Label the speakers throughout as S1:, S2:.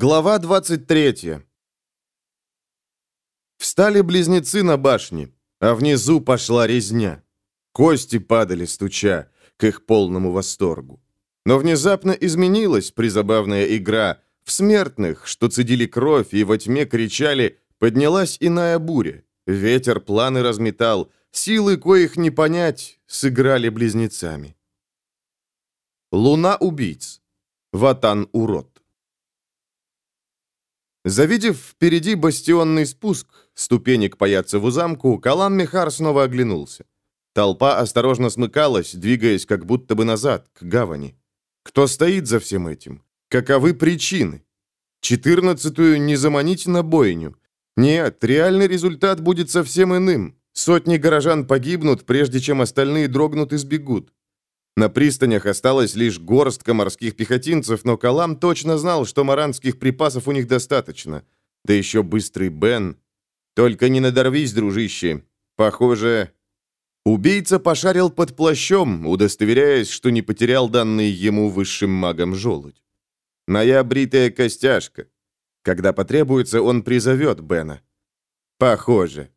S1: Глава 23. Встали близнецы на башне, а внизу пошла резня. Кости падали, стуча, к их полному восторгу. Но внезапно изменилась призабавная игра. В смертных, что цедили кровь и во тьме кричали, поднялась иная буря. Ветер планы разметал, силы, коих не понять, сыграли близнецами. Луна убийц. Ватан урод. Завидев впереди бастионный спуск, ступени к Паяцеву замку, Калам Мехар снова оглянулся. Толпа осторожно смыкалась, двигаясь как будто бы назад, к гавани. Кто стоит за всем этим? Каковы причины? Четырнадцатую не заманить на бойню. Нет, реальный результат будет совсем иным. Сотни горожан погибнут, прежде чем остальные дрогнут и сбегут. На пристанях осталась лишь горстка морских пехотинцев, но Калам точно знал, что маранских припасов у них достаточно. Да еще быстрый Бен. Только не надорвись, дружище. Похоже... Убийца пошарил под плащом, удостоверяясь, что не потерял данный ему высшим магом желудь. Моя бритая костяшка. Когда потребуется, он призовет Бена. Похоже.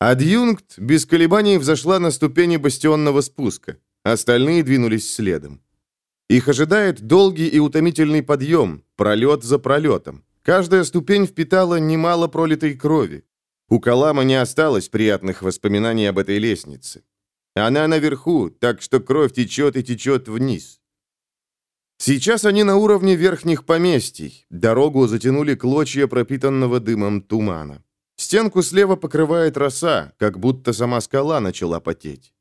S1: Адъюнкт без колебаний взошла на ступени бастионного спуска. Остальные двинулись следом. Их ожидает долгий и утомительный подъем, пролет за пролетом. Каждая ступень впитала немало пролитой крови. У Калама не осталось приятных воспоминаний об этой лестнице. Она наверху, так что кровь течет и течет вниз. Сейчас они на уровне верхних поместий. Дорогу затянули клочья пропитанного дымом тумана. Стенку слева покрывает роса, как будто сама скала начала потеть.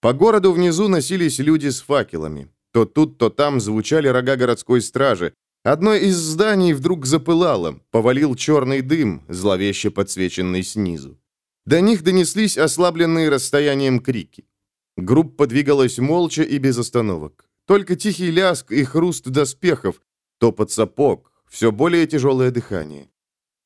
S1: По городу внизу носились люди с факелами. То тут, то там звучали рога городской стражи. Одно из зданий вдруг запылало, повалил черный дым, зловеще подсвеченный снизу. До них донеслись ослабленные расстоянием крики. Группа двигалась молча и без остановок. Только тихий ляск и хруст доспехов, топот сапог, все более тяжелое дыхание.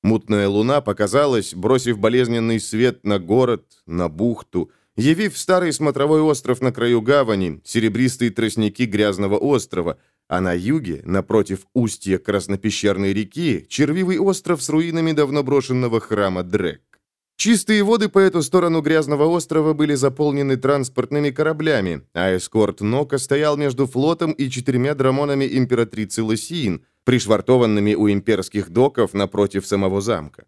S1: Мутная луна показалась, бросив болезненный свет на город, на бухту — явив старый смотровой остров на краю гавани, серебристые тростники грязного острова, а на юге, напротив устья Краснопещерной реки, червивый остров с руинами давно брошенного храма Дрек. Чистые воды по эту сторону грязного острова были заполнены транспортными кораблями, а эскорт Нока стоял между флотом и четырьмя драмонами императрицы Лосиин, пришвартованными у имперских доков напротив самого замка.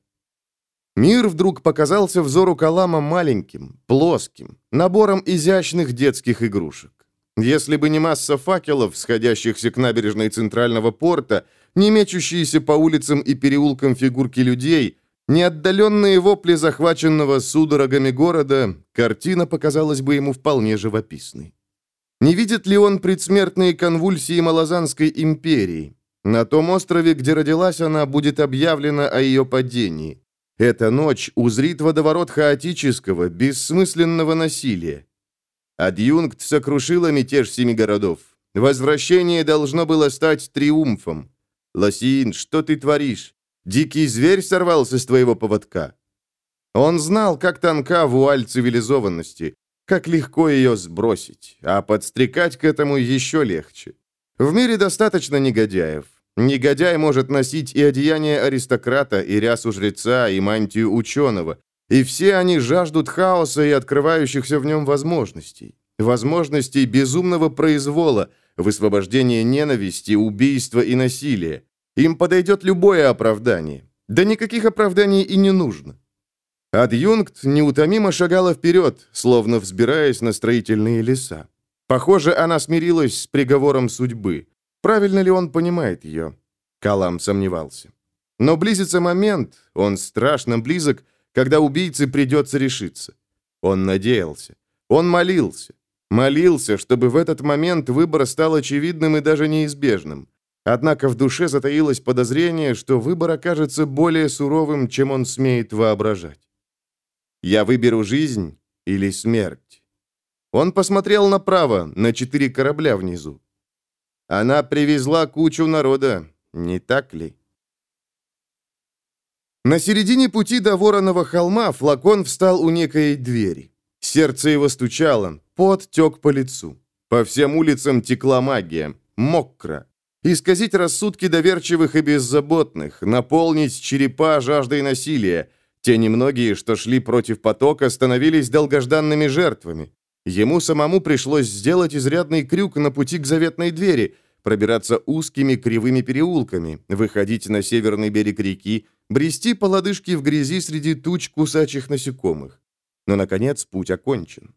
S1: Мир вдруг показался взору Калама маленьким, плоским, набором изящных детских игрушек. Если бы не масса факелов, сходящихся к набережной центрального порта, не мечущиеся по улицам и переулкам фигурки людей, не отдаленные вопли захваченного судорогами города, картина показалась бы ему вполне живописной. Не видит ли он предсмертные конвульсии Малазанской империи? На том острове, где родилась она, будет объявлено о ее падении. Эта ночь узрит водоворот хаотического, бессмысленного насилия. Адъюнкт сокрушила мятеж семи городов. Возвращение должно было стать триумфом. Лосиин, что ты творишь? Дикий зверь сорвался с твоего поводка. Он знал, как тонка вуаль цивилизованности, как легко ее сбросить, а подстрекать к этому еще легче. В мире достаточно негодяев. Негодяй может носить и одеяние аристократа, и рясу жреца, и мантию ученого. И все они жаждут хаоса и открывающихся в нем возможностей. Возможностей безумного произвола, высвобождения ненависти, убийства и насилия. Им подойдет любое оправдание. Да никаких оправданий и не нужно. Адъюнкт неутомимо шагала вперед, словно взбираясь на строительные леса. Похоже, она смирилась с приговором судьбы. Правильно ли он понимает ее? Калам сомневался. Но близится момент, он страшно близок, когда убийце придется решиться. Он надеялся. Он молился. Молился, чтобы в этот момент выбор стал очевидным и даже неизбежным. Однако в душе затаилось подозрение, что выбор окажется более суровым, чем он смеет воображать. «Я выберу жизнь или смерть?» Он посмотрел направо, на четыре корабля внизу. Она привезла кучу народа, не так ли? На середине пути до Вороного холма флакон встал у некой двери. Сердце его стучало, пот тек по лицу. По всем улицам текла магия, мокро. исказить рассудки доверчивых и беззаботных, наполнить черепа жаждой насилия. Те немногие, что шли против потока, становились долгожданными жертвами. Ему самому пришлось сделать изрядный крюк на пути к заветной двери, пробираться узкими кривыми переулками, выходить на северный берег реки, брести по лодыжке в грязи среди туч кусачих насекомых. Но, наконец, путь окончен.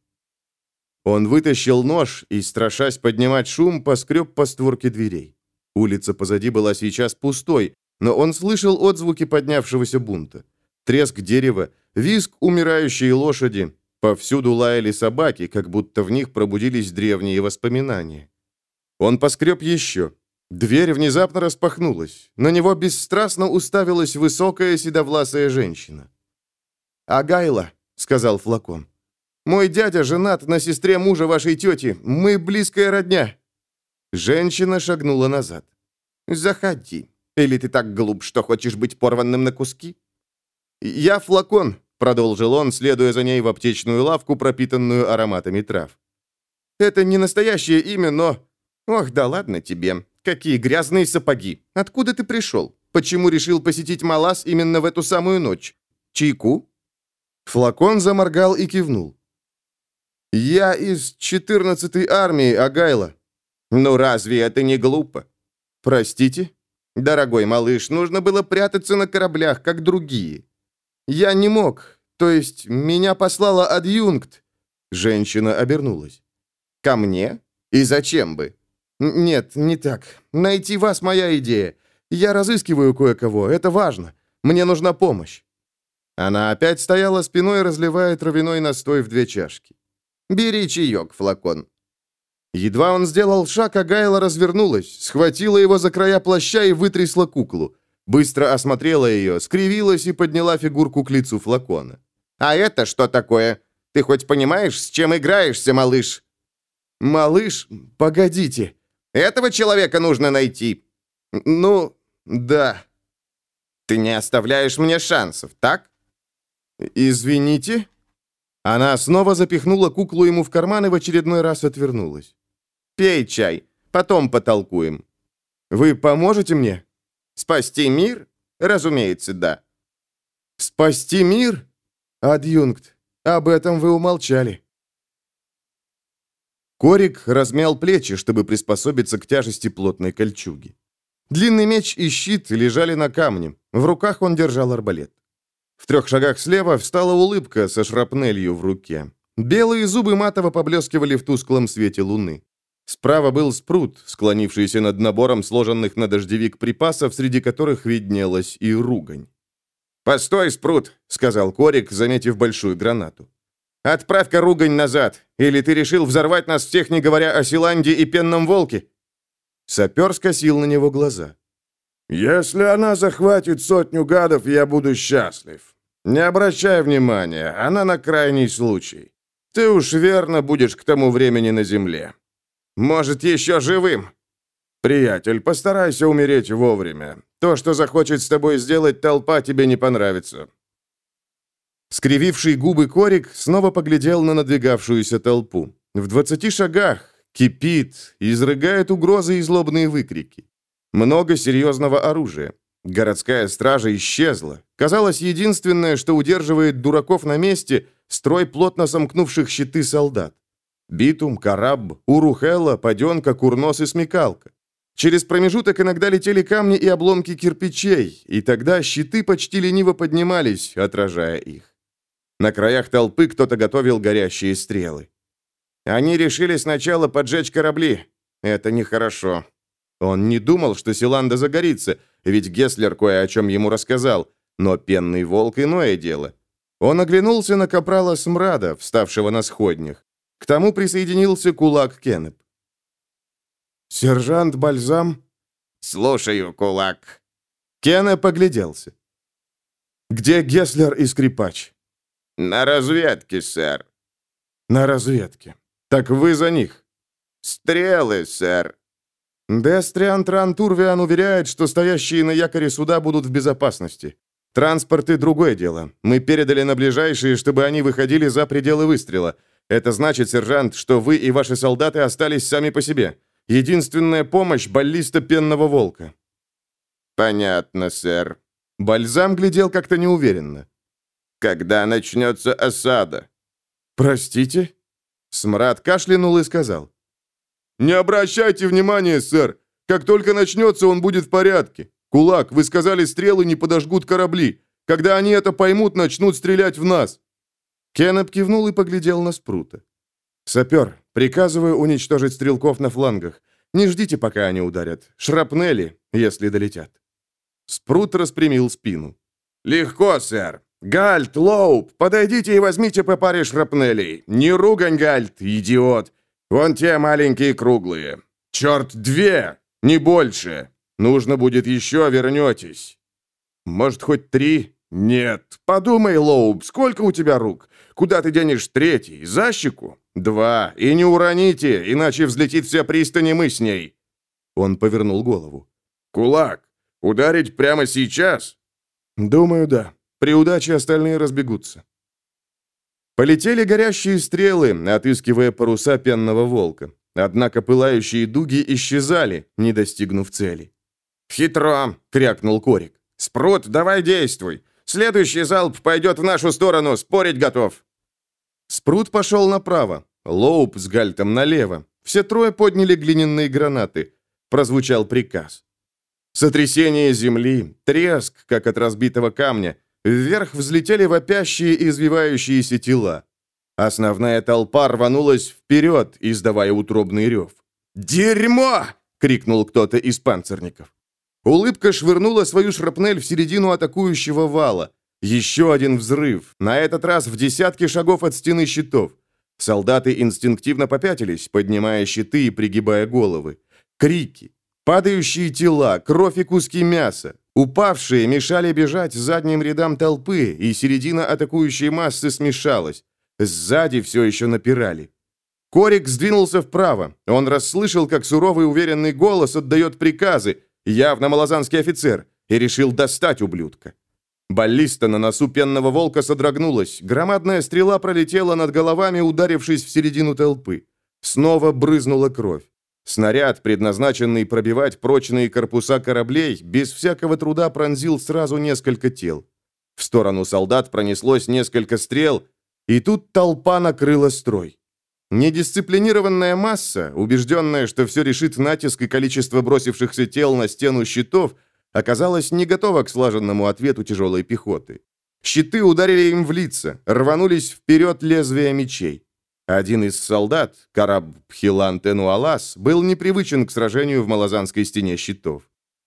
S1: Он вытащил нож и, страшась поднимать шум, поскреб по створке дверей. Улица позади была сейчас пустой, но он слышал отзвуки поднявшегося бунта. Треск дерева, визг умирающей лошади. Повсюду лаяли собаки, как будто в них пробудились древние воспоминания. Он поскреб еще. Дверь внезапно распахнулась. На него бесстрастно уставилась высокая седовласая женщина. «Агайла», — сказал флакон. «Мой дядя женат на сестре мужа вашей тети. Мы близкая родня». Женщина шагнула назад. «Заходи. Или ты так глуп, что хочешь быть порванным на куски?» «Я флакон», — продолжил он, следуя за ней в аптечную лавку, пропитанную ароматами трав. «Это не настоящее имя, но «Ох, да ладно тебе. Какие грязные сапоги. Откуда ты пришел? Почему решил посетить Малас именно в эту самую ночь? Чайку?» Флакон заморгал и кивнул. «Я из 14-й армии, Агайла». «Ну разве это не глупо?» «Простите?» «Дорогой малыш, нужно было прятаться на кораблях, как другие». «Я не мог. То есть меня послала адъюнкт». Женщина обернулась. «Ко мне? И зачем бы?» «Нет, не так. Найти вас — моя идея. Я разыскиваю кое-кого, это важно. Мне нужна помощь». Она опять стояла спиной, разливая травяной настой в две чашки. «Бери чаек, флакон». Едва он сделал шаг, а Гайла развернулась, схватила его за края плаща и вытрясла куклу. Быстро осмотрела ее, скривилась и подняла фигурку к лицу флакона. «А это что такое? Ты хоть понимаешь, с чем играешься, малыш?» «Малыш? Погодите!» Этого человека нужно найти. Ну, да. Ты не оставляешь мне шансов, так? Извините. Она снова запихнула куклу ему в карман и в очередной раз отвернулась. Пей чай, потом потолкуем. Вы поможете мне? Спасти мир? Разумеется, да. Спасти мир? Адъюнкт, об этом вы умолчали. Корик размял плечи, чтобы приспособиться к тяжести плотной кольчуги. Длинный меч и щит лежали на камне. В руках он держал арбалет. В трех шагах слева встала улыбка со шрапнелью в руке. Белые зубы матово поблескивали в тусклом свете луны. Справа был спрут, склонившийся над набором сложенных на дождевик припасов, среди которых виднелась и ругань. «Постой, спрут!» — сказал Корик, заметив большую гранату. Отправь-ка ругань назад, или ты решил взорвать нас всех, не говоря о Силанде и Пенном Волке?» Сапер скосил на него глаза. «Если она захватит сотню гадов, я буду счастлив. Не обращай внимания, она на крайний случай. Ты уж верно будешь к тому времени на земле. Может, еще живым?» «Приятель, постарайся умереть вовремя. То, что захочет с тобой сделать толпа, тебе не понравится. Скрививший губы Корик снова поглядел на надвигавшуюся толпу. В двадцати шагах кипит, изрыгает угрозы и злобные выкрики. Много серьезного оружия. Городская стража исчезла. Казалось, единственное, что удерживает дураков на месте, строй плотно сомкнувших щиты солдат. Битум, Караб, Урухела, Паденка, Курнос и Смекалка. Через промежуток иногда летели камни и обломки кирпичей, и тогда щиты почти лениво поднимались, отражая их. На краях толпы кто-то готовил горящие стрелы. Они решили сначала поджечь корабли. Это нехорошо. Он не думал, что Силанда загорится, ведь Гесслер кое о чем ему рассказал. Но пенный волк — иное дело. Он оглянулся на капрала Смрада, вставшего на сходнях. К тому присоединился кулак Кеннеп. «Сержант Бальзам?» «Слушаю, кулак». Кеннеп погляделся. «Где Гесслер и скрипач?» «На разведке, сэр». «На разведке. Так вы за них?» «Стрелы, сэр». Дестриан Трантурвиан уверяет, что стоящие на якоре суда будут в безопасности. Транспорты — другое дело. Мы передали на ближайшие, чтобы они выходили за пределы выстрела. Это значит, сержант, что вы и ваши солдаты остались сами по себе. Единственная помощь — баллиста пенного волка».
S2: «Понятно, сэр».
S1: Бальзам глядел как-то неуверенно.
S2: «Когда начнется осада?»
S1: «Простите?» Смрад кашлянул и сказал. «Не обращайте внимания, сэр. Как только начнется, он будет в порядке. Кулак, вы сказали, стрелы не подожгут корабли. Когда они это поймут, начнут стрелять в нас». Кеннеп кивнул и поглядел на Спрута. «Сапер, приказываю уничтожить стрелков на флангах. Не ждите, пока они ударят. Шрапнели, если долетят». Спрут распрямил спину.
S2: «Легко, сэр. Гальт, Лоуп, подойдите и возьмите по паре шрапнелей. Не ругань, Гальт, идиот. Вон те маленькие круглые. Черт, две, не больше. Нужно будет еще, вернетесь».
S1: «Может, хоть три?»
S2: «Нет. Подумай, Лоуп, сколько у тебя рук? Куда ты денешь третий? За щеку? Два. И не уроните, иначе взлетит вся пристань, и мы с ней».
S1: Он повернул голову.
S2: «Кулак, Ударить прямо сейчас?
S1: Думаю, да. При удаче остальные разбегутся. Полетели горящие стрелы, отыскивая паруса пенного волка. Однако пылающие дуги исчезали, не достигнув цели.
S2: «Хитро!» — крякнул Корик. «Спрут, давай действуй! Следующий залп пойдет в нашу сторону, спорить готов!»
S1: Спрут пошел направо, Лоуп с Гальтом налево. Все трое подняли глиняные гранаты. Прозвучал приказ. Сотрясение земли, треск, как от разбитого камня. Вверх взлетели вопящие и извивающиеся тела. Основная толпа рванулась вперед, издавая утробный рев.
S2: «Дерьмо!» — крикнул кто-то из панцирников.
S1: Улыбка швырнула свою шрапнель в середину атакующего вала. Еще один взрыв, на этот раз в десятки шагов от стены щитов. Солдаты инстинктивно попятились, поднимая щиты и пригибая головы. Крики, Падающие тела, кровь и куски мяса. Упавшие мешали бежать задним рядам толпы, и середина атакующей массы смешалась. Сзади все еще напирали. Корик сдвинулся вправо. Он расслышал, как суровый уверенный голос отдает приказы, явно малозанский офицер, и решил достать ублюдка. Баллиста на носу пенного волка содрогнулась. Громадная стрела пролетела над головами, ударившись в середину толпы. Снова брызнула кровь. Снаряд, предназначенный пробивать прочные корпуса кораблей, без всякого труда пронзил сразу несколько тел. В сторону солдат пронеслось несколько стрел, и тут толпа накрыла строй. Недисциплинированная масса, убежденная, что все решит натиск и количество бросившихся тел на стену щитов, оказалась не готова к слаженному ответу тяжелой пехоты. Щиты ударили им в лица, рванулись вперед лезвия мечей. Один из солдат, Караб Пхилан Тенуалас, был непривычен к сражению в Малазанской стене щитов.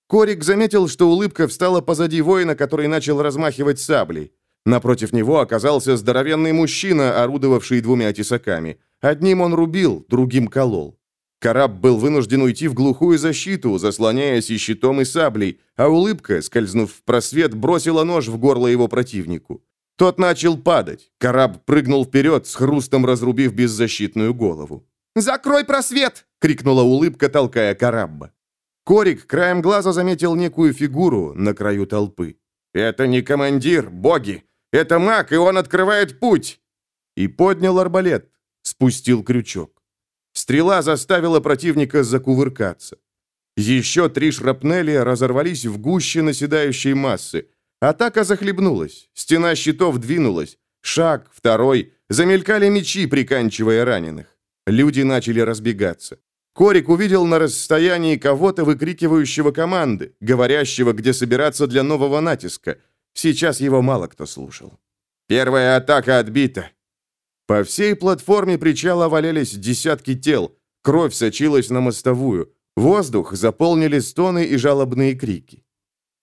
S1: Корик заметил, что улыбка встала позади воина, который начал размахивать саблей. Напротив него оказался здоровенный мужчина, орудовавший двумя тесаками. Одним он рубил, другим колол. Караб был вынужден уйти в глухую защиту, заслоняясь и щитом, и саблей, а улыбка, скользнув в просвет, бросила нож в горло его противнику. Тот начал падать. Караб прыгнул вперед, с хрустом разрубив беззащитную голову.
S2: «Закрой просвет!»
S1: — крикнула улыбка, толкая Карабба. Корик краем глаза заметил некую фигуру на краю толпы.
S2: «Это не командир, боги! Это маг, и он открывает путь!»
S1: И поднял арбалет, спустил крючок. Стрела заставила противника закувыркаться. Еще три шрапнели разорвались в гуще наседающей массы, Атака захлебнулась, стена щитов двинулась. Шаг, второй. Замелькали мечи, приканчивая раненых. Люди начали разбегаться. Корик увидел на расстоянии кого-то, выкрикивающего команды, говорящего, где собираться для нового натиска. Сейчас его мало кто слушал. Первая атака отбита. По всей платформе причала валялись десятки тел. Кровь сочилась на мостовую. Воздух заполнили стоны и жалобные крики.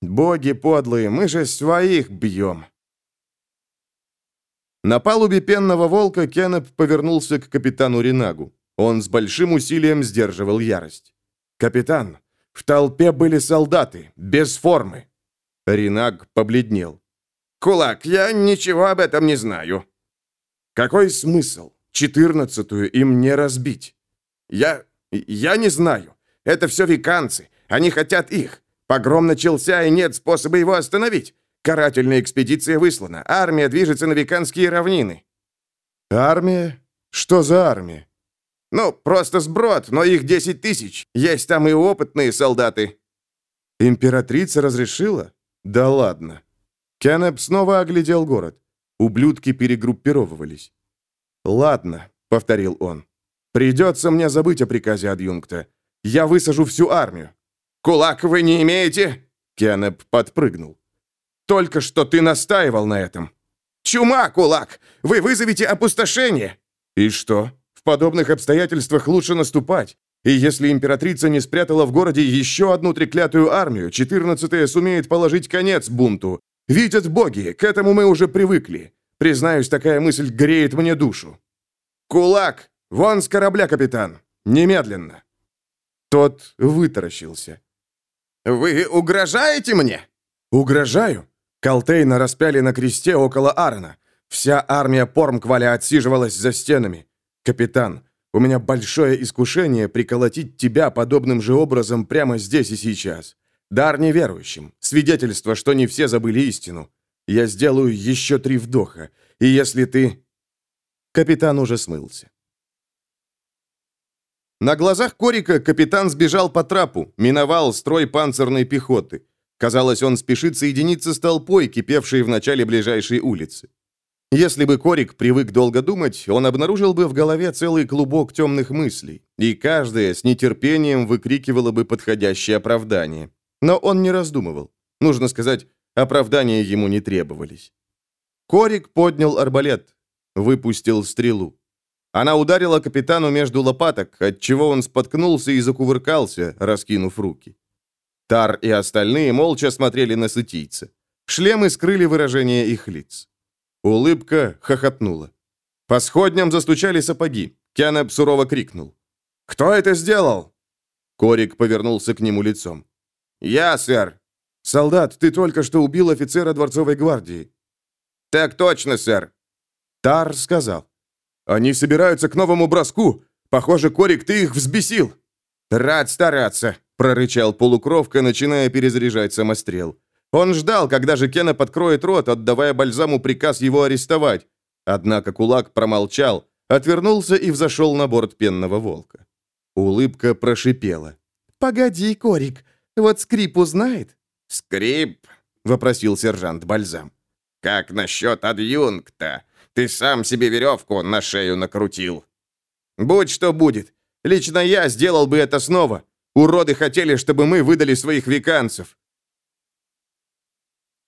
S1: Боги подлые, мы же своих бьем!» На палубе пенного волка Кеннеп повернулся к капитану Ринагу. Он с большим усилием сдерживал ярость. «Капитан, в толпе были солдаты, без формы». Ринаг побледнел.
S2: «Кулак, я ничего об этом не знаю».
S1: «Какой смысл? Четырнадцатую им не разбить?»
S2: «Я... я не знаю. Это все виканцы. Они хотят их. Погром начался, и нет способа его остановить. Карательная экспедиция выслана. Армия движется на Виканские равнины».
S1: «Армия? Что за армия?»
S2: Ну, просто сброд, но их 10 тысяч. Есть там и опытные солдаты».
S1: «Императрица разрешила? Да ладно». Кеннеп снова оглядел город. Ублюдки перегруппировывались. «Ладно», — повторил он. «Придется мне забыть о приказе адъюнкта. Я высажу всю армию».
S2: «Кулак вы не имеете?»
S1: Кеннеп подпрыгнул.
S2: «Только что ты настаивал на этом». «Чума, кулак! Вы вызовете опустошение!»
S1: «И что? В подобных обстоятельствах лучше наступать. И если императрица не спрятала в городе еще одну треклятую армию, четырнадцатая сумеет положить конец бунту. Видят боги, к этому мы уже привыкли. Признаюсь, такая мысль греет мне душу. «Кулак! Вон с корабля, капитан! Немедленно!» Тот вытаращился.
S2: «Вы угрожаете мне?»
S1: «Угрожаю?» Калтейна распяли на кресте около Арна. Вся армия Пормкваля отсиживалась за стенами. «Капитан, у меня большое искушение приколотить тебя подобным же образом прямо здесь и сейчас. Дар неверующим, свидетельство, что не все забыли истину. Я сделаю еще три вдоха, и если ты...» Капитан уже смылся. На глазах Корика капитан сбежал по трапу, миновал строй панцирной пехоты. Казалось, он спешит соединиться с толпой, кипевшей в начале ближайшей улицы. Если бы Корик привык долго думать, он обнаружил бы в голове целый клубок темных мыслей, и каждая с нетерпением выкрикивала бы подходящее оправдание. Но он не раздумывал. Нужно сказать, оправдания ему не требовались. Корик поднял арбалет, выпустил стрелу. Она ударила капитану между лопаток, отчего он споткнулся и закувыркался, раскинув руки. Тар и остальные молча смотрели на сытийца. Шлемы скрыли выражение их лиц. Улыбка хохотнула. По сходням застучали сапоги. Кеннеп сурово крикнул. «Кто это сделал?» Корик повернулся к нему лицом.
S2: «Я, сэр».
S1: «Солдат, ты только что убил офицера дворцовой гвардии».
S2: «Так точно, сэр».
S1: Тар сказал. «Они собираются к новому броску. Похоже, Корик, ты их взбесил».
S2: «Рад стараться», —
S1: прорычал полукровка, начиная перезаряжать самострел. Он ждал, когда же Кена подкроет рот, отдавая Бальзаму приказ его арестовать. Однако кулак промолчал, отвернулся и взошел на борт пенного волка. Улыбка прошипела. «Погоди, Корик, вот скрип узнает?»
S2: «Скрип?»
S1: — вопросил сержант Бальзам.
S2: «Как насчет адъюнкта? Ты сам себе веревку на шею накрутил».
S1: «Будь что будет. Лично я сделал бы это снова. Уроды хотели, чтобы мы выдали своих веканцев.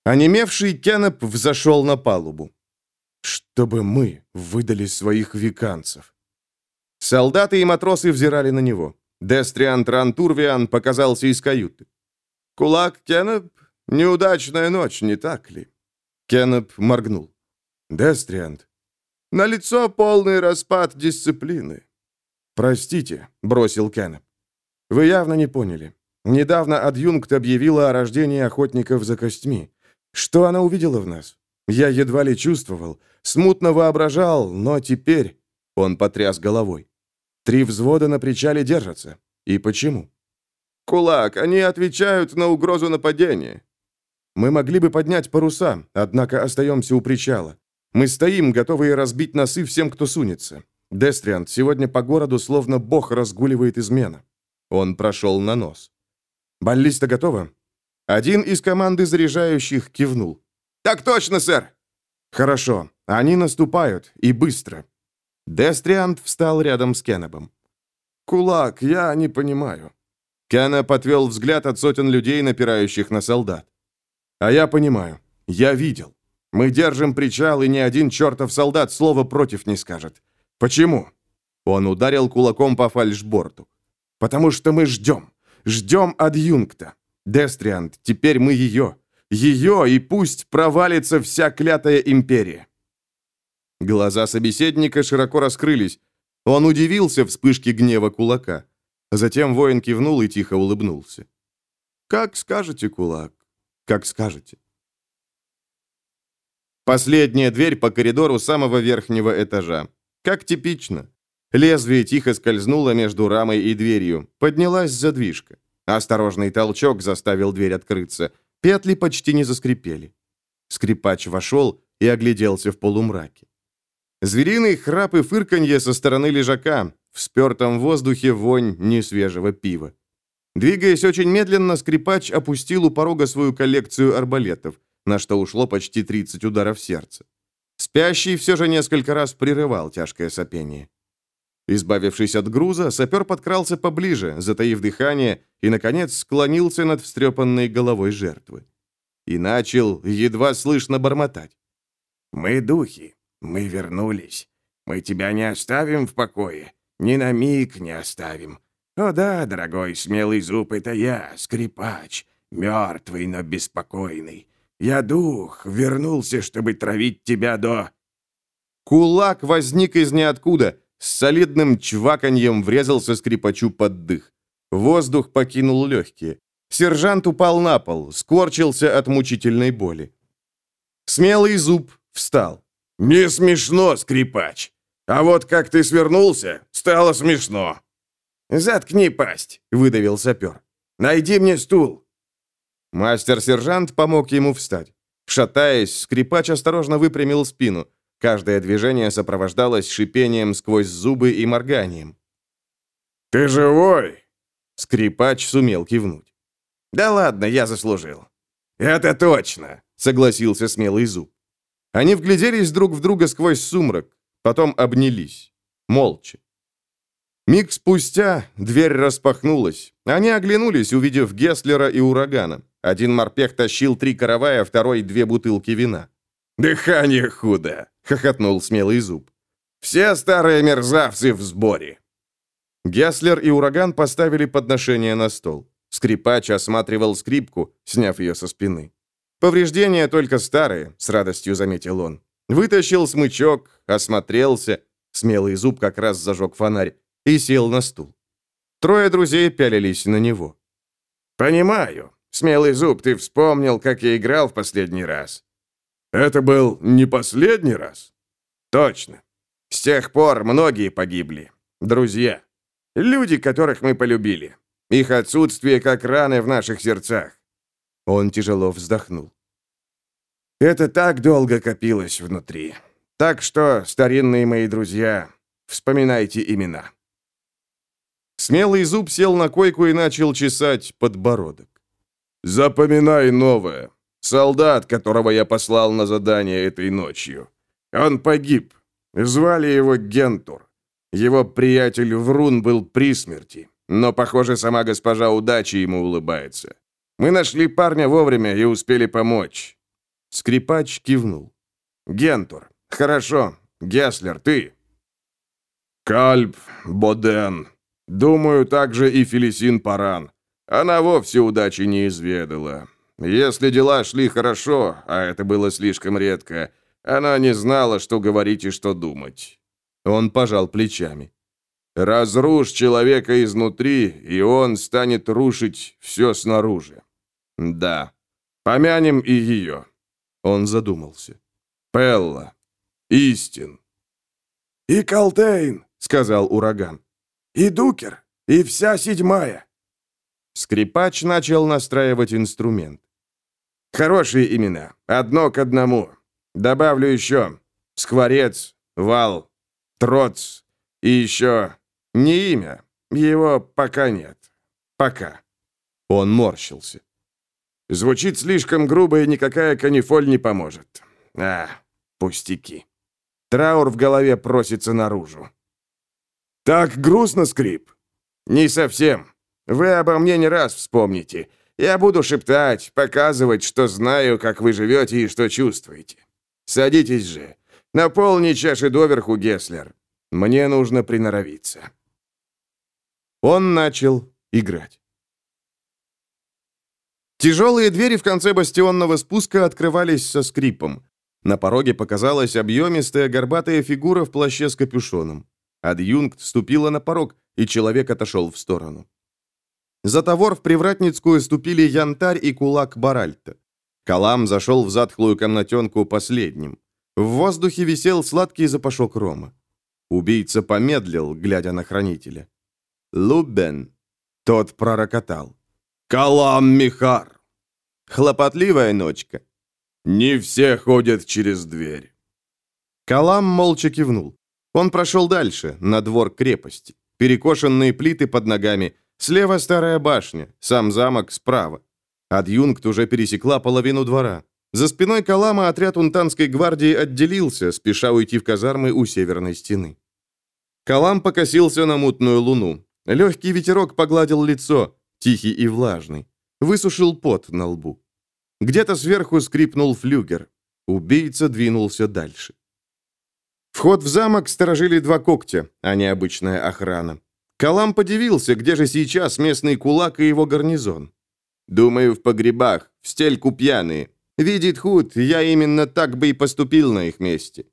S1: Онемевший Кеннеп взошел на палубу. «Чтобы мы выдали своих веканцев». Солдаты и матросы взирали на него. Дестриан Трантурвиан показался из каюты. «Кулак, Кеннеп? Неудачная ночь, не так ли?» Кеннеп моргнул. «Дестриант, на лицо полный распад дисциплины». «Простите», — бросил Кеннеп. «Вы явно не поняли. Недавно адъюнкт объявила о рождении охотников за костьми. Что она увидела в нас? Я едва ли чувствовал, смутно воображал, но теперь... Он потряс головой. Три взвода на причале держатся. И почему? Кулак, они отвечают на угрозу нападения. Мы могли бы поднять паруса, однако остаемся у причала. Мы стоим, готовые разбить носы всем, кто сунется. Дестриант, сегодня по городу словно бог разгуливает измена. Он прошел на нос. Баллиста готова? Один из команды заряжающих кивнул.
S2: «Так точно, сэр!»
S1: «Хорошо. Они наступают, и быстро». Дестриант встал рядом с Кеннебом. «Кулак, я не понимаю». Кеннеб отвел взгляд от сотен людей, напирающих на солдат. «А я понимаю. Я видел. Мы держим причал, и ни один чертов солдат слова против не скажет. Почему?» Он ударил кулаком по фальшборту. «Потому что мы ждем. Ждем адъюнкта. Дестриант, теперь мы ее. Ее, и пусть провалится вся клятая империя. Глаза собеседника широко раскрылись. Он удивился вспышке гнева кулака. Затем воин кивнул и тихо улыбнулся. «Как скажете, кулак, как скажете». Последняя дверь по коридору самого верхнего этажа. Как типично. Лезвие тихо скользнуло между рамой и дверью. Поднялась задвижка. Осторожный толчок заставил дверь открыться. Петли почти не заскрипели. Скрипач вошел и огляделся в полумраке. Звериный храп и фырканье со стороны лежака, в спертом воздухе вонь несвежего пива. Двигаясь очень медленно, скрипач опустил у порога свою коллекцию арбалетов, на что ушло почти 30 ударов сердца. Спящий все же несколько раз прерывал тяжкое сопение. Избавившись от груза, сапер подкрался поближе, затаив дыхание, и, наконец, склонился над встрепанной головой жертвы. И начал едва слышно бормотать.
S2: «Мы духи, мы вернулись. Мы тебя не оставим в покое, ни на миг не оставим. О да, дорогой смелый зуб, это я, скрипач, мертвый, но беспокойный. Я дух, вернулся, чтобы травить тебя до...»
S1: Кулак возник из ниоткуда, с солидным чваканьем врезался скрипачу под дых. Воздух покинул легкие. Сержант упал на пол, скорчился от мучительной боли. Смелый зуб встал.
S2: «Не смешно, скрипач. А вот как ты свернулся, стало смешно».
S1: «Заткни пасть», — выдавил сапер. «Найди мне стул». Мастер-сержант помог ему встать. Шатаясь, скрипач осторожно выпрямил спину. Каждое движение сопровождалось шипением сквозь зубы и морганием.
S2: «Ты живой?»
S1: Скрипач сумел кивнуть. «Да ладно, я заслужил».
S2: «Это точно», — согласился смелый зуб.
S1: Они вгляделись друг в друга сквозь сумрак, потом обнялись. Молча. Миг спустя дверь распахнулась. Они оглянулись, увидев Гесслера и Урагана. Один морпех тащил три каравая, второй — две бутылки вина.
S2: «Дыхание худо!» — хохотнул смелый зуб. «Все старые мерзавцы в сборе!»
S1: Гесслер и Ураган поставили подношение на стол. Скрипач осматривал скрипку, сняв ее со спины. «Повреждения только старые», — с радостью заметил он. Вытащил смычок, осмотрелся. Смелый зуб как раз зажег фонарь и сел на стул. Трое друзей пялились на него.
S2: «Понимаю. Смелый зуб, ты вспомнил, как я играл в последний раз». «Это был не последний раз?» «Точно. С тех пор многие погибли. Друзья. Люди, которых мы полюбили. Их отсутствие как раны в наших сердцах.
S1: Он тяжело вздохнул.
S2: Это так долго копилось внутри. Так что, старинные мои друзья, вспоминайте имена.
S1: Смелый зуб сел на койку и начал чесать подбородок.
S2: «Запоминай новое. Солдат, которого я послал на задание этой ночью. Он погиб. Звали его Гентур. Его приятель Врун был при смерти, но, похоже, сама госпожа удачи ему улыбается. Мы нашли парня вовремя и успели помочь».
S1: Скрипач кивнул.
S2: «Гентур. Хорошо. Геслер, ты?» «Кальб, Боден. Думаю, также и Фелисин Паран. Она вовсе удачи не изведала. Если дела шли хорошо, а это было слишком редко, она не знала, что говорить и что думать».
S1: Он пожал плечами.
S2: «Разрушь человека изнутри, и он станет рушить все снаружи. «Да. Помянем и ее».
S1: Он задумался.
S2: «Пелла. Истин».
S3: «И Калтейн», — сказал ураган. «И Дукер, и вся седьмая».
S1: Скрипач начал настраивать инструмент.
S2: «Хорошие имена. Одно к одному. Добавлю еще. Скворец, Вал, Троц и еще... Не имя. Его пока нет. Пока».
S1: Он морщился.
S2: Звучит слишком грубо, и никакая канифоль не поможет. А, пустяки. Траур в голове просится наружу. Так грустно, Скрип? Не совсем. Вы обо мне не раз вспомните. Я буду шептать, показывать, что знаю, как вы живете и что чувствуете. Садитесь же. Наполни чаши доверху, Геслер. Мне нужно приноровиться.
S1: Он начал играть. Тяжелые двери в конце бастионного спуска открывались со скрипом. На пороге показалась объемистая горбатая фигура в плаще с капюшоном. Адъюнкт ступила на порог, и человек отошел в сторону. За товар в Привратницкую ступили Янтарь и Кулак Баральта. Калам зашел в затхлую комнатенку последним. В воздухе висел сладкий запашок рома. Убийца помедлил, глядя на хранителя. «Лубен!» Тот пророкотал.
S2: Калам Михар.
S1: Хлопотливая ночка.
S2: Не все ходят через дверь.
S1: Калам молча кивнул. Он прошел дальше, на двор крепости. перекошенные плиты под ногами, слева старая башня, сам замок справа. Адъюнкт уже пересекла половину двора. За спиной Калама отряд унтанской гвардии отделился, спеша уйти в казармы у северной стены. Калам покосился на мутную луну. Легкий ветерок погладил лицо, тихий и влажный. Высушил пот на лбу. Где-то сверху скрипнул флюгер. Убийца двинулся дальше. Вход в замок сторожили два когтя, а не обычная охрана. Калам подивился, где же сейчас местный кулак и его гарнизон. «Думаю, в погребах, в стельку пьяные. Видит худ, я именно так бы и поступил на их месте».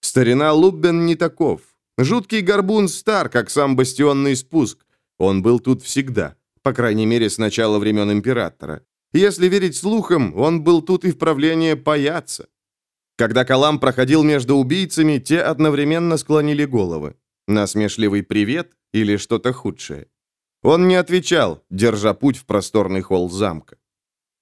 S1: Старина Луббен не таков. Жуткий горбун стар, как сам бастионный спуск. Он был тут всегда, по крайней мере, с начала времен императора. Если верить слухам, он был тут и в правление паяться. Когда Калам проходил между убийцами, те одновременно склонили головы. Насмешливый привет или что-то худшее. Он не отвечал, держа путь в просторный холл замка.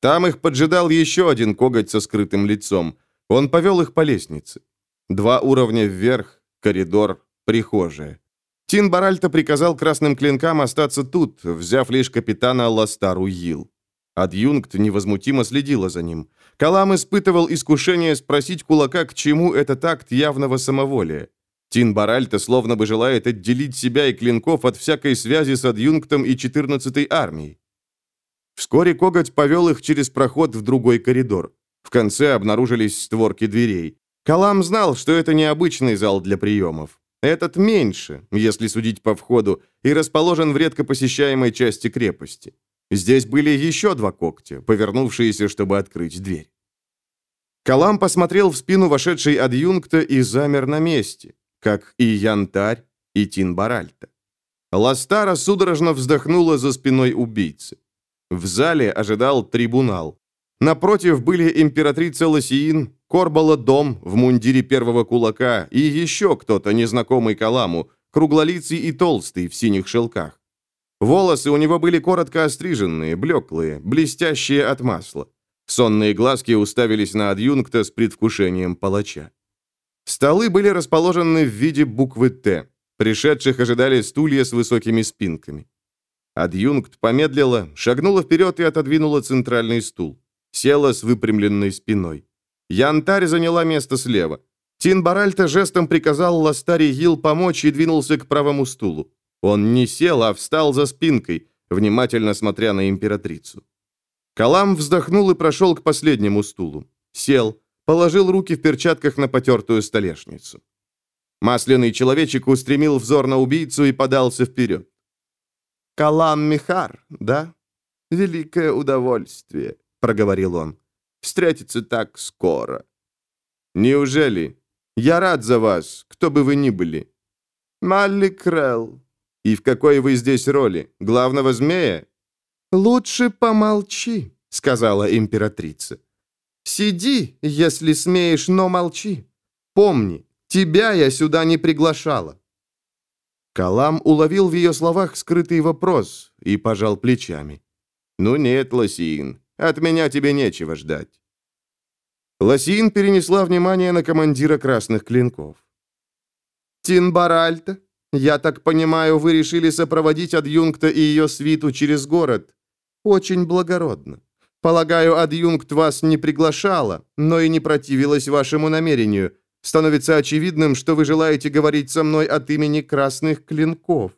S1: Там их поджидал еще один коготь со скрытым лицом. Он повел их по лестнице. Два уровня вверх, коридор, прихожая. Тин Баральто приказал красным клинкам остаться тут, взяв лишь капитана Ластару Йил. Адъюнкт невозмутимо следила за ним. Калам испытывал искушение спросить кулака, к чему этот акт явного самоволия. Тин Баральто словно бы желает отделить себя и клинков от всякой связи с адъюнктом и 14-й армией. Вскоре коготь повел их через проход в другой коридор. В конце обнаружились створки дверей. Калам знал, что это необычный зал для приемов. Этот меньше, если судить по входу, и расположен в редко посещаемой части крепости. Здесь были еще два когтя, повернувшиеся, чтобы открыть дверь. Калам посмотрел в спину вошедшей адъюнкта и замер на месте, как и Янтарь, и Тинбаральта. Ластара судорожно вздохнула за спиной убийцы. В зале ожидал трибунал. Напротив были императрица Лосиин, Корбала Дом в мундире первого кулака и еще кто-то, незнакомый Каламу, круглолицый и толстый в синих шелках. Волосы у него были коротко остриженные, блеклые, блестящие от масла. Сонные глазки уставились на адъюнкта с предвкушением палача. Столы были расположены в виде буквы «Т». Пришедших ожидали стулья с высокими спинками. Адъюнкт помедлила, шагнула вперед и отодвинула центральный стул. Села с выпрямленной спиной. Янтарь заняла место слева. Тин Баральта жестом приказал Ластари Гил помочь и двинулся к правому стулу. Он не сел, а встал за спинкой, внимательно смотря на императрицу. Калам вздохнул и прошел к последнему стулу. Сел, положил руки в перчатках на потертую столешницу. Масляный человечек устремил взор на убийцу и подался вперед. «Калам Михар, да? Великое удовольствие», — проговорил он. «Встретиться так скоро». «Неужели? Я рад за вас, кто бы вы ни были». «Малли Крелл, и в какой вы здесь роли? Главного змея?» «Лучше помолчи», — сказала императрица. «Сиди, если смеешь, но молчи. Помни, тебя я сюда не приглашала». Калам уловил в ее словах скрытый вопрос и пожал плечами. «Ну нет, Лосиин, от меня тебе нечего ждать». Лосиин перенесла внимание на командира красных клинков. «Тинбаральта, я так понимаю, вы решили сопроводить адъюнкта и ее свиту через город. Очень благородно. Полагаю, адъюнкт вас не приглашала, но и не противилась вашему намерению. Становится очевидным, что вы желаете говорить со мной от имени красных клинков».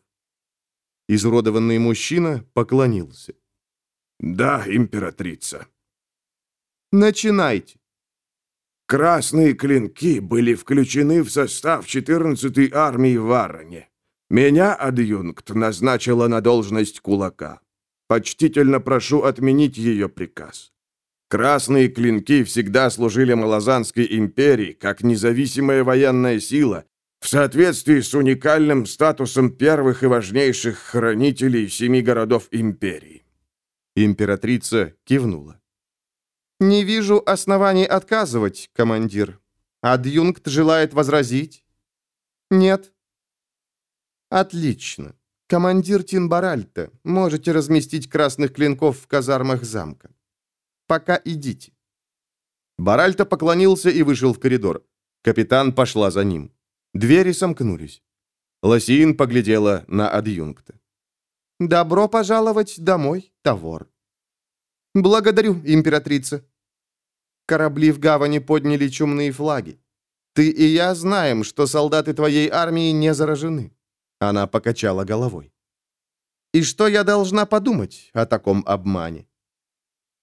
S1: Изуродованный мужчина поклонился.
S3: «Да, императрица».
S1: «Начинайте».
S3: Красные клинки были включены в состав 14-й армии в Варроне. Меня адъюнкт назначила на должность кулака. Почтительно прошу отменить ее приказ. Красные клинки всегда служили Малазанской империи как независимая военная сила, в соответствии с уникальным статусом первых и важнейших хранителей семи городов империи.
S1: Императрица кивнула. «Не вижу оснований отказывать, командир. Адъюнкт желает возразить?» «Нет». «Отлично. Командир Тинбаральта, можете разместить красных клинков в казармах замка. Пока идите». Баральта поклонился и вышел в коридор. Капитан пошла за ним. Двери сомкнулись. Лосиин поглядела на адъюнкта.
S4: «Добро пожаловать домой, Тавор». «Благодарю, императрица». Корабли в гавани подняли чумные флаги. Ты и я знаем, что солдаты твоей армии не заражены. Она покачала головой. И что я должна подумать о таком обмане?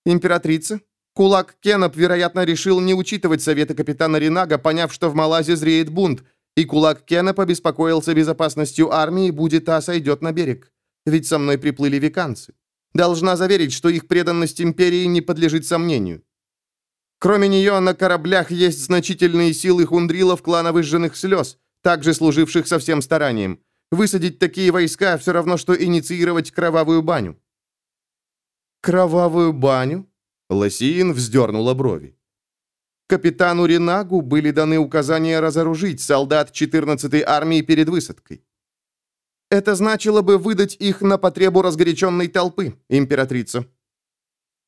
S4: Императрица, кулак Кеннеп, вероятно, решил не учитывать советы капитана Ринага, поняв, что в Малазе зреет бунт, и кулак Кеннеп обеспокоился безопасностью армии, будет та сойдет на берег. Ведь со мной приплыли веканцы. Должна заверить, что их преданность империи не подлежит сомнению. Кроме нее, на кораблях есть значительные силы хундрилов клана выжженных слез, также служивших со всем старанием. Высадить такие войска все равно, что инициировать кровавую баню. «Кровавую баню?» Лосиин вздернула брови. Капитану Ринагу были даны указания разоружить солдат 14-й армии перед высадкой. Это значило бы выдать их на потребу разгоряченной толпы, императрица.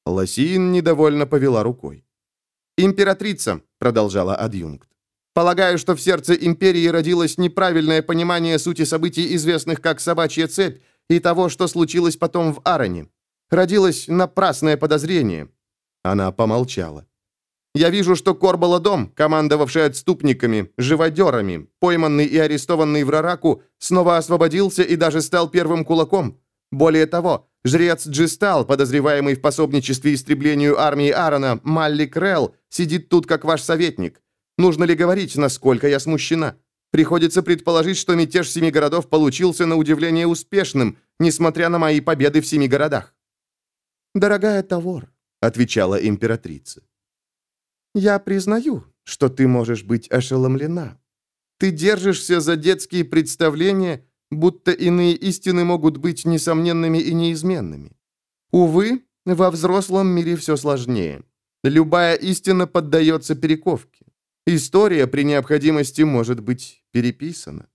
S4: Лосиин недовольно повела рукой. «Императрица», — продолжала адъюнкт, «полагаю, что в сердце империи родилось неправильное понимание сути событий, известных как «собачья цепь», и того, что случилось потом в Ароне. Родилось напрасное подозрение». Она помолчала. «Я вижу, что Корбаладом, командовавший отступниками, живодерами, пойманный и арестованный в Рараку, снова освободился и даже стал первым кулаком. Более того, жрец Джистал, подозреваемый в пособничестве истреблению армии Аарона, Малли Крелл, сидит тут как ваш советник. Нужно ли говорить, насколько я смущена? Приходится предположить, что мятеж семи городов получился на удивление успешным, несмотря на мои победы в семи городах. «Дорогая Тавор», — отвечала императрица, — «я признаю, что ты можешь быть ошеломлена. Ты держишься за детские представления будто иные истины могут быть несомненными и неизменными. Увы, во взрослом мире все сложнее. Любая истина поддается перековке. История при необходимости может быть переписана.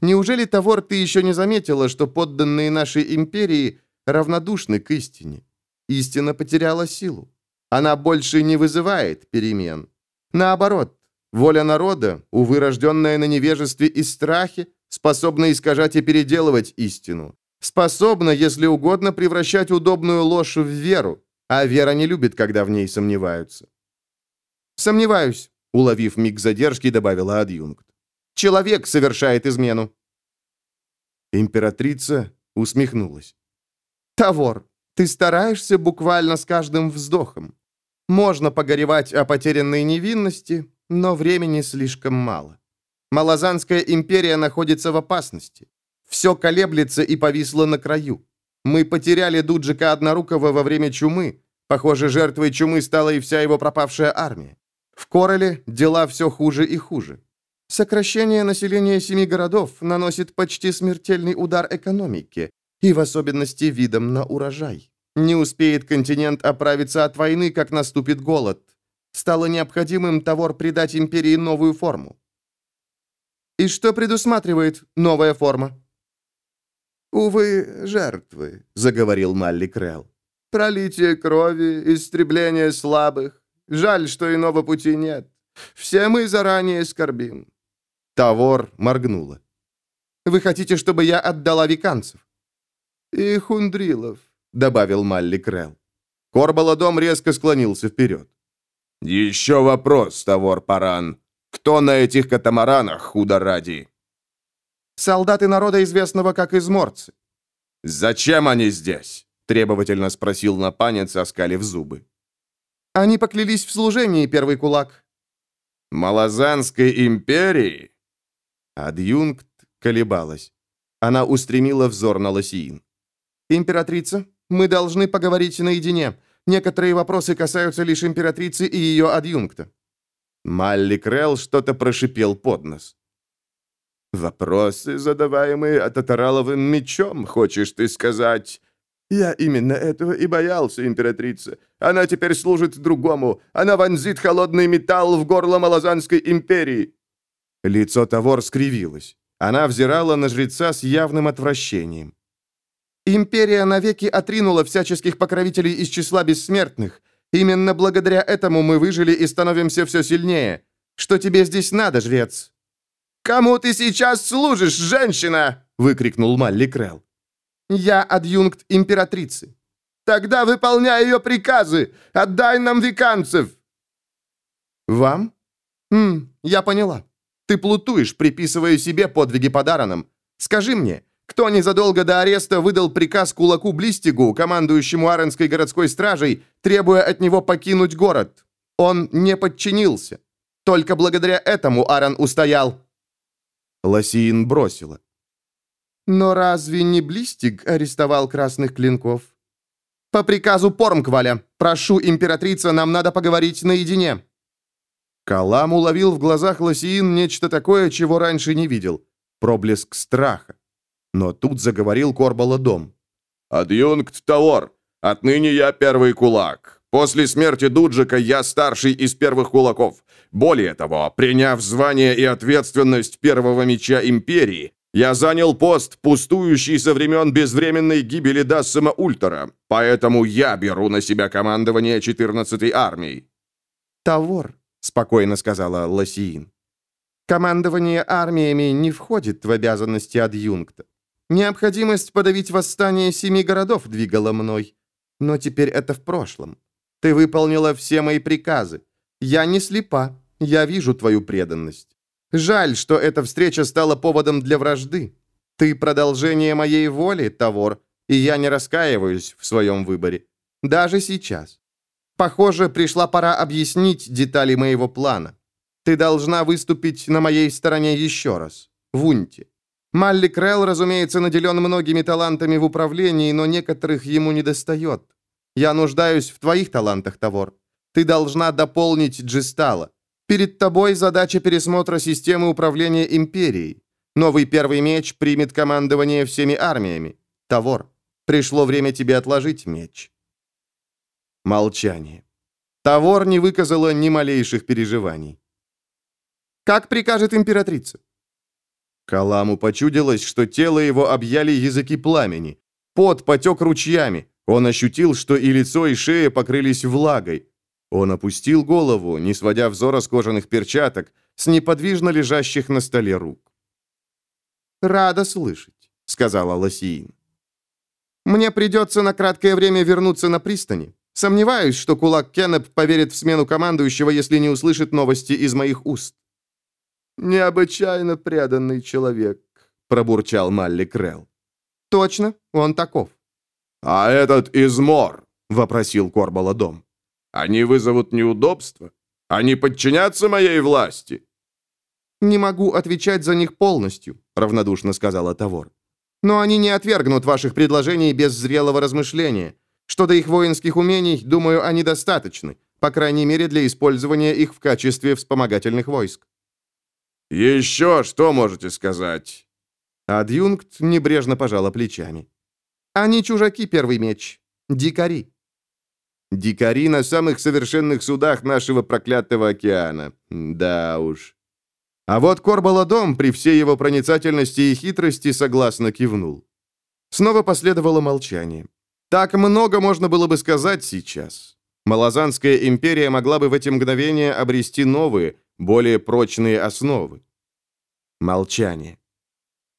S4: Неужели, Тавор, ты еще не заметила, что подданные нашей империи равнодушны к истине? Истина потеряла силу. Она больше не вызывает перемен. Наоборот, воля народа, увы, рожденная на невежестве и страхе, способна искажать и переделывать истину, способна, если угодно, превращать удобную ложь в веру, а вера не любит, когда в ней сомневаются. «Сомневаюсь», — уловив миг задержки, добавила адъюнкт. «Человек совершает измену». Императрица усмехнулась. «Тавор, ты стараешься буквально с каждым вздохом. Можно погоревать о потерянной невинности, но времени слишком мало. Малазанская империя находится в опасности. Все колеблется и повисло на краю. Мы потеряли Дуджика Однорукого во время чумы. Похоже, жертвой чумы стала и вся его пропавшая армия. В Короле дела все хуже и хуже. Сокращение населения семи городов наносит почти смертельный удар экономике, и в особенности видом на урожай. Не успеет континент оправиться от войны, как наступит голод. Стало необходимым Тавор придать империи новую форму. И что предусматривает новая форма?» «Увы, жертвы», — заговорил Малли Крелл. «Пролитие крови, истребление слабых. Жаль, что иного пути нет. Все мы заранее скорбим». Тавор моргнула. «Вы хотите, чтобы я отдала виканцев?» «И хундрилов», — добавил Малли Крелл. Корбаладом резко склонился вперед.
S2: «Еще вопрос, Тавор Паран. Кто на этих катамаранах, худо ради?»
S4: «Солдаты народа, известного как изморцы».
S2: «Зачем они здесь?» — требовательно спросил напанец, оскалив зубы.
S4: «Они поклялись в служении, первый кулак».
S2: «Малазанской империи?»
S1: Адъюнкт колебалась. Она устремила взор на Лосиин.
S4: «Императрица, мы должны поговорить наедине. Некоторые вопросы касаются лишь императрицы и ее адъюнкта».
S1: Малли Крелл что-то прошипел под нос.
S3: «Вопросы, задаваемые Ататараловым мечом, хочешь ты сказать?» «Я именно этого и боялся, императрица. Она теперь служит другому. Она вонзит холодный металл в горло Малазанской империи».
S1: Лицо Тавор скривилось. Она взирала на жреца с явным отвращением.
S4: «Империя навеки отринула всяческих покровителей из числа бессмертных. Именно благодаря этому мы выжили и становимся все сильнее. Что тебе здесь надо, жрец?»
S2: «Кому ты сейчас служишь, женщина?» — выкрикнул Малли Крелл.
S4: «Я адъюнкт императрицы».
S2: «Тогда выполняй ее приказы! Отдай нам виканцев!»
S4: «Вам? Хм, я поняла. Ты плутуешь, приписывая себе подвиги подаранным. Скажи мне, кто незадолго до ареста выдал приказ кулаку Блистигу, командующему Аренской городской стражей, требуя от него покинуть город? Он не подчинился. Только благодаря этому Аран устоял». Лосиин бросила. «Но разве не Блистиг арестовал красных клинков?» «По приказу Пормкваля. Прошу, императрица, нам надо поговорить наедине». Калам уловил в глазах Лосиин нечто такое, чего раньше не видел. Проблеск страха. Но тут заговорил Корбаладом.
S3: «Адъюнкт Тавор, отныне я первый кулак. После смерти Дуджика я старший из первых кулаков. Более того, приняв звание и ответственность первого меча Империи, я занял пост, пустующий со времен безвременной гибели Дассама Ультера, поэтому я беру на себя командование 14-й армией».
S4: «Тавор», — спокойно сказала Лосиин. «Командование армиями не входит в обязанности адъюнкта. Необходимость подавить восстание семи городов двигала мной. Но теперь это в прошлом. Ты выполнила все мои приказы. Я не слепа. Я вижу твою преданность. Жаль, что эта встреча стала поводом для вражды. Ты продолжение моей воли, Тавор, и я не раскаиваюсь в своем выборе. Даже сейчас. Похоже, пришла пора объяснить детали моего плана. Ты должна выступить на моей стороне еще раз. В Унте. Малли Крелл, разумеется, наделен многими талантами в управлении, но некоторых ему недостает. Я нуждаюсь в твоих талантах, Тавор. Ты должна дополнить Джистала. Перед тобой задача пересмотра системы управления империей. Новый первый меч примет командование всеми армиями. Тавор, пришло время тебе отложить меч. Молчание. Тавор не выказала ни малейших переживаний. «Как прикажет императрица?» Каламу почудилось, что тело его объяли языки пламени. Пот потек ручьями. Он ощутил, что и лицо, и шея покрылись влагой. Он опустил голову, не сводя взора с кожаных перчаток, с неподвижно лежащих на столе рук. «Рада слышать», — сказала Лосиин. «Мне придется на краткое время вернуться на пристани. Сомневаюсь, что кулак Кеннеп поверит в смену командующего, если не услышит новости из моих уст.
S2: «Необычайно преданный человек», — пробурчал Малли Крелл.
S4: «Точно, он таков».
S3: «А этот измор?»
S4: — вопросил Корбала дом.
S3: «Они вызовут неудобства? Они подчинятся моей власти?»
S4: «Не могу отвечать за них полностью», — равнодушно сказала Тавор. «Но они не отвергнут ваших предложений без зрелого размышления. Что до их воинских умений, думаю, они достаточны, по крайней мере, для использования их в качестве вспомогательных войск.
S3: «Еще что можете сказать?»
S4: Адъюнкт небрежно пожала плечами. «Они чужаки, первый меч. Дикари». «Дикари на самых совершенных судах нашего проклятого океана. Да уж». А вот Корбаладом при всей его проницательности и хитрости согласно кивнул. Снова последовало молчание. Так много можно было бы сказать сейчас. Малазанская империя могла бы в эти мгновения обрести новые, более прочные основы. Молчание.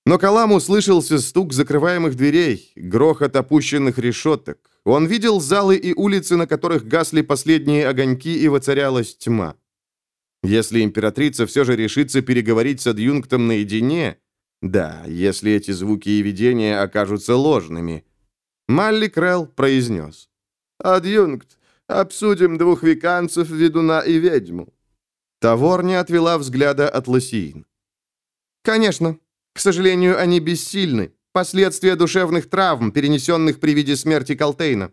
S4: Но Калам услышался стук закрываемых дверей, грохот опущенных решеток. Он видел залы и улицы, на которых гасли последние огоньки, и воцарялась тьма. Если императрица все же решится переговорить с адъюнктом наедине, да, если эти звуки и видения окажутся ложными, Малли Крелл произнес.
S2: «Адъюнкт, обсудим двух веканцев, ведуна и ведьму».
S4: Тавор не отвела взгляда от Лосиин. «Конечно. К сожалению, они бессильны. Последствия душевных травм, перенесенных при виде смерти Колтейна».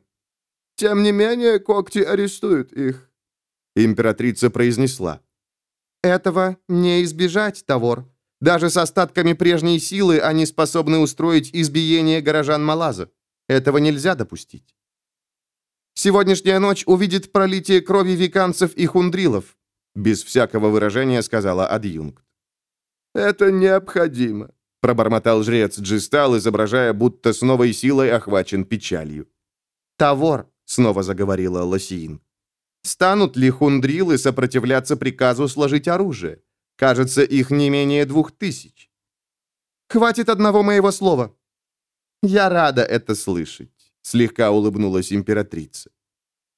S2: «Тем не менее, когти арестуют их», —
S4: императрица произнесла. «Этого не избежать, Тавор. Даже с остатками прежней силы они способны устроить избиение горожан Малаза. Этого нельзя допустить. Сегодняшняя ночь увидит пролитие крови виканцев и хундрилов, без всякого выражения сказала адъюнкт.
S2: «Это необходимо», —
S4: пробормотал жрец Джистал, изображая, будто с новой силой охвачен печалью. «Тавор», — снова заговорила Лосиин. «Станут ли хундрилы сопротивляться приказу сложить оружие? Кажется, их не менее двух тысяч. Хватит одного моего слова. Я рада это слышать, слегка улыбнулась императрица.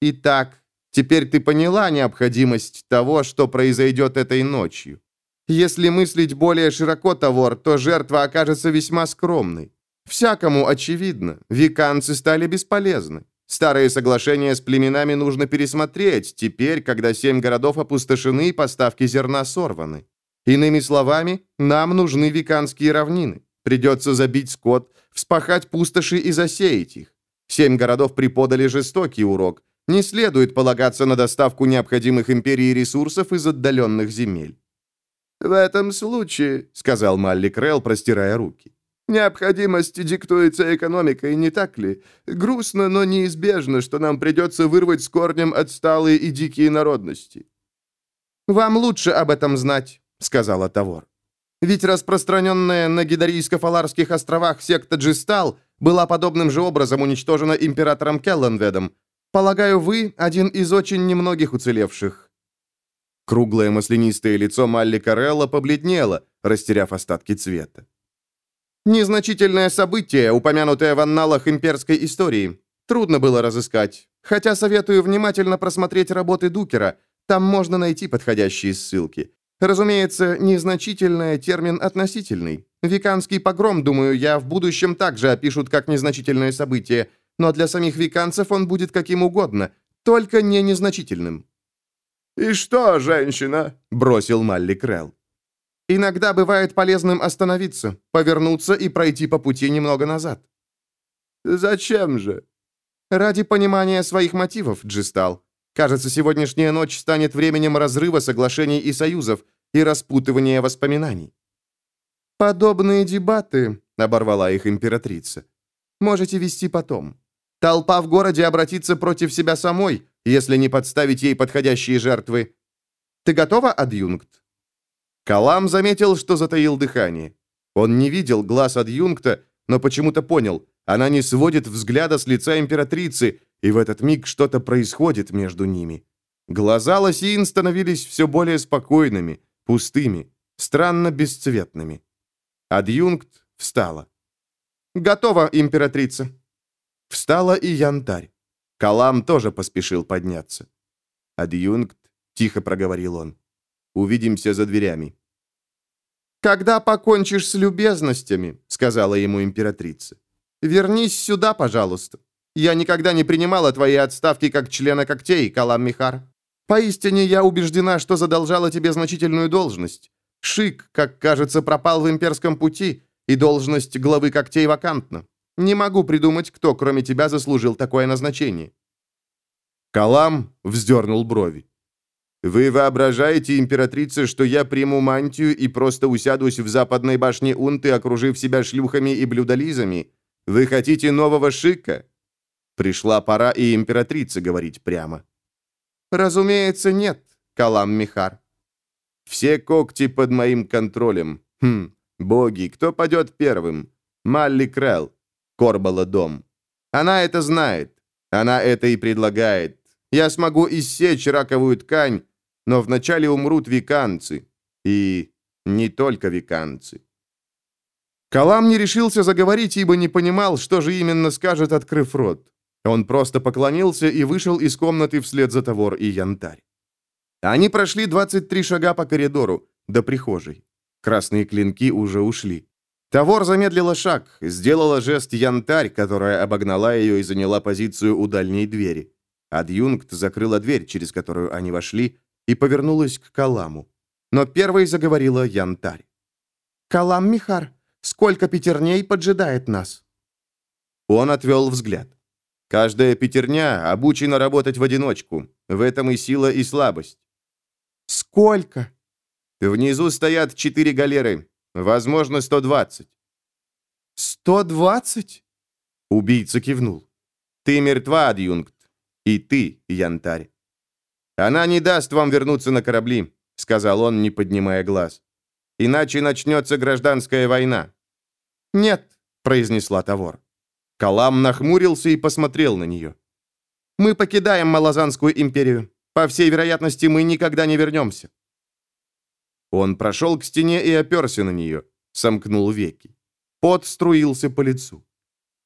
S4: Итак, теперь ты поняла необходимость того, что произойдет этой ночью. Если мыслить более широко, Тавор, то жертва окажется весьма скромной. Всякому очевидно, виканцы стали бесполезны. Старые соглашения с племенами нужно пересмотреть, теперь, когда семь городов опустошены и поставки зерна сорваны. Иными словами, нам нужны виканские равнины. Придется забить скот, вспахать пустоши и засеять их. Семь городов преподали жестокий урок. Не следует полагаться на доставку необходимых империи ресурсов из отдаленных земель. «В этом случае», — сказал Малли Крелл, простирая руки, Необходимость диктуется экономикой, не так ли? Грустно, но неизбежно, что нам придется вырвать с корнем отсталые и дикие народности». «Вам лучше об этом знать», — сказала Тавор. «Ведь распространенная на Гидарийско-Фаларских островах секта Джистал была подобным же образом уничтожена императором Келленведом. Полагаю, вы один из очень немногих уцелевших». Круглое маслянистое лицо Малли Карелла побледнело, растеряв остатки цвета. Незначительное событие, упомянутое в анналах имперской истории. Трудно было разыскать. Хотя советую внимательно просмотреть работы Дукера. Там можно найти подходящие ссылки. Разумеется, незначительное термин относительный. Виканский погром, думаю я, в будущем также опишут как незначительное событие, но для самих виканцев он будет каким угодно, только не незначительным.
S3: «И что, женщина?» — бросил Малли Крелл.
S4: Иногда бывает полезным остановиться, повернуться и пройти по пути немного назад.
S3: Зачем же?
S4: Ради понимания своих мотивов, Джистал. Кажется, сегодняшняя ночь станет временем разрыва соглашений и союзов и распутывания воспоминаний. Подобные дебаты, оборвала их императрица, можете вести потом. Толпа в городе обратится против себя самой, если не подставить ей подходящие жертвы. Ты готова, адъюнкт? Калам заметил, что затаил дыхание. Он не видел глаз адъюнкта, но почему-то понял, она не сводит взгляда с лица императрицы, и в этот миг что-то происходит между ними. Глаза Лосиин становились все более спокойными, пустыми, странно бесцветными. Адъюнкт встала. «Готово, императрица!» Встала и янтарь. Калам тоже поспешил подняться. «Адъюнкт», — тихо проговорил он, Увидимся за дверями». «Когда покончишь с любезностями», — сказала ему императрица, — «вернись сюда, пожалуйста. Я никогда не принимала твои отставки как члена когтей, Калам Михар. Поистине я убеждена, что задолжала тебе значительную должность. Шик, как кажется, пропал в имперском пути, и должность главы когтей вакантна. Не могу придумать, кто, кроме тебя, заслужил такое назначение». Калам вздернул брови. Вы воображаете, императрица, что я приму мантию и просто усядусь в западной башне Унты, окружив себя шлюхами и блюдолизами? Вы хотите нового шика?» Пришла пора и императрице говорить прямо. «Разумеется, нет, Калам Михар. Все когти под моим контролем. Хм, боги, кто падет первым? Малли Крелл, Корбала Дом. Она это знает. Она это и предлагает. Я смогу иссечь раковую ткань, но вначале умрут виканцы. И не только виканцы. Калам не решился заговорить, ибо не понимал, что же именно скажет, открыв рот. Он просто поклонился и вышел из комнаты вслед за Тавор и Янтарь. Они прошли 23 шага по коридору, до прихожей. Красные клинки уже ушли. Тавор замедлила шаг, сделала жест Янтарь, которая обогнала ее и заняла позицию у дальней двери. Адъюнкт закрыла дверь, через которую они вошли, и повернулась к Каламу. Но первой заговорила Янтарь. «Калам Михар, сколько пятерней поджидает нас?» Он отвел взгляд. «Каждая пятерня обучена работать в одиночку. В этом и сила, и слабость». «Сколько?» «Внизу стоят четыре галеры. Возможно, 120». «120?» Убийца кивнул. «Ты мертва, адъюнкт. И ты, Янтарь. «Она не даст вам вернуться на корабли», — сказал он, не поднимая глаз. «Иначе начнется гражданская война». «Нет», — произнесла Тавор. Калам нахмурился и посмотрел на нее. «Мы покидаем Малазанскую империю. По всей вероятности, мы никогда не вернемся».
S1: Он прошел к стене и оперся на нее, сомкнул веки. Пот струился по лицу.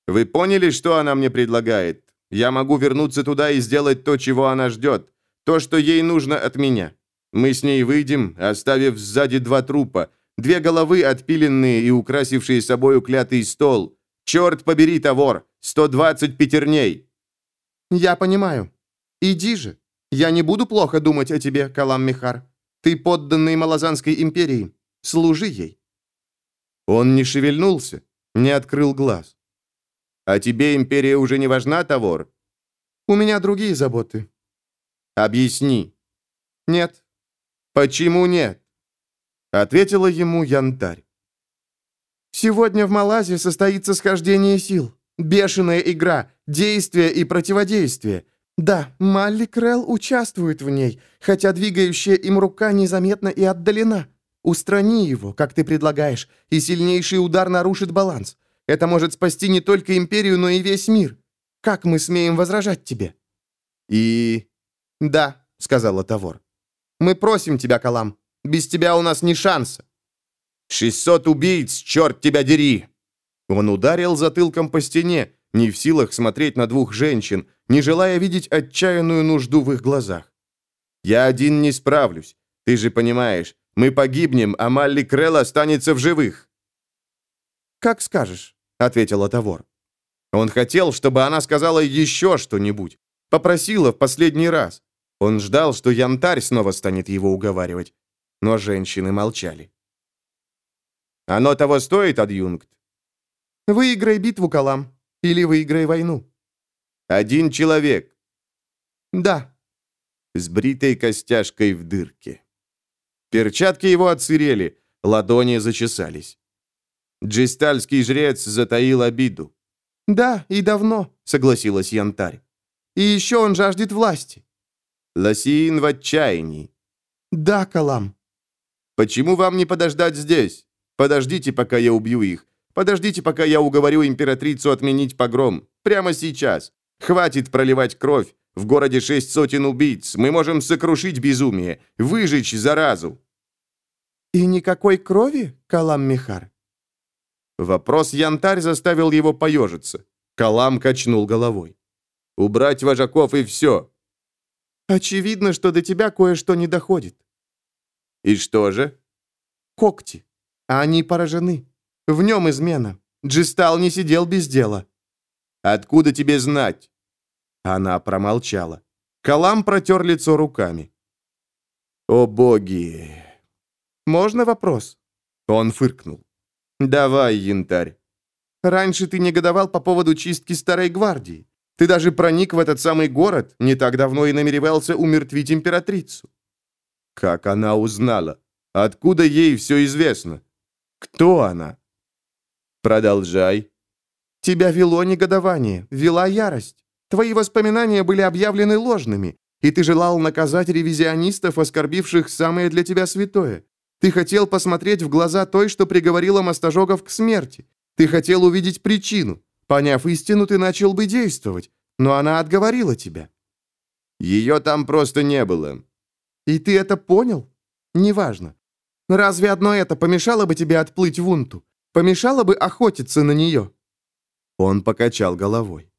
S1: «Вы поняли, что она мне предлагает? Я могу вернуться туда и сделать то, чего она ждет, то, что ей нужно от меня. Мы с ней выйдем, оставив сзади два трупа, две головы, отпиленные и украсившие собой уклятый стол. Черт побери, товар! 120 пятерней!»
S4: «Я понимаю. Иди же. Я не буду плохо думать о тебе, Калам Михар. Ты подданный Малазанской империи. Служи ей».
S1: Он не шевельнулся, не открыл глаз. «А тебе империя уже не важна, Тавор?»
S4: «У меня другие заботы».
S1: «Объясни».
S4: «Нет».
S1: «Почему нет?» Ответила ему Янтарь.
S4: «Сегодня в Малазе состоится схождение сил. Бешеная игра, действие и противодействие. Да, Малли Крелл участвует в ней, хотя двигающая им рука незаметна и отдалена. Устрани его, как ты предлагаешь, и сильнейший удар нарушит баланс. Это может спасти не только империю, но и весь мир. Как мы смеем возражать тебе?»
S1: «И...»
S4: «Да», — сказала Тавор. «Мы просим тебя, Калам. Без тебя у нас ни шанса».
S1: «Шестьсот убийц, черт тебя дери!» Он ударил затылком по стене, не в силах смотреть на двух женщин, не желая видеть отчаянную нужду в их глазах. «Я один не справлюсь. Ты же понимаешь, мы погибнем, а Малли Крелл останется в живых».
S4: «Как скажешь», — ответила Тавор.
S1: Он хотел, чтобы она сказала еще что-нибудь. Попросила в последний раз. Он ждал, что Янтарь снова станет его уговаривать. Но женщины молчали. «Оно того стоит, адъюнкт?»
S4: «Выиграй битву, Калам, или выиграй войну».
S1: «Один человек».
S4: «Да».
S1: С бритой костяшкой в дырке. Перчатки его отсырели, ладони зачесались. Джистальский жрец затаил обиду.
S4: «Да, и давно», — согласилась Янтарь. «И еще он жаждет власти».
S1: Лосиин в отчаянии.
S4: «Да, Калам».
S1: «Почему вам не подождать здесь? Подождите, пока я убью их. Подождите, пока я уговорю императрицу отменить погром. Прямо сейчас. Хватит проливать кровь. В городе шесть сотен убийц. Мы можем сокрушить безумие, выжечь заразу».
S4: «И никакой крови, Калам Михар?»
S1: Вопрос Янтарь заставил его поежиться. Калам качнул головой. «Убрать вожаков и все».
S4: «Очевидно, что до тебя кое-что не доходит».
S1: «И что же?»
S4: «Когти. А они поражены. В нем измена. Джистал не сидел без дела».
S1: «Откуда тебе знать?» Она промолчала. Калам протер лицо руками. «О боги!»
S4: «Можно вопрос?»
S1: Он фыркнул. «Давай, янтарь».
S4: «Раньше ты негодовал по поводу чистки Старой Гвардии. Ты даже проник в этот самый город, не так давно и намеревался умертвить императрицу».
S1: «Как она узнала? Откуда ей все известно? Кто она?» «Продолжай».
S4: «Тебя вело негодование, вела ярость. Твои воспоминания были объявлены ложными, и ты желал наказать ревизионистов, оскорбивших самое для тебя святое. Ты хотел посмотреть в глаза той, что приговорила мастожогов к смерти. Ты хотел увидеть причину. Поняв истину, ты начал бы действовать, но она отговорила тебя.
S1: Ее там просто не было.
S4: И ты это понял? Неважно. Разве одно это помешало бы тебе отплыть в Унту? Помешало бы охотиться на нее?»
S1: Он покачал головой.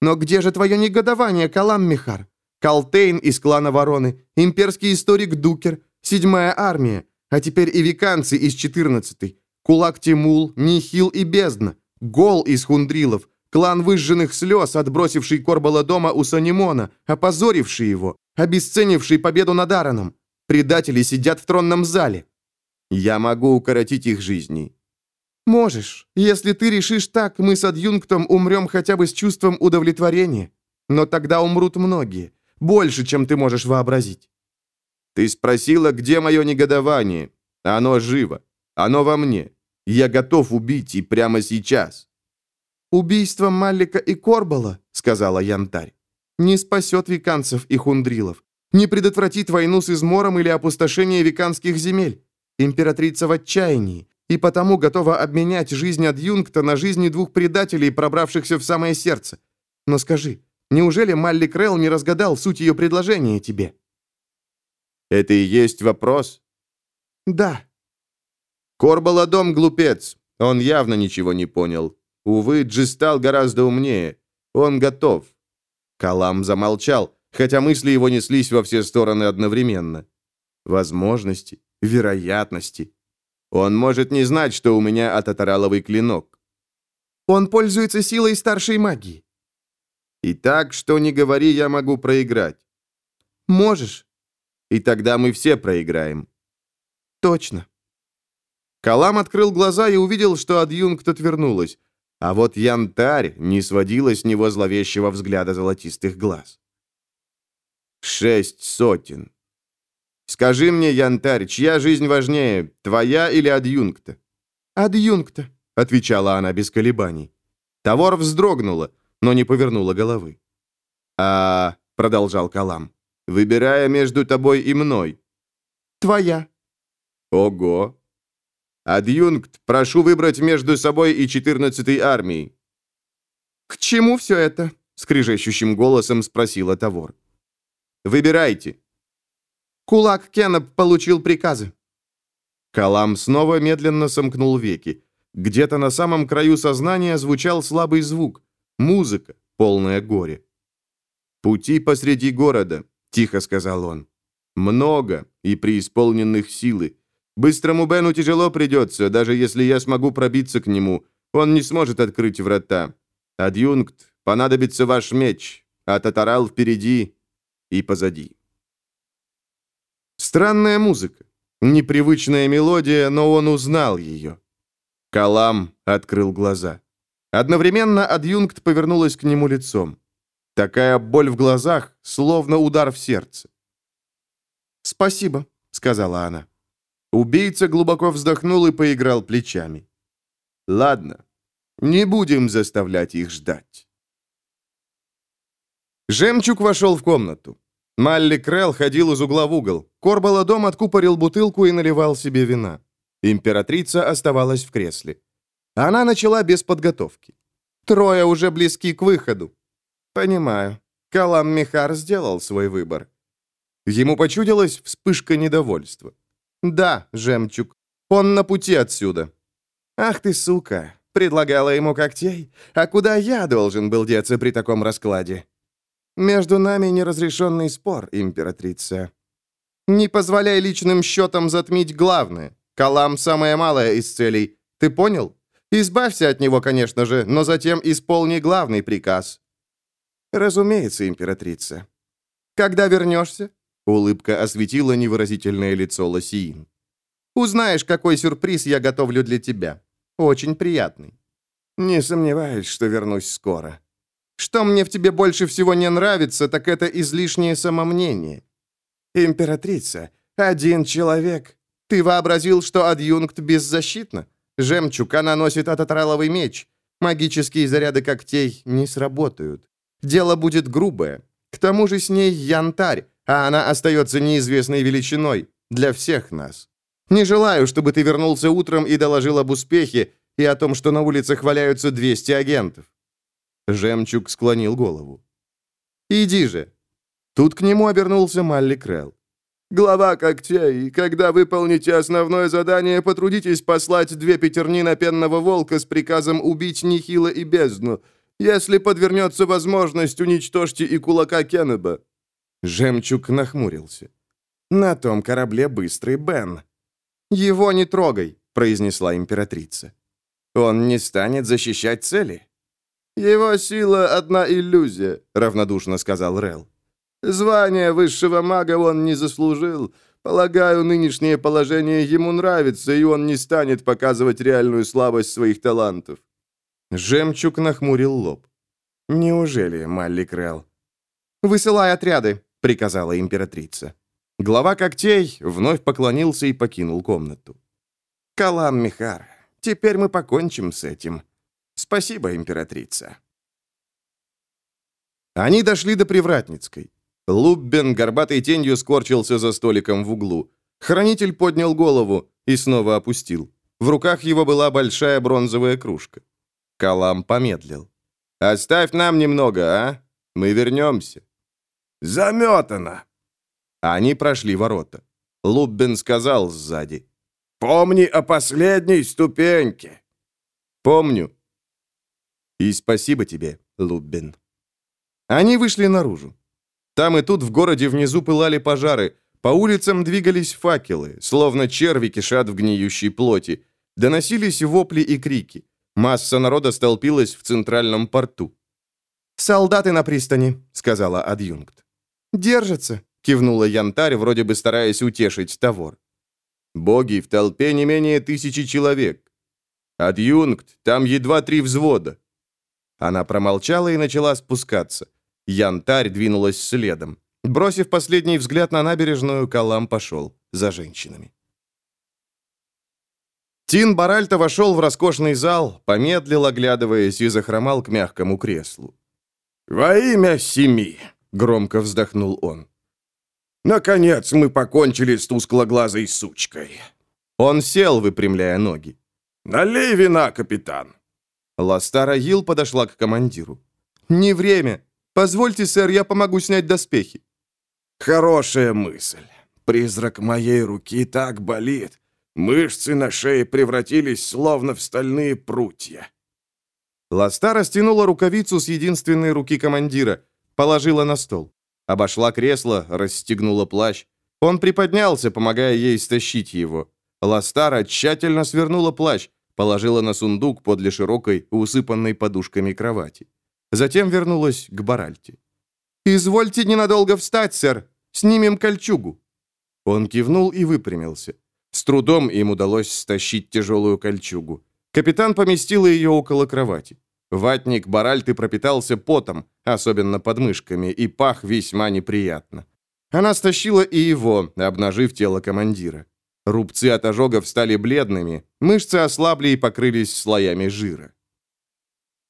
S4: «Но где же твое негодование, Калам Михар? Калтейн из клана Вороны, имперский историк Дукер, седьмая армия, а теперь и виканцы из 14-й, Кулак Тимул, Нихил и Бездна, Гол из Хундрилов, клан выжженных слез, отбросивший Корбала дома у Санимона, опозоривший его, обесценивший победу над Араном. Предатели сидят в тронном зале.
S1: Я могу укоротить их жизни.
S4: Можешь. Если ты решишь так, мы с адъюнктом умрем хотя бы с чувством удовлетворения. Но тогда умрут многие. Больше, чем ты можешь вообразить.
S1: Ты спросила, где мое негодование. Оно живо. Оно во мне. Я готов убить и прямо сейчас».
S4: «Убийство Маллика и Корбала», — сказала Янтарь, — «не спасет виканцев и хундрилов, не предотвратит войну с измором или опустошение виканских земель. Императрица в отчаянии, и потому готова обменять жизнь адъюнкта на жизни двух предателей, пробравшихся в самое сердце. Но скажи, неужели Маллик Релл не разгадал суть ее предложения тебе?»
S1: Это и есть вопрос?
S4: «Да». Корбаладом глупец. Он явно ничего не понял. Увы, Джи стал гораздо умнее. Он готов. Калам замолчал, хотя мысли его неслись во все стороны одновременно. Возможности, вероятности. Он может не знать, что у меня ататараловый клинок. Он пользуется силой старшей магии. И так, что не говори, я могу проиграть. Можешь. И тогда мы все проиграем. Точно. Калам открыл глаза и увидел, что адъюнкт отвернулась. А вот янтарь не сводила с него зловещего взгляда золотистых глаз. «Шесть сотен. Скажи мне, янтарь, чья жизнь важнее, твоя или адъюнкта?» «Адъюнкта», — отвечала она без колебаний. Тавор вздрогнула, но не повернула головы. «А...» — продолжал Калам. «Выбирая между тобой и мной». «Твоя». «Ого! «Адъюнкт, прошу выбрать между собой и 14-й армией». «К чему все это?» — скрижащущим голосом спросила Тавор. «Выбирайте». Кулак Кеннеп получил приказы. Калам снова медленно сомкнул веки. Где-то на самом краю сознания звучал слабый звук. Музыка, полное горе. «Пути посреди города», — тихо сказал он. «Много и преисполненных силы. Быстрому Бену тяжело придется, даже если я смогу пробиться к нему. Он не сможет открыть врата. Адъюнкт, понадобится ваш меч, а Татарал впереди и позади. Странная музыка. Непривычная мелодия, но он узнал ее. Калам открыл глаза. Одновременно адъюнкт повернулась к нему лицом. Такая боль в глазах, словно удар в сердце. «Спасибо», — сказала она. Убийца глубоко вздохнул и поиграл плечами. «Ладно, не будем заставлять их ждать». Жемчуг вошел в комнату. Малли Крелл ходил из угла в угол. Корбаладом откупорил бутылку и наливал себе вина. Императрица оставалась в кресле. Она начала без подготовки. Трое уже близки к выходу. Понимаю. Калам Михар сделал свой выбор. Ему почудилась вспышка недовольства. «Да, жемчуг. Он на пути отсюда». «Ах ты, сука!» Предлагала ему когтей. А куда я должен был деться при таком раскладе? Между нами неразрешенный спор, императрица. Не позволяй личным счетам затмить главное. Калам — самое малое из целей. Ты понял? Избавься от него, конечно же, но затем исполни главный приказ. Разумеется, императрица. Когда вернешься? Улыбка осветила невыразительное лицо Лосиин. «Узнаешь, какой сюрприз я готовлю для тебя. Очень приятный». «Не сомневаюсь, что вернусь скоро». «Что мне в тебе больше всего не нравится, так это излишнее самомнение». «Императрица, один человек. Ты вообразил, что адъюнкт беззащитна? Жемчуг, она носит ататраловый меч. Магические заряды когтей не сработают. Дело будет грубое. К тому же с ней янтарь, а она остается неизвестной величиной для всех нас. Не желаю, чтобы ты вернулся утром и доложил об успехе и о том, что на улицах валяются 200 агентов». Жемчуг склонил голову. «Иди же». Тут к нему обернулся Малли Крелл. «Глава когтей, когда выполните основное задание, потрудитесь послать две пятерни на пенного волка с приказом убить Нихила и бездну. Если подвернется возможность, уничтожьте и кулака Кеннеба. Жемчуг нахмурился. «На том корабле быстрый Бен». «Его не трогай», — произнесла императрица. «Он не станет защищать цели». «Его сила — одна иллюзия», — равнодушно сказал Рел. «Звание высшего мага он не заслужил. Полагаю, нынешнее положение ему нравится, и он не станет показывать реальную слабость своих талантов». Жемчуг нахмурил лоб. «Неужели, Малли Рел? «Высылай отряды», — приказала императрица. Глава когтей вновь поклонился и покинул комнату. «Калам Михар, теперь мы покончим с этим. Спасибо, императрица». Они дошли до Привратницкой. Луббен горбатой тенью скорчился за столиком в углу. Хранитель поднял голову и снова опустил. В руках его была большая бронзовая кружка. Калам помедлил. «Оставь нам немного, а? Мы вернемся».
S3: «Заметано!»
S1: Они прошли ворота. Луббен сказал сзади.
S3: Помни о последней ступеньке».
S1: «Помню. И спасибо тебе, Луббин». Они вышли наружу. Там и тут в городе внизу пылали пожары, по улицам двигались факелы, словно черви кишат в гниющей плоти. Доносились вопли и крики. Масса народа столпилась в центральном порту. «Солдаты на пристани», — сказала адъюнкт. «Держатся», — кивнула Янтарь, вроде бы стараясь утешить Тавор. «Боги, в толпе не менее тысячи человек. Адъюнкт, там едва три взвода». Она промолчала и начала спускаться. Янтарь двинулась следом. Бросив последний взгляд на набережную, Калам пошел за женщинами. Тин Баральто вошел в роскошный зал, помедлил, оглядываясь, и захромал к мягкому креслу.
S3: «Во имя семи!» — громко вздохнул он. «Наконец мы покончили с тусклоглазой сучкой!»
S1: Он сел, выпрямляя ноги.
S3: «Налей вина, капитан!»
S1: Ластара Йил подошла к командиру. «Не время. Позвольте, сэр, я помогу снять доспехи».
S3: «Хорошая мысль. Призрак моей руки так болит. Мышцы на шее превратились словно в стальные прутья».
S1: Ластара стянула рукавицу с единственной руки командира, положила на стол. Обошла кресло, расстегнула плащ. Он приподнялся, помогая ей стащить его. Ластара тщательно свернула плащ, положила на сундук подле широкой, усыпанной подушками кровати. Затем вернулась к Баральте. «Извольте ненадолго встать, сэр. Снимем кольчугу». Он кивнул и выпрямился. С трудом им удалось стащить тяжелую кольчугу. Капитан поместил ее около кровати. Ватник Баральты пропитался потом, особенно подмышками, и пах весьма неприятно. Она стащила и его, обнажив тело командира. Рубцы от ожогов стали бледными, мышцы ослабли и покрылись слоями жира.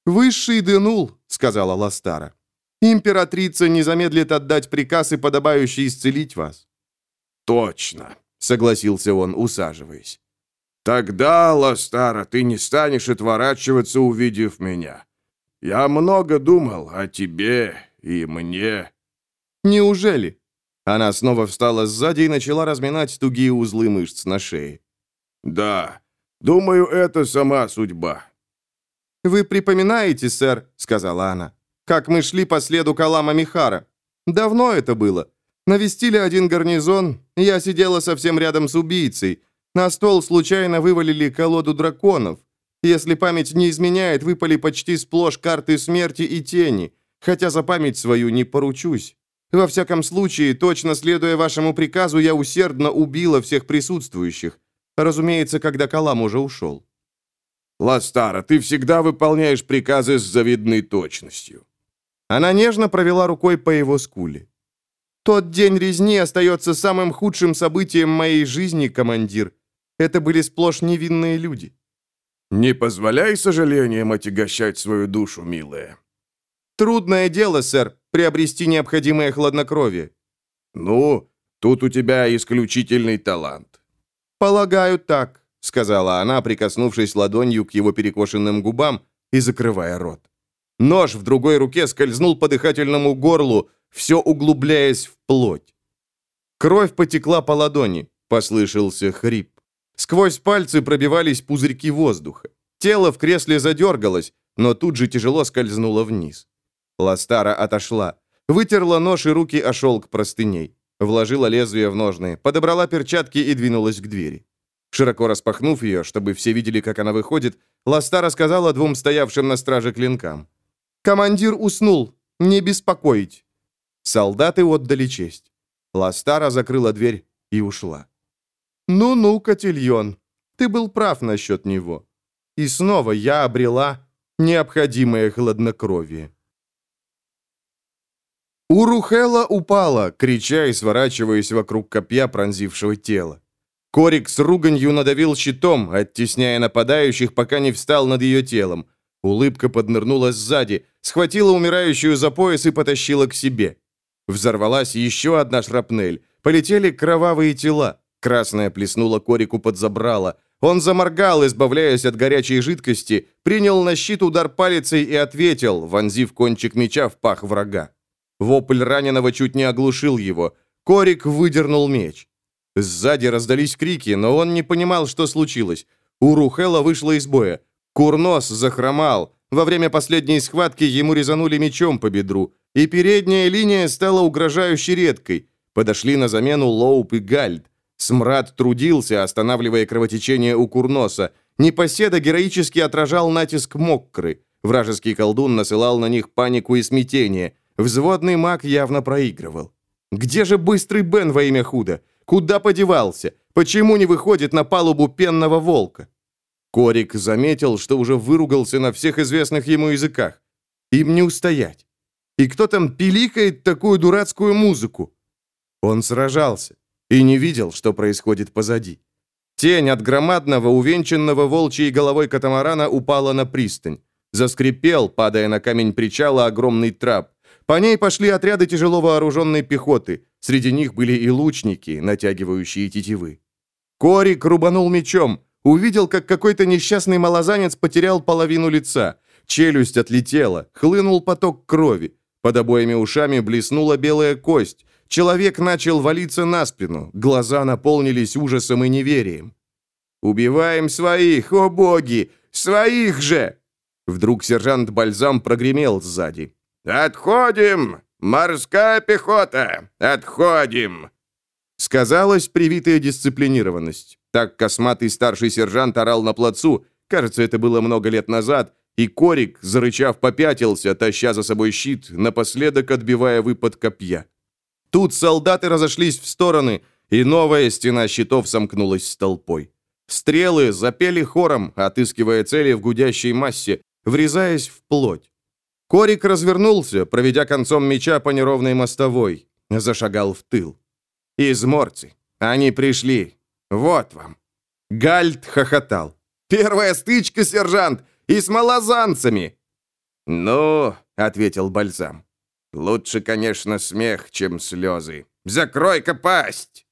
S1: «Высший дынул», — сказала Ластара. «Императрица не замедлит отдать приказ и подобающий исцелить вас».
S3: «Точно», — согласился он, усаживаясь. Тогда, Ластара, ты не станешь отворачиваться, увидев меня. Я много думал о тебе и мне».
S1: «Неужели?» Она снова встала сзади и начала разминать тугие узлы мышц на шее.
S3: «Да, думаю, это сама судьба».
S1: «Вы припоминаете, сэр, — сказала она, — как мы шли по следу Калама Михара? Давно это было. Навестили один гарнизон, я сидела совсем рядом с убийцей, на стол случайно вывалили колоду драконов. Если память не изменяет, выпали почти сплошь карты смерти и тени, хотя за память свою не поручусь. Во всяком случае, точно следуя вашему приказу, я усердно убила всех присутствующих. Разумеется, когда Калам уже ушел.
S3: Ластара, ты всегда выполняешь приказы с завидной точностью.
S1: Она нежно провела рукой по его скуле. Тот день резни остается самым худшим событием моей жизни, командир. Это были сплошь невинные люди.
S3: Не позволяй сожалениям отягощать свою душу, милая.
S1: Трудное дело, сэр, приобрести необходимое хладнокровие.
S3: Ну, тут у тебя исключительный талант.
S1: Полагаю, так, сказала она, прикоснувшись ладонью к его перекошенным губам и закрывая рот. Нож в другой руке скользнул по дыхательному горлу, все углубляясь в плоть. Кровь потекла по ладони, послышался хрип. Сквозь пальцы пробивались пузырьки воздуха. Тело в кресле задергалось, но тут же тяжело скользнуло вниз. Ластара отошла, вытерла нож и руки о шелк простыней, вложила лезвие в ножны, подобрала перчатки и двинулась к двери. Широко распахнув ее, чтобы все видели, как она выходит, Ластара сказала двум стоявшим на страже клинкам. «Командир уснул. Не беспокоить». Солдаты отдали честь. Ластара закрыла дверь и ушла. «Ну-ну, Котильон, ты был прав насчет него. И снова я обрела необходимое хладнокровие». Урухела упала, крича и сворачиваясь вокруг копья, пронзившего тело. Корик с руганью надавил щитом, оттесняя нападающих, пока не встал над ее телом. Улыбка поднырнула сзади, схватила умирающую за пояс и потащила к себе. Взорвалась еще одна шрапнель. Полетели кровавые тела. Красная плеснула Корику под забрало. Он заморгал, избавляясь от горячей жидкости, принял на щит удар палицей и ответил, вонзив кончик меча в пах врага. Вопль раненого чуть не оглушил его. Корик выдернул меч. Сзади раздались крики, но он не понимал, что случилось. Урухела вышла из боя. Курнос захромал. Во время последней схватки ему резанули мечом по бедру, и передняя линия стала угрожающе редкой. Подошли на замену Лоуп и Гальд. Смрад трудился, останавливая кровотечение у Курноса. Непоседа героически отражал натиск Моккры. Вражеский колдун насылал на них панику и смятение. Взводный маг явно проигрывал. Где же быстрый Бен во имя худа? Куда подевался? Почему не выходит на палубу пенного волка? Корик заметил, что уже выругался на всех известных ему языках. Им не устоять. И кто там пиликает такую дурацкую музыку? Он сражался и не видел, что происходит позади. Тень от громадного, увенчанного волчьей головой катамарана упала на пристань. Заскрипел, падая на камень причала, огромный трап. По ней пошли отряды тяжело вооруженной пехоты. Среди них были и лучники, натягивающие тетивы. Корик рубанул мечом. Увидел, как какой-то несчастный малозанец потерял половину лица. Челюсть отлетела, хлынул поток крови. Под обоими ушами блеснула белая кость. Человек начал валиться на спину. Глаза наполнились ужасом и неверием. «Убиваем своих, о боги! Своих же!» Вдруг сержант Бальзам прогремел сзади. «Отходим! Морская пехота! Отходим!» Сказалась привитая дисциплинированность. Так косматый старший сержант орал на плацу, кажется, это было много лет назад, и Корик, зарычав, попятился, таща за собой щит, напоследок отбивая выпад копья. Тут солдаты разошлись в стороны, и новая стена щитов сомкнулась с толпой. Стрелы запели хором, отыскивая цели в гудящей массе, врезаясь в плоть. Корик развернулся, проведя концом меча по неровной мостовой. Зашагал в тыл. Изморцы. Они пришли. Вот вам. Гальд хохотал. «Первая стычка, сержант! И с малозанцами!» «Ну», — ответил Бальзам, — «лучше, конечно, смех, чем слезы. Закрой-ка пасть!»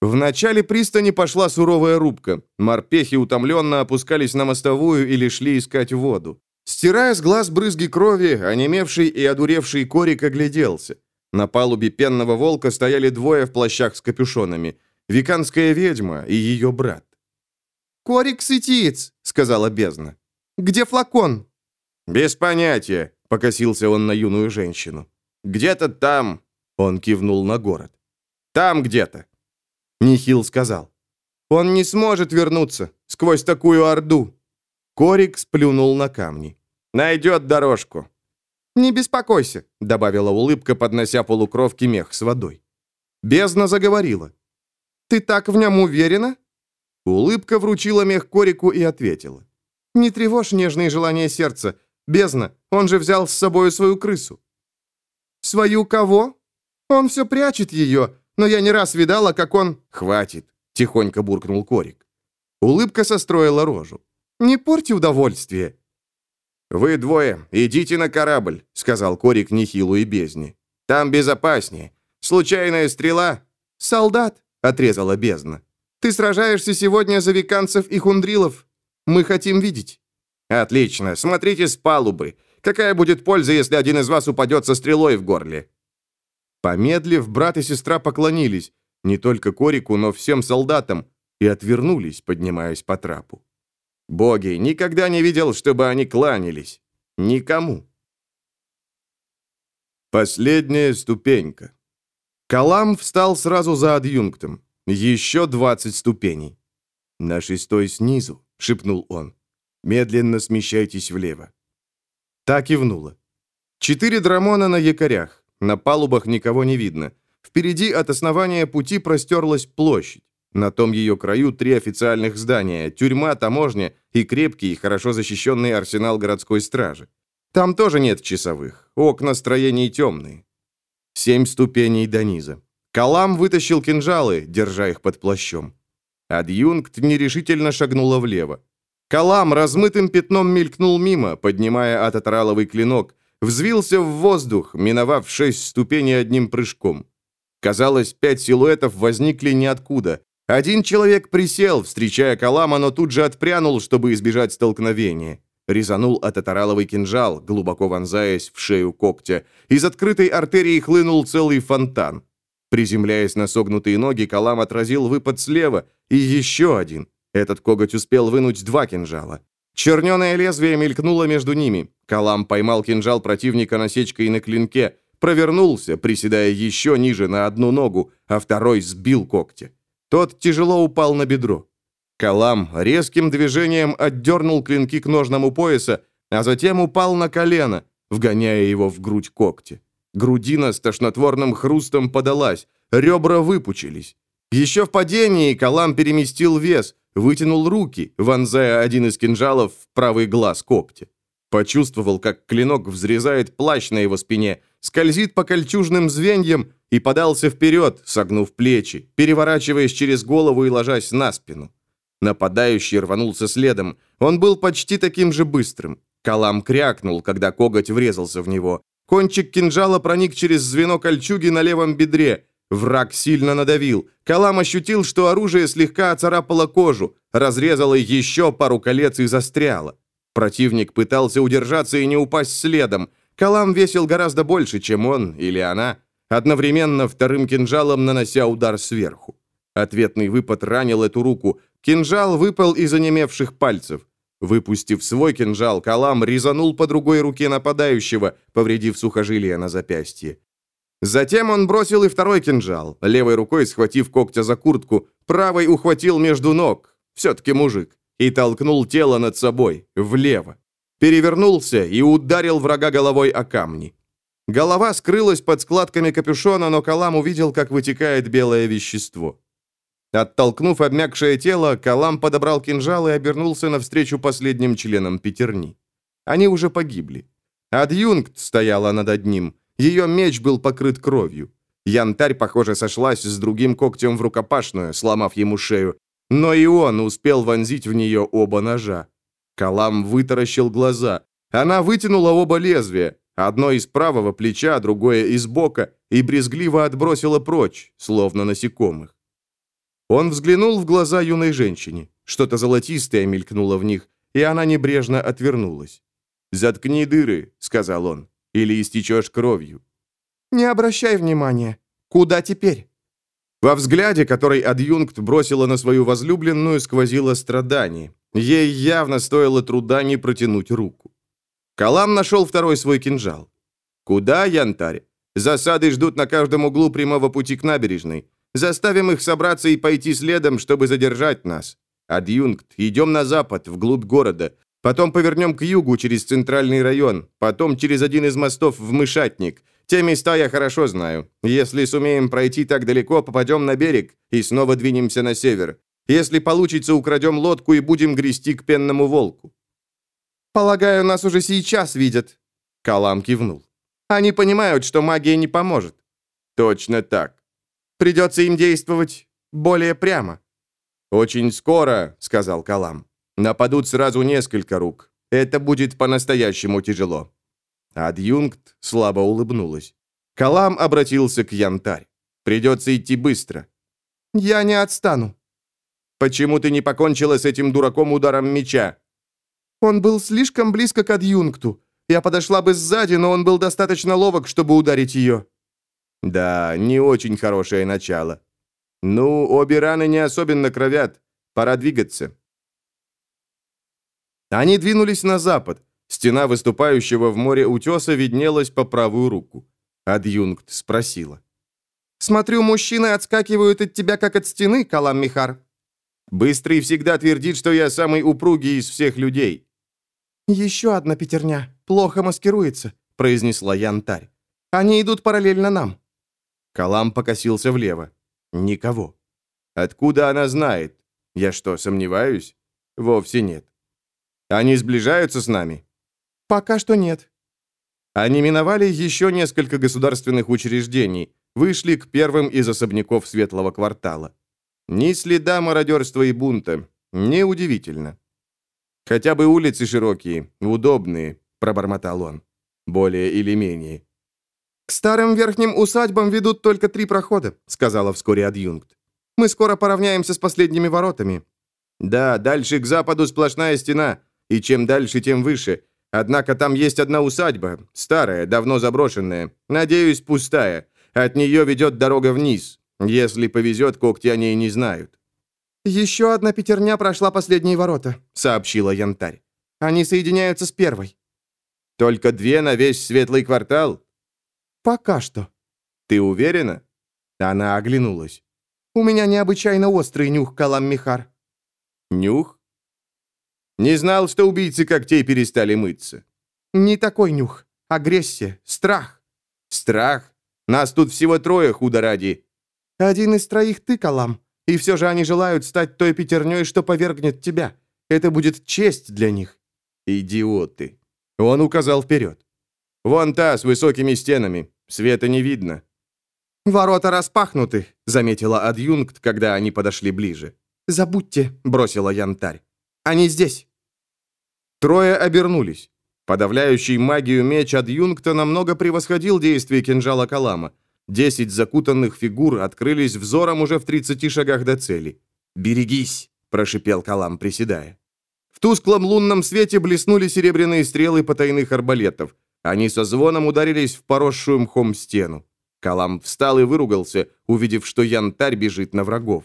S1: В начале пристани пошла суровая рубка. Морпехи утомленно опускались на мостовую или шли искать воду. Стирая с глаз брызги крови, онемевший и одуревший Корик огляделся. На палубе пенного волка стояли двое в плащах с капюшонами. Виканская ведьма и ее брат.
S4: «Корик сытиец», — сказала бездна. «Где флакон?»
S1: «Без понятия», — покосился он на юную женщину. «Где-то там», — он кивнул на город. «Там где-то». Нихил сказал. «Он не сможет вернуться сквозь такую орду». Корик сплюнул на камни. «Найдет дорожку».
S4: «Не беспокойся», —
S1: добавила улыбка, поднося полукровки мех с водой. Бездна заговорила.
S4: «Ты так в нем уверена?»
S1: Улыбка вручила мех Корику и ответила.
S4: «Не тревожь нежные желания сердца. Бездна, он же взял с собой свою крысу». «Свою кого?» «Он все прячет ее, но я не раз видала, как он...»
S1: «Хватит», — тихонько буркнул Корик. Улыбка состроила рожу.
S4: Не порти удовольствие».
S1: «Вы двое, идите на корабль», — сказал Корик Нехилу и Бездне. «Там безопаснее. Случайная стрела...»
S4: «Солдат», — отрезала бездна. «Ты сражаешься сегодня за виканцев и хундрилов. Мы хотим видеть».
S1: «Отлично. Смотрите с палубы. Какая будет польза, если один из вас упадет со стрелой в горле?» Помедлив, брат и сестра поклонились, не только Корику, но всем солдатам, и отвернулись, поднимаясь по трапу. Боги, никогда не видел, чтобы они кланялись. Никому. Последняя ступенька. Калам встал сразу за адъюнктом. Еще двадцать ступеней. «На шестой снизу», — шепнул он. «Медленно смещайтесь влево». Так и внуло. Четыре драмона на якорях. На палубах никого не видно. Впереди от основания пути простерлась площадь. На том ее краю три официальных здания – тюрьма, таможня и крепкий и хорошо защищенный арсенал городской стражи. Там тоже нет часовых, окна строений темные. Семь ступеней до низа. Калам вытащил кинжалы, держа их под плащом. Адъюнкт нерешительно шагнула влево. Калам размытым пятном мелькнул мимо, поднимая ататраловый клинок, взвился в воздух, миновав шесть ступеней одним прыжком. Казалось, пять силуэтов возникли ниоткуда. Один человек присел, встречая Калама, но тут же отпрянул, чтобы избежать столкновения. Резанул ататараловый кинжал, глубоко вонзаясь в шею когтя. Из открытой артерии хлынул целый фонтан. Приземляясь на согнутые ноги, Калам отразил выпад слева, и еще один. Этот коготь успел вынуть два кинжала. Черненое лезвие мелькнуло между ними. Калам поймал кинжал противника насечкой на клинке, провернулся, приседая еще ниже на одну ногу, а второй сбил когти. Тот тяжело упал на бедро. Калам резким движением отдернул клинки к ножному пояса, а затем упал на колено, вгоняя его в грудь когти. Грудина с тошнотворным хрустом подалась, ребра выпучились. Еще в падении Калам переместил вес, вытянул руки, вонзая один из кинжалов в правый глаз когтя. Почувствовал, как клинок взрезает плащ на его спине, скользит по кольчужным звеньям и подался вперед, согнув плечи, переворачиваясь через голову и ложась на спину. Нападающий рванулся следом. Он был почти таким же быстрым. Калам крякнул, когда коготь врезался в него. Кончик кинжала проник через звено кольчуги на левом бедре. Враг сильно надавил. Калам ощутил, что оружие слегка оцарапало кожу, разрезало еще пару колец и застряло. Противник пытался удержаться и не упасть следом. Калам весил гораздо больше, чем он или она, одновременно вторым кинжалом нанося удар сверху. Ответный выпад ранил эту руку. Кинжал выпал из онемевших пальцев. Выпустив свой кинжал, Калам резанул по другой руке нападающего, повредив сухожилие на запястье. Затем он бросил и второй кинжал, левой рукой схватив когтя за куртку, правой ухватил между ног, все-таки мужик, и толкнул тело над собой, влево. Перевернулся и ударил врага головой о камни. Голова скрылась под складками капюшона, но Калам увидел, как вытекает белое вещество. Оттолкнув обмякшее тело, Калам подобрал кинжал и обернулся навстречу последним членам пятерни. Они уже погибли. Адъюнкт стояла над одним. Ее меч был покрыт кровью. Янтарь, похоже, сошлась с другим когтем в рукопашную, сломав ему шею. Но и он успел вонзить в нее оба ножа. Калам вытаращил глаза. Она вытянула оба лезвия, одно из правого плеча, другое из бока, и брезгливо отбросила прочь, словно насекомых. Он взглянул в глаза юной женщине. Что-то золотистое мелькнуло в них, и она небрежно отвернулась. «Заткни дыры», — сказал он, — «или истечешь кровью».
S4: «Не обращай внимания. Куда теперь?»
S1: Во взгляде, который адъюнкт бросила на свою возлюбленную, сквозило страдание. Ей явно стоило труда не протянуть руку. Калам нашел второй свой кинжал. «Куда, янтарь? Засады ждут на каждом углу прямого пути к набережной. Заставим их собраться и пойти следом, чтобы задержать нас. Адъюнкт, идем на запад, вглубь города. Потом повернем к югу через центральный район. Потом через один из мостов в Мышатник. Те места я хорошо знаю. Если сумеем пройти так далеко, попадем на берег и снова двинемся на север. Если получится, украдем лодку и будем грести к пенному волку».
S4: «Полагаю, нас уже сейчас видят».
S1: Калам кивнул.
S4: «Они понимают, что магия не поможет».
S1: «Точно так.
S4: Придется им действовать более прямо».
S1: «Очень скоро», — сказал Калам. «Нападут сразу несколько рук. Это будет по-настоящему тяжело». Адъюнкт слабо улыбнулась. Калам обратился к Янтарь. «Придется идти быстро».
S4: «Я не отстану».
S1: «Почему ты не покончила с этим дураком ударом меча?»
S4: «Он был слишком близко к адъюнкту. Я подошла бы сзади, но он был достаточно ловок, чтобы ударить ее».
S1: Да, не очень хорошее начало. Ну, обе раны не особенно кровят. Пора двигаться. Они двинулись на запад. Стена выступающего в море утеса виднелась по правую руку. Адъюнкт спросила.
S4: «Смотрю, мужчины отскакивают от тебя, как от стены, Калам Михар».
S1: «Быстрый всегда твердит, что я самый упругий из всех людей».
S4: «Еще одна пятерня. Плохо маскируется», — произнесла Янтарь. «Они идут параллельно нам».
S1: Калам покосился влево. Никого. Откуда она знает? Я что, сомневаюсь? Вовсе нет. Они сближаются с нами?
S4: Пока что нет.
S1: Они миновали еще несколько государственных учреждений, вышли к первым из особняков Светлого квартала. Ни следа мародерства и бунта. Неудивительно. «Хотя бы улицы широкие, удобные», — пробормотал он. «Более или менее».
S4: «К старым верхним усадьбам ведут только три прохода», — сказала вскоре адъюнкт. «Мы скоро поравняемся с последними воротами».
S1: «Да, дальше к западу сплошная стена, и чем дальше, тем выше. Однако там есть одна усадьба, старая, давно заброшенная, надеюсь, пустая.
S2: От нее ведет дорога вниз. Если повезет, когти о ней не знают».
S4: «Еще одна пятерня прошла последние ворота», — сообщила Янтарь. «Они соединяются с первой».
S2: «Только две на весь светлый квартал?»
S4: «Пока что».
S2: «Ты уверена?»
S4: Она оглянулась. «У меня необычайно острый нюх, Калам Михар».
S2: «Нюх?» «Не знал, что убийцы когтей перестали мыться».
S4: «Не такой нюх. Агрессия, страх».
S2: «Страх? Нас тут всего трое, худо ради».
S4: «Один из троих ты, Калам. И все же они желают стать той пятерней, что повергнет тебя. Это будет честь для них».
S2: «Идиоты». Он указал вперед. «Вон та, с высокими стенами. Света не видно».
S4: «Ворота распахнуты», — заметила адъюнкт, когда они подошли ближе. «Забудьте», — бросила Янтарь. «Они здесь».
S2: Трое обернулись. Подавляющий магию меч адъюнкта намного превосходил действие кинжала Калама. Десять закутанных фигур открылись взором уже в 30 шагах до цели. «Берегись!» – прошипел Калам, приседая. В тусклом лунном свете блеснули серебряные стрелы потайных арбалетов. Они со звоном ударились в поросшую мхом стену. Калам встал и выругался, увидев, что янтарь бежит на врагов.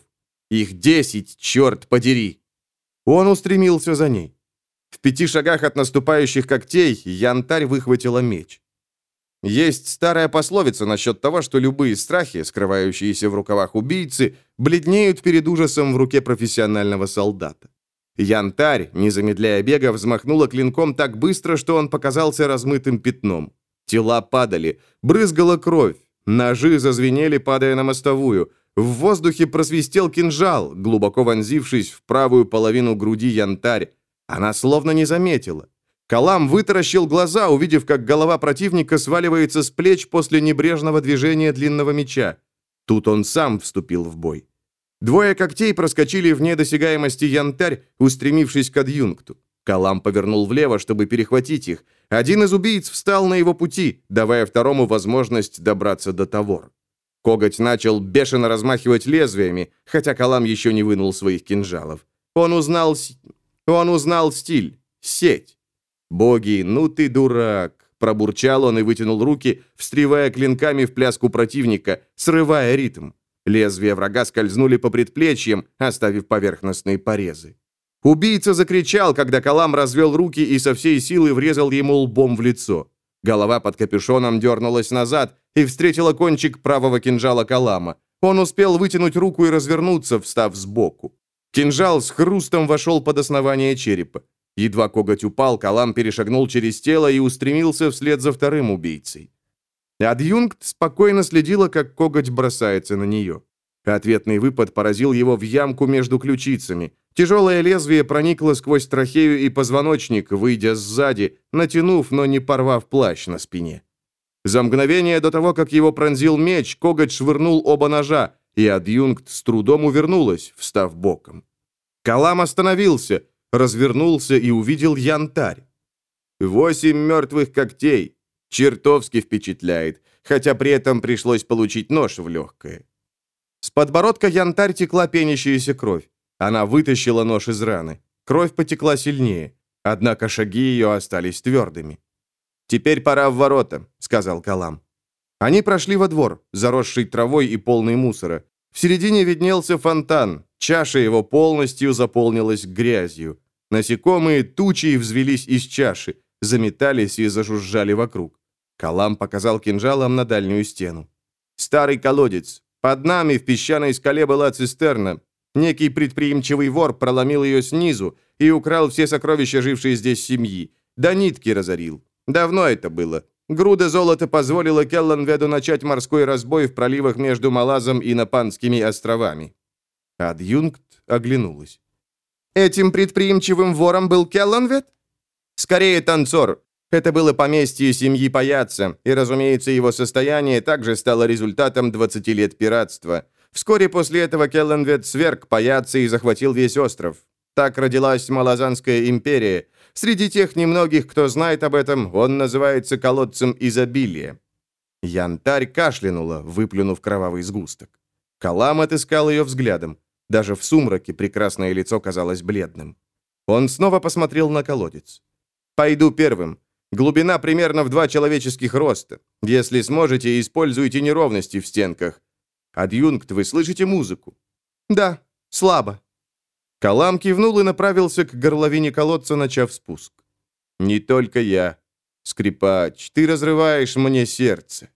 S2: «Их десять, черт подери!» Он устремился за ней. В пяти шагах от наступающих когтей янтарь выхватила меч. Есть старая пословица насчет того, что любые страхи, скрывающиеся в рукавах убийцы, бледнеют перед ужасом в руке профессионального солдата. Янтарь, не замедляя бега, взмахнула клинком так быстро, что он показался размытым пятном. Тела падали, брызгала кровь, ножи зазвенели, падая на мостовую. В воздухе просвистел кинжал, глубоко вонзившись в правую половину груди янтарь. Она словно не заметила. Калам вытаращил глаза, увидев, как голова противника сваливается с плеч после небрежного движения длинного меча. Тут он сам вступил в бой. Двое когтей проскочили вне досягаемости янтарь, устремившись к адъюнкту. Калам повернул влево, чтобы перехватить их. Один из убийц встал на его пути, давая второму возможность добраться до Тавор. Коготь начал бешено размахивать лезвиями, хотя Калам еще не вынул своих кинжалов. Он узнал... Он узнал стиль, сеть. «Боги, ну ты дурак!» Пробурчал он и вытянул руки, встревая клинками в пляску противника, срывая ритм. Лезвия врага скользнули по предплечьям, оставив поверхностные порезы. Убийца закричал, когда Калам развел руки и со всей силы врезал ему лбом в лицо. Голова под капюшоном дернулась назад и встретила кончик правого кинжала Калама. Он успел вытянуть руку и развернуться, встав сбоку. Кинжал с хрустом вошел под основание черепа. Едва коготь упал, Калам перешагнул через тело и устремился вслед за вторым убийцей. Адъюнкт спокойно следила, как коготь бросается на нее. Ответный выпад поразил его в ямку между ключицами. Тяжелое лезвие проникло сквозь трахею и позвоночник, выйдя сзади, натянув, но не порвав плащ на спине. За мгновение до того, как его пронзил меч, коготь швырнул оба ножа, и адъюнкт с трудом увернулась, встав боком. Калам остановился, развернулся и увидел янтарь. Восемь мертвых когтей. Чертовски впечатляет, хотя при этом пришлось получить нож в легкое. С подбородка янтарь текла пенящаяся кровь. Она вытащила нож из раны. Кровь потекла сильнее, однако шаги ее остались твердыми. «Теперь пора в ворота», — сказал Калам. Они прошли во двор, заросший травой и полный мусора. В середине виднелся фонтан, чаша его полностью заполнилась грязью. Насекомые тучи взвелись из чаши, заметались и зажужжали вокруг. Калам показал кинжалом на дальнюю стену. «Старый колодец. Под нами в песчаной скале была цистерна. Некий предприимчивый вор проломил ее снизу и украл все сокровища жившей здесь семьи. До нитки разорил. Давно это было. Груда золота позволила Келланведу начать морской разбой в проливах между Малазом и Напанскими островами. Адъюнкт оглянулась. «Этим предприимчивым вором был Келланвед?» «Скорее, танцор. Это было поместье семьи Паяца, и, разумеется, его состояние также стало результатом 20 лет пиратства. Вскоре после этого Келленвед сверг Паяца и захватил весь остров. Так родилась Малазанская империя – Среди тех немногих, кто знает об этом, он называется колодцем изобилия. Янтарь кашлянула, выплюнув кровавый сгусток. Калам отыскал ее взглядом. Даже в сумраке прекрасное лицо казалось бледным. Он снова посмотрел на колодец. «Пойду первым.
S1: Глубина примерно в два человеческих роста. Если сможете, используйте неровности в стенках. Адъюнкт, вы слышите музыку?
S4: Да, слабо.
S1: Калам кивнул и направился к горловине колодца, начав спуск. «Не только я. Скрипач, ты разрываешь мне сердце».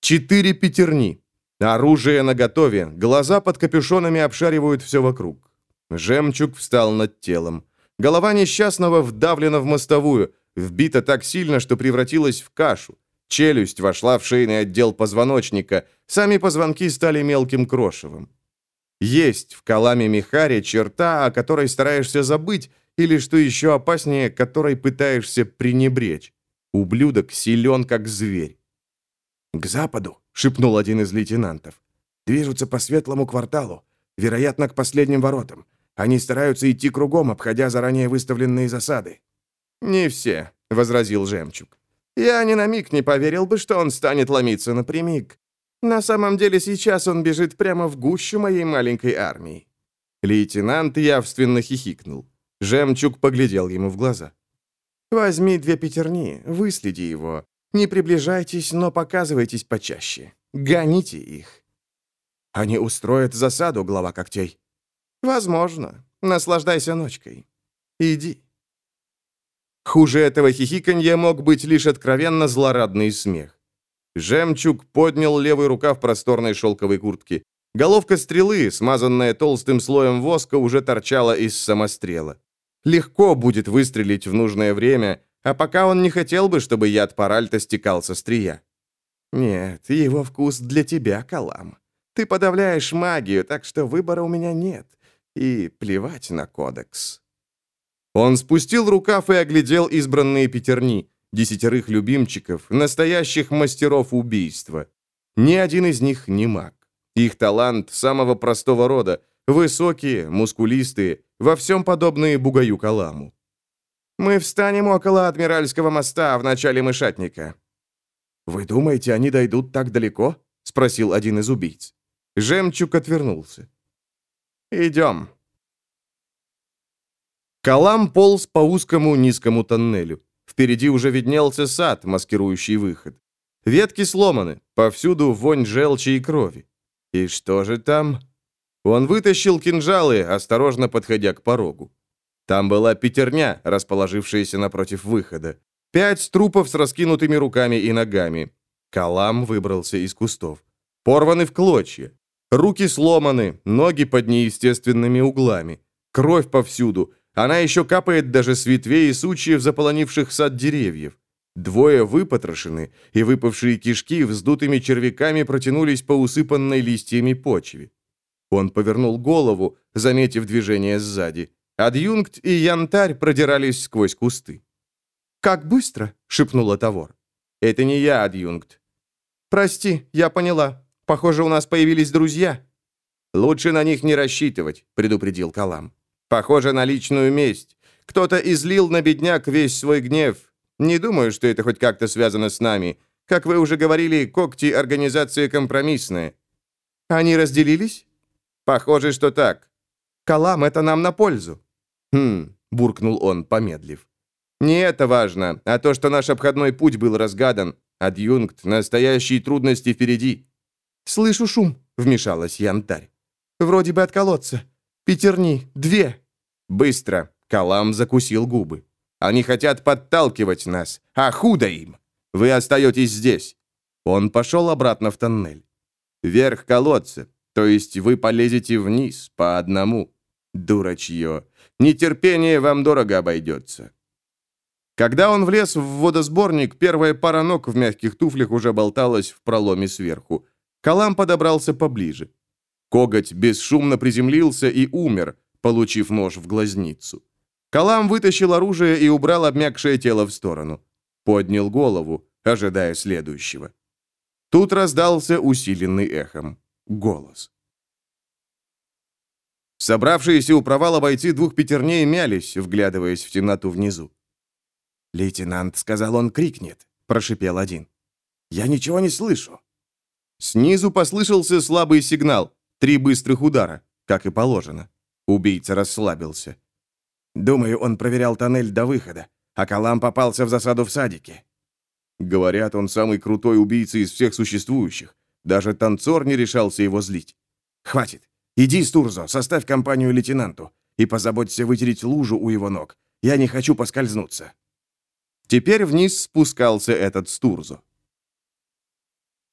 S1: Четыре пятерни. Оружие наготове, глаза под капюшонами обшаривают все вокруг. Жемчуг встал над телом. Голова несчастного вдавлена в мостовую, вбита так сильно, что превратилась в кашу. Челюсть вошла в шейный отдел позвоночника, сами позвонки стали мелким крошевом. Есть в Каламе Михаре черта, о которой стараешься забыть, или, что еще опаснее, которой пытаешься пренебречь. Ублюдок силен, как зверь.
S3: «К западу», — шепнул один из лейтенантов. «Движутся по светлому кварталу, вероятно, к последним воротам. Они стараются идти кругом, обходя заранее выставленные засады».
S1: «Не все», — возразил Жемчуг. «Я ни на миг не поверил бы, что он станет ломиться напрямик. На самом деле сейчас он бежит прямо в гущу моей маленькой армии». Лейтенант явственно хихикнул. Жемчуг поглядел ему в глаза. «Возьми две пятерни, выследи его. Не приближайтесь, но показывайтесь почаще. Гоните их».
S3: «Они устроят засаду, глава когтей».
S1: «Возможно. Наслаждайся ночкой. Иди». Хуже этого хихиканья мог быть лишь откровенно злорадный смех. Жемчуг поднял левый рукав просторной шелковой куртки. Головка стрелы, смазанная толстым слоем воска, уже торчала из самострела. Легко будет выстрелить в нужное время, а пока он не хотел бы, чтобы яд паральта стекал со стрия. Нет, его вкус для тебя, Калам. Ты подавляешь магию, так что выбора у меня нет. И плевать на кодекс. Он спустил рукав и оглядел избранные пятерни десятерых любимчиков, настоящих мастеров убийства. Ни один из них не маг. Их талант самого простого рода, высокие, мускулистые, во всем подобные бугаю Каламу. «Мы встанем около Адмиральского моста в начале мышатника».
S3: «Вы думаете, они дойдут так далеко?» — спросил один из убийц.
S1: Жемчуг отвернулся. «Идем». Калам полз по узкому низкому тоннелю. Впереди уже виднелся сад, маскирующий выход. Ветки сломаны, повсюду вонь желчи и крови. И что же там? Он вытащил кинжалы, осторожно подходя к порогу. Там была пятерня, расположившаяся напротив выхода. Пять трупов с раскинутыми руками и ногами. Калам выбрался из кустов. Порваны в клочья. Руки сломаны, ноги под неестественными углами. Кровь повсюду, она еще капает даже с ветвей и сучьев, заполонивших сад деревьев. Двое выпотрошены, и выпавшие кишки вздутыми червяками протянулись по усыпанной листьями почве. Он повернул голову, заметив движение сзади. Адъюнкт и янтарь продирались сквозь кусты. «Как быстро!» — шепнула Тавор. «Это не я, адъюнкт». «Прости, я поняла. Похоже, у нас появились друзья». «Лучше на них не рассчитывать», — предупредил Калам. Похоже на личную месть. Кто-то излил на бедняк весь свой гнев. Не думаю, что это хоть как-то связано с нами. Как вы уже говорили, когти — организация компромиссная». «Они разделились?» «Похоже, что так». «Калам, это нам на пользу». «Хм», — буркнул он, помедлив. «Не это важно, а то, что наш обходной путь был разгадан. Адъюнкт, настоящие трудности впереди». «Слышу шум», — вмешалась Янтарь. «Вроде бы от колодца. Пятерни, две». Быстро. Калам закусил губы. Они хотят подталкивать нас, а худо им. Вы остаетесь здесь. Он пошел обратно в тоннель. Вверх колодца, то есть вы полезете вниз по одному. Дурачье. Нетерпение вам дорого обойдется. Когда он влез в водосборник, первая пара ног в мягких туфлях уже болталась в проломе сверху. Калам подобрался поближе. Коготь бесшумно приземлился и умер, получив нож в глазницу. Калам вытащил оружие и убрал обмякшее тело в сторону. Поднял голову, ожидая следующего. Тут раздался усиленный эхом голос. Собравшиеся у провала бойцы двух пятерней мялись, вглядываясь в темноту внизу.
S3: «Лейтенант, — сказал он, — крикнет», — прошипел один. «Я ничего не слышу».
S1: Снизу послышался слабый сигнал, три быстрых удара, как и положено. Убийца расслабился.
S3: «Думаю, он проверял тоннель до выхода. а Калам попался в засаду в садике».
S1: Говорят, он самый крутой убийца из всех существующих. Даже танцор не решался его злить.
S3: «Хватит. Иди, Стурзо, составь компанию лейтенанту и позаботься вытереть лужу у его ног. Я не хочу поскользнуться».
S1: Теперь вниз спускался этот Стурзо.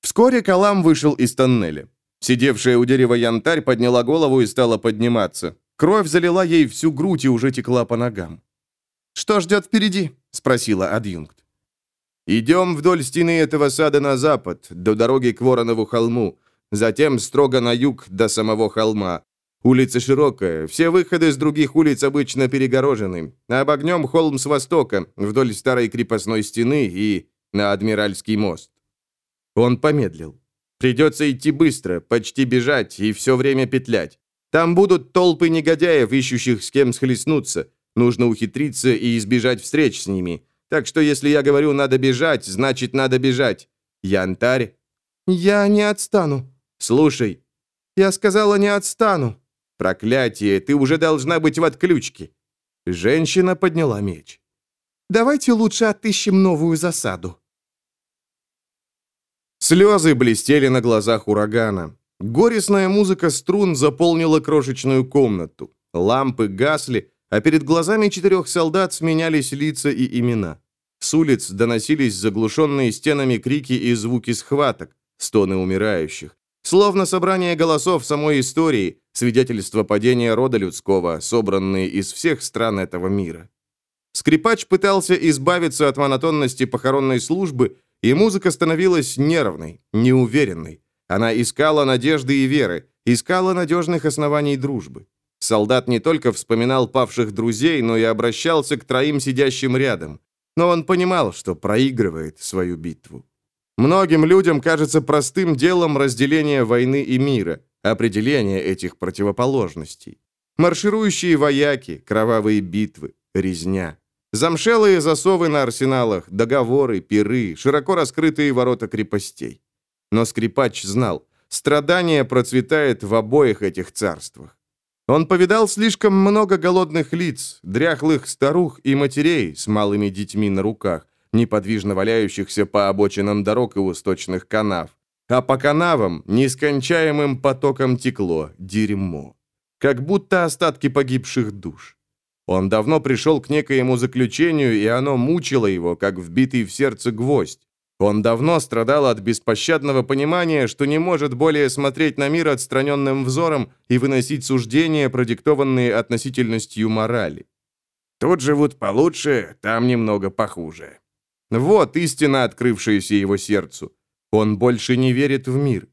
S1: Вскоре Калам вышел из тоннеля. Сидевшая у дерева янтарь подняла голову и стала подниматься. Кровь залила ей всю грудь и уже текла по ногам. «Что ждет впереди?» — спросила адъюнкт. «Идем вдоль стены этого сада на запад, до дороги к Воронову холму, затем строго на юг до самого холма. Улица широкая, все выходы с других улиц обычно перегорожены. Обогнем холм с востока, вдоль старой крепостной стены и на Адмиральский мост». Он помедлил. «Придется идти быстро, почти бежать и все время петлять. Там будут толпы негодяев, ищущих с кем схлестнуться. Нужно ухитриться и избежать встреч с ними. Так что если я говорю «надо бежать», значит «надо бежать». Янтарь. «Я не отстану». «Слушай». «Я сказала, не отстану». «Проклятие, ты уже должна быть в отключке». Женщина подняла меч. «Давайте лучше отыщем новую засаду». Слезы блестели на глазах урагана. Горестная музыка струн заполнила крошечную комнату. Лампы гасли, а перед глазами четырех солдат сменялись лица и имена. С улиц доносились заглушенные стенами крики и звуки схваток, стоны умирающих. Словно собрание голосов самой истории, свидетельство падения рода людского, собранные из всех стран этого мира. Скрипач пытался избавиться от монотонности похоронной службы, и музыка становилась нервной, неуверенной. Она искала надежды и веры, искала надежных оснований дружбы. Солдат не только вспоминал павших друзей, но и обращался к троим сидящим рядом. Но он понимал, что проигрывает свою битву. Многим людям кажется простым делом разделение войны и мира, определение этих противоположностей. Марширующие вояки, кровавые битвы, резня. Замшелые засовы на арсеналах, договоры, пиры, широко раскрытые ворота крепостей. Но скрипач знал, страдание процветает в обоих этих царствах. Он повидал слишком много голодных лиц, дряхлых старух и матерей с малыми детьми на руках, неподвижно валяющихся по обочинам дорог и восточных канав. А по канавам нескончаемым потоком текло дерьмо. Как будто остатки погибших душ. Он давно пришел к некоему заключению, и оно мучило его, как вбитый в сердце гвоздь. Он давно страдал от беспощадного понимания, что не может более смотреть на мир отстраненным взором и выносить суждения, продиктованные относительностью морали. Тут живут получше, там немного похуже. Вот истина, открывшаяся его сердцу. Он больше не верит в мир.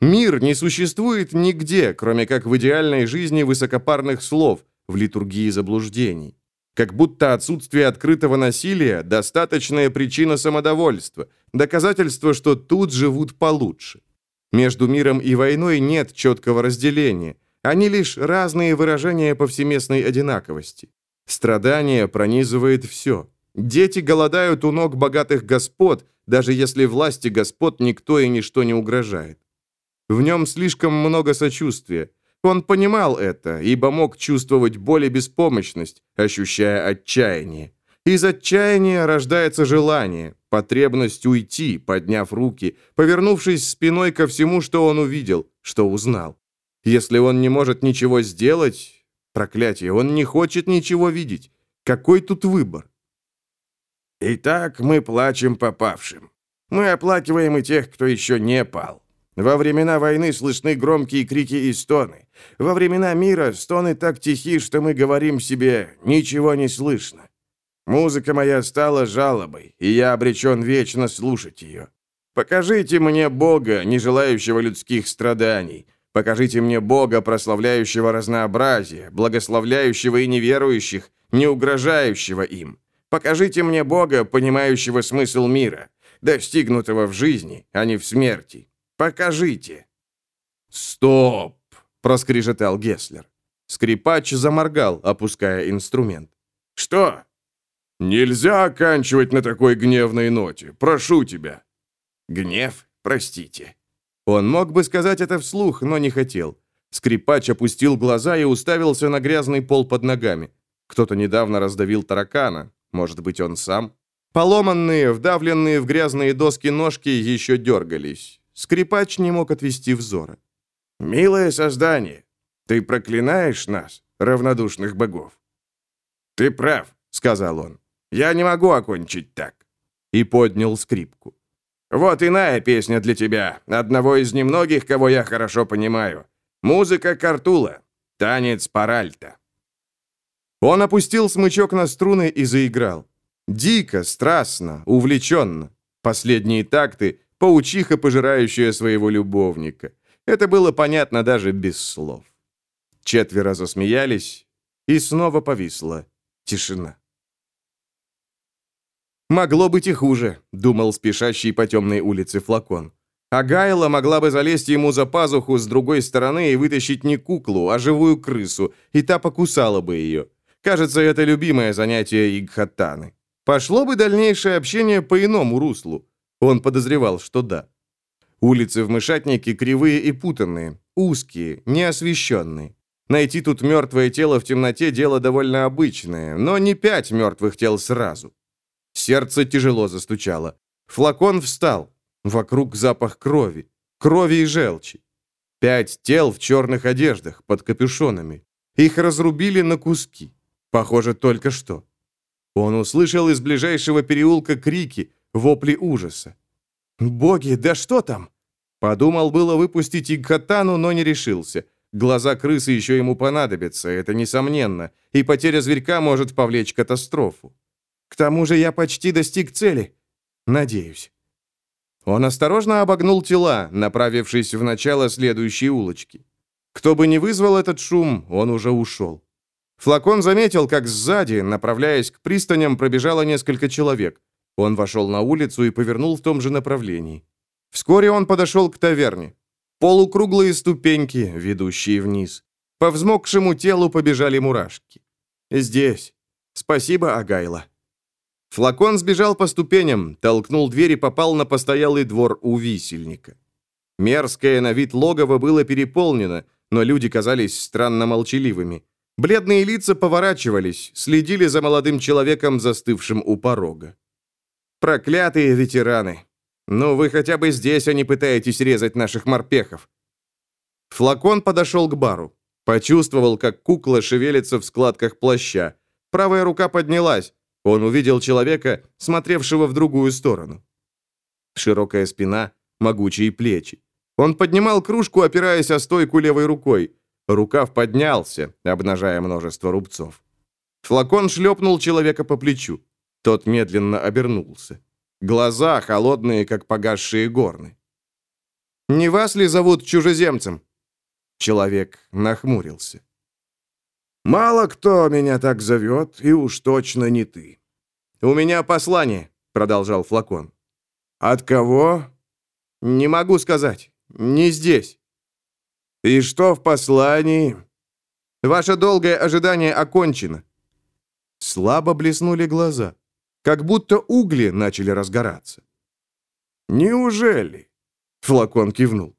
S1: Мир не существует нигде, кроме как в идеальной жизни высокопарных слов, в литургии заблуждений. Как будто отсутствие открытого насилия – достаточная причина самодовольства, доказательство, что тут живут получше. Между миром и войной нет четкого разделения. Они лишь разные выражения повсеместной одинаковости. Страдание пронизывает все. Дети голодают у ног богатых господ, даже если власти господ никто и ничто не угрожает. В нем слишком много сочувствия. Он понимал это, ибо мог чувствовать боль и беспомощность, ощущая отчаяние. Из отчаяния рождается желание, потребность уйти, подняв руки, повернувшись спиной ко всему, что он увидел, что узнал. Если он не может ничего сделать, проклятие, он не хочет ничего видеть. Какой тут выбор?
S3: Итак, мы плачем попавшим. Мы оплакиваем и тех, кто еще не пал. Во времена войны слышны громкие крики и стоны. Во времена мира стоны так тихи, что мы говорим себе «ничего не слышно». Музыка моя стала жалобой, и я обречен вечно слушать ее. Покажите мне Бога, не желающего людских страданий. Покажите мне Бога, прославляющего разнообразие, благословляющего и неверующих, не угрожающего им. Покажите мне Бога, понимающего смысл мира, достигнутого в жизни, а не в смерти. Покажите!»
S1: «Стоп!» — проскрежетал Гесслер. Скрипач заморгал, опуская инструмент.
S3: «Что?» «Нельзя оканчивать на такой гневной ноте. Прошу тебя».
S1: «Гнев? Простите». Он мог бы сказать это вслух, но не хотел. Скрипач опустил глаза и уставился на грязный пол под ногами. Кто-то недавно раздавил таракана. Может быть, он сам? Поломанные, вдавленные в грязные доски ножки еще дергались. Скрипач не мог отвести взора.
S3: «Милое создание, ты проклинаешь нас, равнодушных богов?» «Ты прав», — сказал он. «Я не могу окончить так».
S1: И поднял скрипку.
S3: «Вот иная песня для тебя, одного из немногих, кого я хорошо понимаю. Музыка Картула, танец Паральта».
S1: Он опустил смычок на струны и заиграл. Дико, страстно, увлеченно. Последние такты — паучиха, пожирающая своего любовника. Это было понятно даже без слов. Четверо засмеялись, и снова повисла тишина. «Могло быть и хуже», — думал спешащий по темной улице флакон. А Гайла могла бы залезть ему за пазуху с другой стороны и вытащить не куклу, а живую крысу, и та покусала бы ее. Кажется, это любимое занятие Игхатаны. Пошло бы дальнейшее общение по иному руслу. Он подозревал, что да. Улицы в Мышатнике кривые и путанные, узкие, неосвещенные. Найти тут мертвое тело в темноте – дело довольно обычное, но не пять мертвых тел сразу. Сердце тяжело застучало. Флакон встал. Вокруг запах крови. Крови и желчи. Пять тел в черных одеждах, под капюшонами. Их разрубили на куски. Похоже, только что. Он услышал из ближайшего переулка крики, вопли ужаса. «Боги, да что там?» Подумал было выпустить и катану, но не решился. Глаза крысы еще ему понадобятся, это несомненно, и потеря зверька может повлечь катастрофу. К тому же я почти достиг цели. Надеюсь. Он осторожно обогнул тела, направившись в начало следующей улочки. Кто бы ни вызвал этот шум, он уже ушел. Флакон заметил, как сзади, направляясь к пристаням, пробежало несколько человек. Он вошел на улицу и повернул в том же направлении. Вскоре он подошел к таверне. Полукруглые ступеньки, ведущие вниз. По взмокшему телу побежали мурашки. «Здесь. Спасибо, Агайла». Флакон сбежал по ступеням, толкнул дверь и попал на постоялый двор у висельника. Мерзкое на вид логово было переполнено, но люди казались странно молчаливыми. Бледные лица поворачивались, следили за молодым человеком, застывшим у порога. Проклятые ветераны. Ну, вы хотя бы здесь, а не пытаетесь резать наших морпехов. Флакон подошел к бару. Почувствовал, как кукла шевелится в складках плаща. Правая рука поднялась. Он увидел человека, смотревшего в другую сторону. Широкая спина, могучие плечи. Он поднимал кружку, опираясь о стойку левой рукой. Рукав поднялся, обнажая множество рубцов. Флакон шлепнул человека по плечу. Тот медленно обернулся. Глаза холодные, как погасшие горны. «Не вас ли зовут чужеземцем?» Человек нахмурился.
S3: «Мало кто меня так зовет, и уж точно не ты».
S1: «У меня послание», — продолжал флакон.
S3: «От кого?»
S1: «Не могу сказать. Не здесь».
S3: «И что в послании?»
S1: «Ваше долгое ожидание окончено». Слабо блеснули глаза. Как будто угли начали разгораться.
S3: «Неужели?»
S1: Флакон кивнул.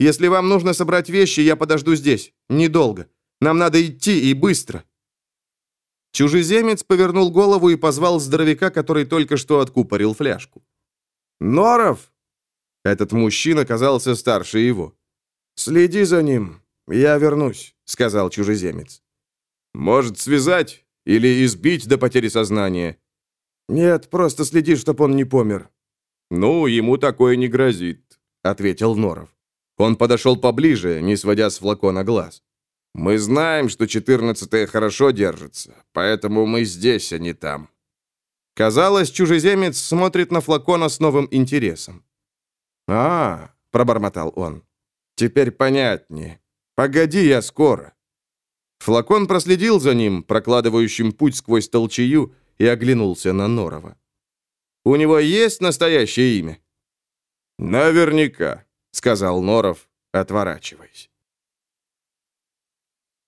S1: «Если вам нужно собрать вещи, я подожду здесь. Недолго. Нам надо идти и быстро». Чужеземец повернул голову и позвал здоровяка, который только что откупорил фляжку.
S3: «Норов!»
S1: Этот мужчина казался старше его.
S3: «Следи за ним. Я вернусь», — сказал чужеземец.
S1: «Может, связать или избить до потери сознания?»
S3: «Нет, просто следи, чтоб он не помер».
S1: «Ну, ему такое не грозит», — ответил Норов. Он подошел поближе, не сводя с флакона глаз. «Мы знаем, что четырнадцатая хорошо держится, поэтому мы здесь, а не там». Казалось, чужеземец смотрит на флакона с новым интересом.
S3: «А, — пробормотал он, — теперь понятнее.
S1: Погоди, я скоро». Флакон проследил за ним, прокладывающим путь сквозь толчею, и оглянулся на Норова. «У него есть настоящее имя?»
S3: «Наверняка», — сказал Норов, отворачиваясь.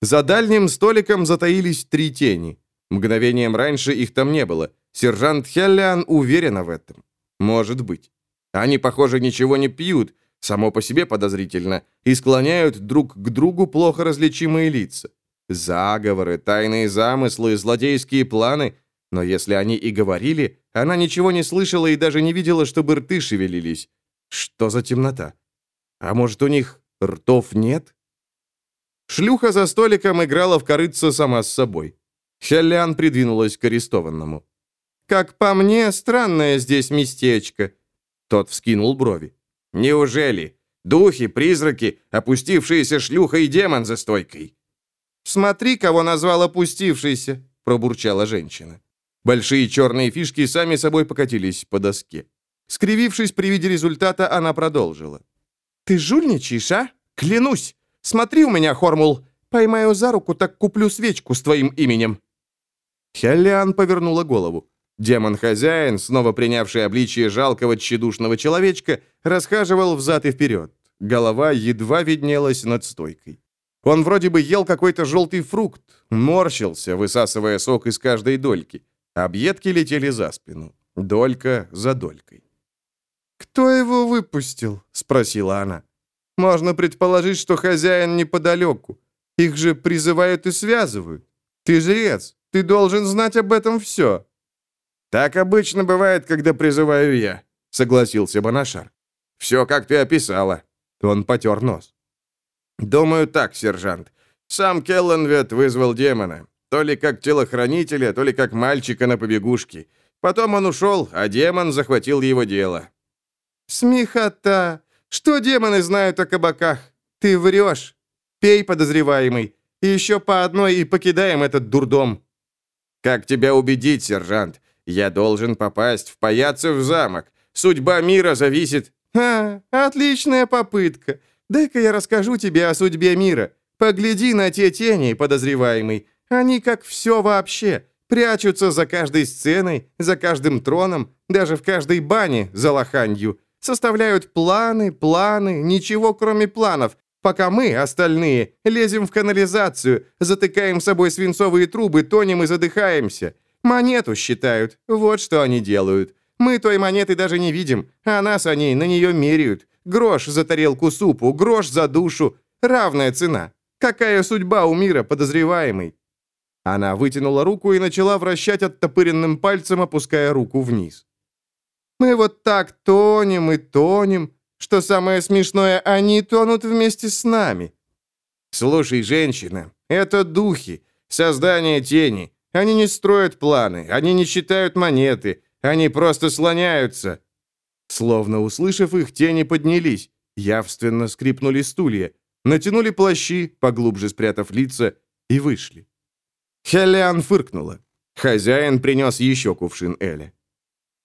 S1: За дальним столиком затаились три тени. Мгновением раньше их там не было. Сержант Хеллиан уверена в этом. Может быть. Они, похоже, ничего не пьют, само по себе подозрительно, и склоняют друг к другу плохо различимые лица. Заговоры, тайные замыслы, злодейские планы
S4: Но если они и говорили, она ничего не слышала и даже не видела, чтобы рты шевелились. Что за темнота? А может, у них ртов нет? Шлюха за столиком играла в корыце сама с собой. Хеллян придвинулась к арестованному. «Как по мне, странное здесь местечко». Тот вскинул брови. «Неужели? Духи, призраки, опустившиеся шлюха и демон за стойкой». «Смотри, кого назвал опустившийся», — пробурчала женщина. Большие черные фишки сами собой покатились по доске. Скривившись при виде результата, она продолжила. «Ты жульничаешь, а? Клянусь! Смотри у меня, Хормул! Поймаю за руку, так куплю свечку с твоим именем!» Хеллиан повернула голову. Демон-хозяин, снова принявший обличие жалкого тщедушного человечка, расхаживал взад и вперед. Голова едва виднелась над стойкой. Он вроде бы ел какой-то желтый фрукт, морщился, высасывая сок из каждой дольки. Объедки летели за спину, долька за долькой. «Кто его выпустил?» — спросила она. «Можно предположить, что хозяин неподалеку. Их же призывают и связывают. Ты жрец, ты должен знать об этом все». «Так обычно бывает, когда призываю я», — согласился Банашар. «Все, как ты описала». Он потер нос. «Думаю так, сержант. Сам Келленвет вызвал демона. То ли как телохранителя, то ли как мальчика на побегушке. Потом он ушел, а демон захватил его дело». «Смехота! Что демоны знают о кабаках? Ты врешь. Пей, подозреваемый. И еще по одной и покидаем этот дурдом». «Как тебя убедить, сержант? Я должен попасть в Паяцев замок. Судьба мира зависит...» «А, отличная попытка. Дай-ка я расскажу тебе о судьбе мира. Погляди на те тени, подозреваемый. Они как все вообще. Прячутся за каждой сценой, за каждым троном, даже в каждой бане за лоханью. Составляют планы, планы, ничего кроме планов, пока мы, остальные, лезем в канализацию, затыкаем собой свинцовые трубы, тонем и задыхаемся. Монету считают, вот что они делают. Мы той монеты даже не видим, а нас они на нее меряют. Грош за тарелку супу, грош за душу. Равная цена. Какая судьба у мира, подозреваемый?» Она вытянула руку и начала вращать оттопыренным пальцем, опуская руку вниз. «Мы вот так тонем и тонем, что самое смешное, они тонут вместе с нами». «Слушай, женщина, это духи, создание тени. Они не строят планы, они не считают монеты, они просто слоняются». Словно услышав их, тени поднялись, явственно скрипнули стулья, натянули плащи, поглубже спрятав лица, и вышли. Хелиан фыркнула. Хозяин принес еще кувшин Эля.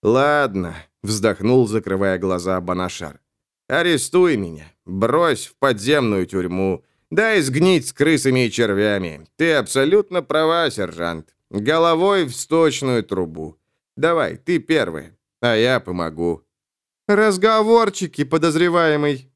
S4: «Ладно», — вздохнул, закрывая глаза Банашар. «Арестуй меня, брось в подземную тюрьму, дай сгнить с крысами и червями. Ты абсолютно права, сержант. Головой в сточную трубу. Давай, ты первый, а я помогу». «Разговорчики, подозреваемый».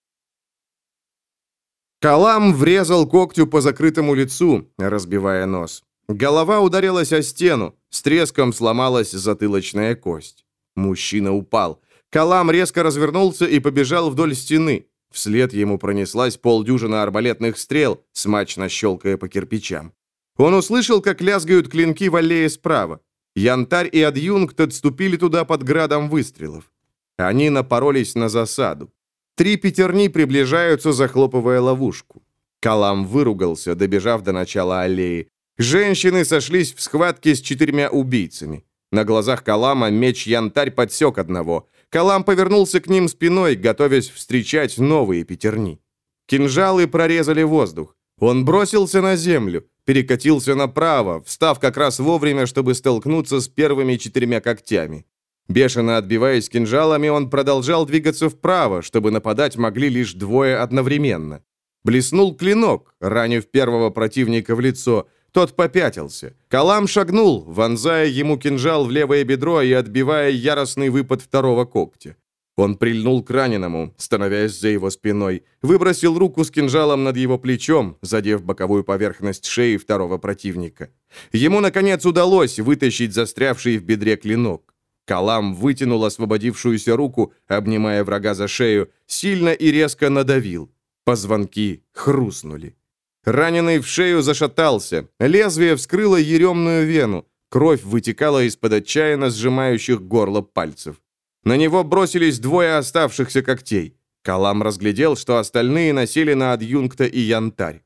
S4: Калам врезал когтю по закрытому лицу, разбивая нос. Голова ударилась о стену, с треском сломалась затылочная кость. Мужчина упал. Калам резко развернулся и побежал вдоль стены. Вслед ему пронеслась полдюжина арбалетных стрел, смачно щелкая по кирпичам. Он услышал, как лязгают клинки в аллее справа. Янтарь и адъюнкт отступили туда под градом выстрелов. Они напоролись на засаду. Три пятерни приближаются, захлопывая ловушку. Калам выругался, добежав до начала аллеи. Женщины сошлись в схватке с четырьмя убийцами. На глазах Калама меч-янтарь подсек одного. Калам повернулся к ним спиной, готовясь встречать новые пятерни. Кинжалы прорезали воздух. Он бросился на землю, перекатился направо, встав как раз вовремя, чтобы столкнуться с первыми четырьмя когтями. Бешено отбиваясь кинжалами, он продолжал двигаться вправо, чтобы нападать могли лишь двое одновременно. Блеснул клинок, ранив первого противника в лицо – тот попятился. Калам шагнул, вонзая ему кинжал в левое бедро и отбивая яростный выпад второго когтя. Он прильнул к раненому, становясь за его спиной, выбросил руку с кинжалом над его плечом, задев боковую поверхность шеи второго противника. Ему, наконец, удалось вытащить застрявший в бедре клинок. Калам вытянул освободившуюся руку, обнимая врага за шею, сильно и резко надавил. Позвонки хрустнули. Раненый в шею зашатался. Лезвие вскрыло еремную вену.
S1: Кровь вытекала из-под отчаянно сжимающих горло пальцев. На него бросились двое оставшихся когтей. Калам разглядел, что остальные носили на адъюнкта и янтарь.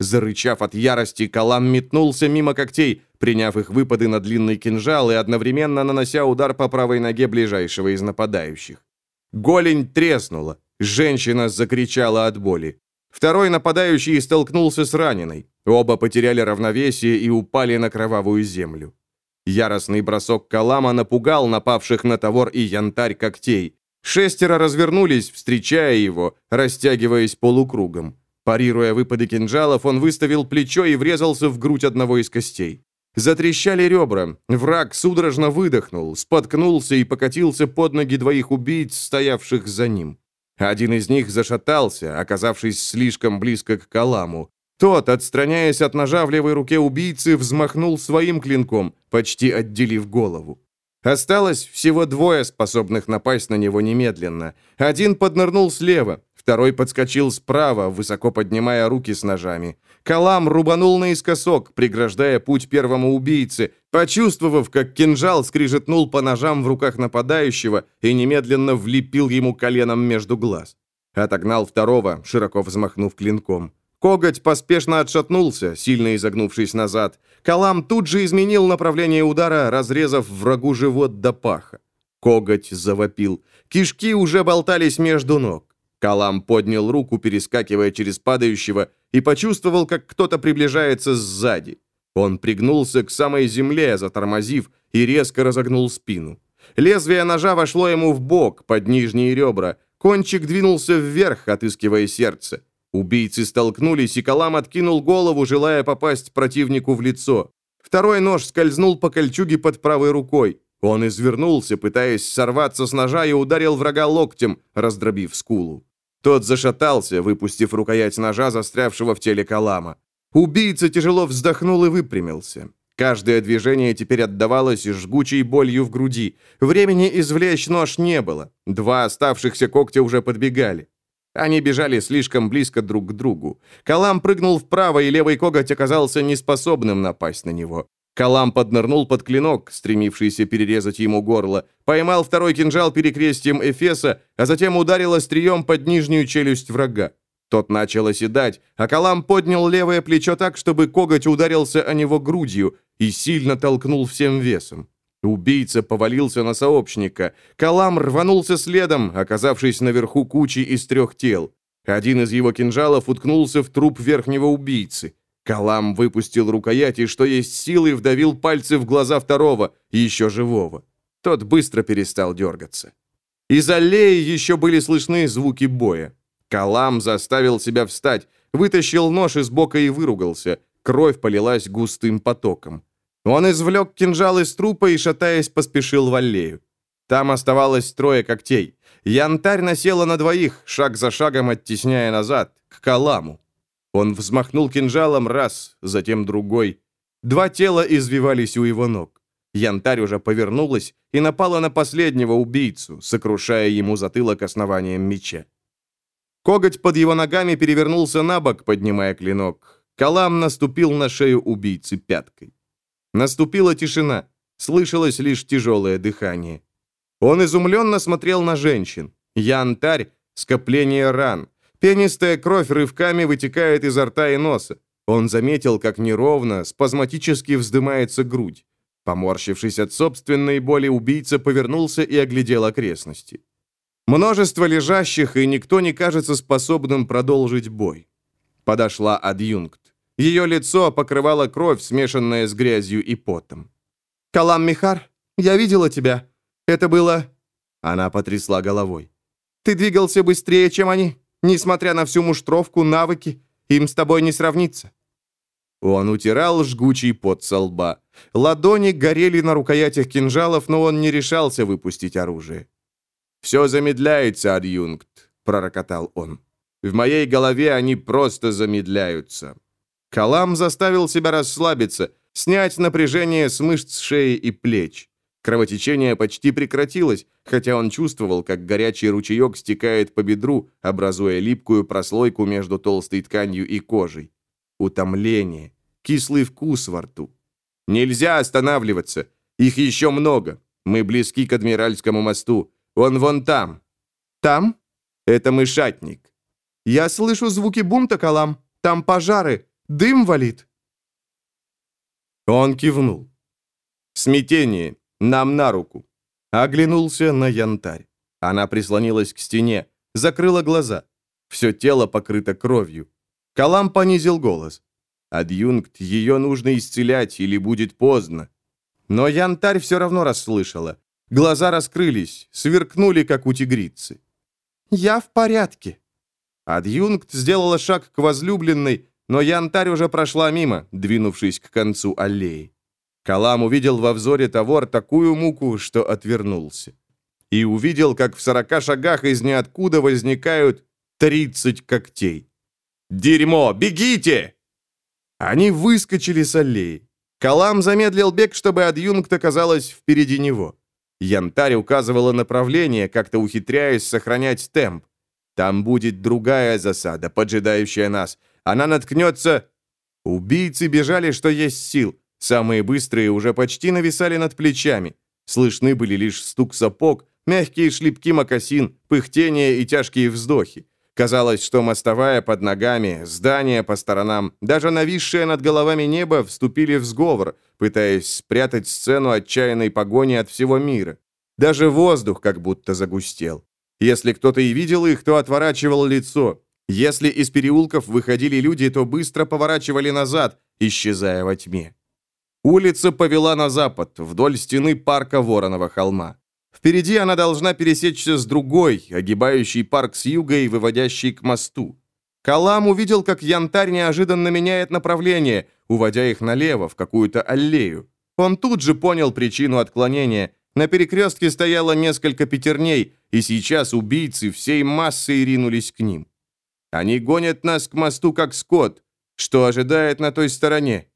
S1: Зарычав от ярости, Калам метнулся мимо когтей, приняв их выпады на длинный кинжал и одновременно нанося удар по правой ноге ближайшего из нападающих. Голень треснула. Женщина закричала от боли. Второй нападающий столкнулся с раненой. Оба потеряли равновесие и упали на кровавую землю. Яростный бросок Калама напугал напавших на Тавор и Янтарь когтей. Шестеро развернулись, встречая его, растягиваясь полукругом. Парируя выпады кинжалов, он выставил плечо и врезался в грудь одного из костей. Затрещали ребра. Враг судорожно выдохнул, споткнулся и покатился под ноги двоих убийц, стоявших за ним. Один из них зашатался, оказавшись слишком близко к Каламу. Тот, отстраняясь от ножа в левой руке убийцы, взмахнул своим клинком, почти отделив голову. Осталось всего двое, способных напасть на него немедленно. Один поднырнул слева, второй подскочил справа, высоко поднимая руки с ножами. Калам рубанул наискосок, преграждая путь первому убийце, почувствовав, как кинжал скрижетнул по ножам в руках нападающего и немедленно влепил ему коленом между глаз. Отогнал второго, широко взмахнув клинком. Коготь поспешно отшатнулся, сильно изогнувшись назад. Калам тут же изменил направление удара, разрезав врагу живот до паха. Коготь завопил. Кишки уже болтались между ног. Калам поднял руку, перескакивая через падающего, и почувствовал, как кто-то приближается сзади. Он пригнулся к самой земле, затормозив, и резко разогнул спину. Лезвие ножа вошло ему в бок, под нижние ребра. Кончик двинулся вверх, отыскивая сердце. Убийцы столкнулись, и Калам откинул голову, желая попасть противнику в лицо. Второй нож скользнул по кольчуге под правой рукой. Он извернулся, пытаясь сорваться с ножа, и ударил врага локтем, раздробив скулу. Тот зашатался, выпустив рукоять ножа, застрявшего в теле Калама. Убийца тяжело вздохнул и выпрямился. Каждое движение теперь отдавалось жгучей болью в груди. Времени извлечь нож не было. Два оставшихся когтя уже подбегали. Они бежали слишком близко друг к другу. Калам прыгнул вправо, и левый коготь оказался неспособным напасть на него. Калам поднырнул под клинок, стремившийся перерезать ему горло, поймал второй кинжал перекрестием Эфеса, а затем ударил острием под нижнюю челюсть врага. Тот начал оседать, а Калам поднял левое плечо так, чтобы коготь ударился о него грудью и сильно толкнул всем весом. Убийца повалился на сообщника. Калам рванулся следом, оказавшись наверху кучи из трех тел. Один из его кинжалов уткнулся в труп верхнего убийцы. Калам выпустил рукоять и, что есть силы, вдавил пальцы в глаза второго, еще живого. Тот быстро перестал дергаться. Из аллеи еще были слышны звуки боя. Калам заставил себя встать, вытащил нож из бока и выругался. Кровь полилась густым потоком. Он извлек кинжал из трупа и, шатаясь, поспешил в аллею. Там оставалось трое когтей. Янтарь насела на двоих, шаг за шагом оттесняя назад, к Каламу. Он взмахнул кинжалом раз, затем другой. Два тела извивались у его ног. Янтарь уже повернулась и напала на последнего убийцу, сокрушая ему затылок основанием меча. Коготь под его ногами перевернулся на бок, поднимая клинок. Калам наступил на шею убийцы пяткой. Наступила тишина, слышалось лишь тяжелое дыхание. Он изумленно смотрел на женщин. Янтарь — скопление ран. Пенистая кровь рывками вытекает изо рта и носа. Он заметил, как неровно, спазматически вздымается грудь. Поморщившись от собственной боли, убийца повернулся и оглядел окрестности. Множество лежащих, и никто не кажется способным продолжить бой. Подошла адъюнкт. Ее лицо покрывало кровь, смешанная с грязью и потом. «Калам Михар, я видела тебя. Это было...» Она потрясла головой. «Ты двигался быстрее, чем они. Несмотря на всю муштровку, навыки, им с тобой не сравнится». Он утирал жгучий пот со лба. Ладони горели на рукоятях кинжалов, но он не решался выпустить оружие. «Все замедляется, адъюнкт», — пророкотал он. «В моей голове они просто замедляются. Калам заставил себя расслабиться, снять напряжение с мышц шеи и плеч. Кровотечение почти прекратилось, хотя он чувствовал, как горячий ручеек стекает по бедру, образуя липкую прослойку между толстой тканью и кожей. Утомление, кислый вкус во рту.
S2: Нельзя останавливаться. Их еще много. Мы близки к Адмиральскому мосту. Он вон там».
S4: «Там?»
S2: «Это мышатник».
S4: «Я слышу звуки бунта, Калам. Там пожары. Дым валит».
S2: Он кивнул. «Смятение. Нам на руку». Оглянулся на янтарь. Она прислонилась к стене, закрыла глаза. Все тело покрыто кровью. Калам понизил голос. «Адъюнкт, ее нужно исцелять, или будет поздно». Но янтарь все равно расслышала. Глаза раскрылись, сверкнули, как у тигрицы.
S4: «Я в порядке».
S2: Адъюнкт сделала шаг к возлюбленной, но янтарь уже прошла мимо, двинувшись к концу аллеи. Калам увидел во взоре Тавор такую муку, что отвернулся. И увидел, как в сорока шагах из ниоткуда возникают тридцать когтей. «Дерьмо! Бегите!» Они выскочили с аллеи. Калам замедлил бег, чтобы адъюнкт оказалась впереди него. Янтарь указывала направление, как-то ухитряясь сохранять темп. Там будет другая засада, поджидающая нас. Она наткнется... Убийцы бежали, что есть сил. Самые быстрые уже почти нависали над плечами. Слышны были лишь стук сапог, мягкие шлепки мокасин, пыхтение и тяжкие вздохи. Казалось, что мостовая под ногами, здания по сторонам, даже нависшее над головами небо вступили в сговор, пытаясь спрятать сцену отчаянной погони от всего мира. Даже воздух как будто загустел. Если кто-то и видел их, то отворачивал лицо. Если из переулков выходили люди, то быстро поворачивали назад, исчезая во тьме. Улица повела на запад, вдоль стены парка Воронова холма. Впереди она должна пересечься с другой, огибающей парк с юга и выводящей к мосту. Калам увидел, как янтарь неожиданно меняет направление, уводя их налево, в какую-то аллею. Он тут же понял причину отклонения. На перекрестке стояло несколько пятерней, и сейчас убийцы всей массой ринулись к ним. Они гонят нас к мосту, как скот. Что ожидает на той стороне?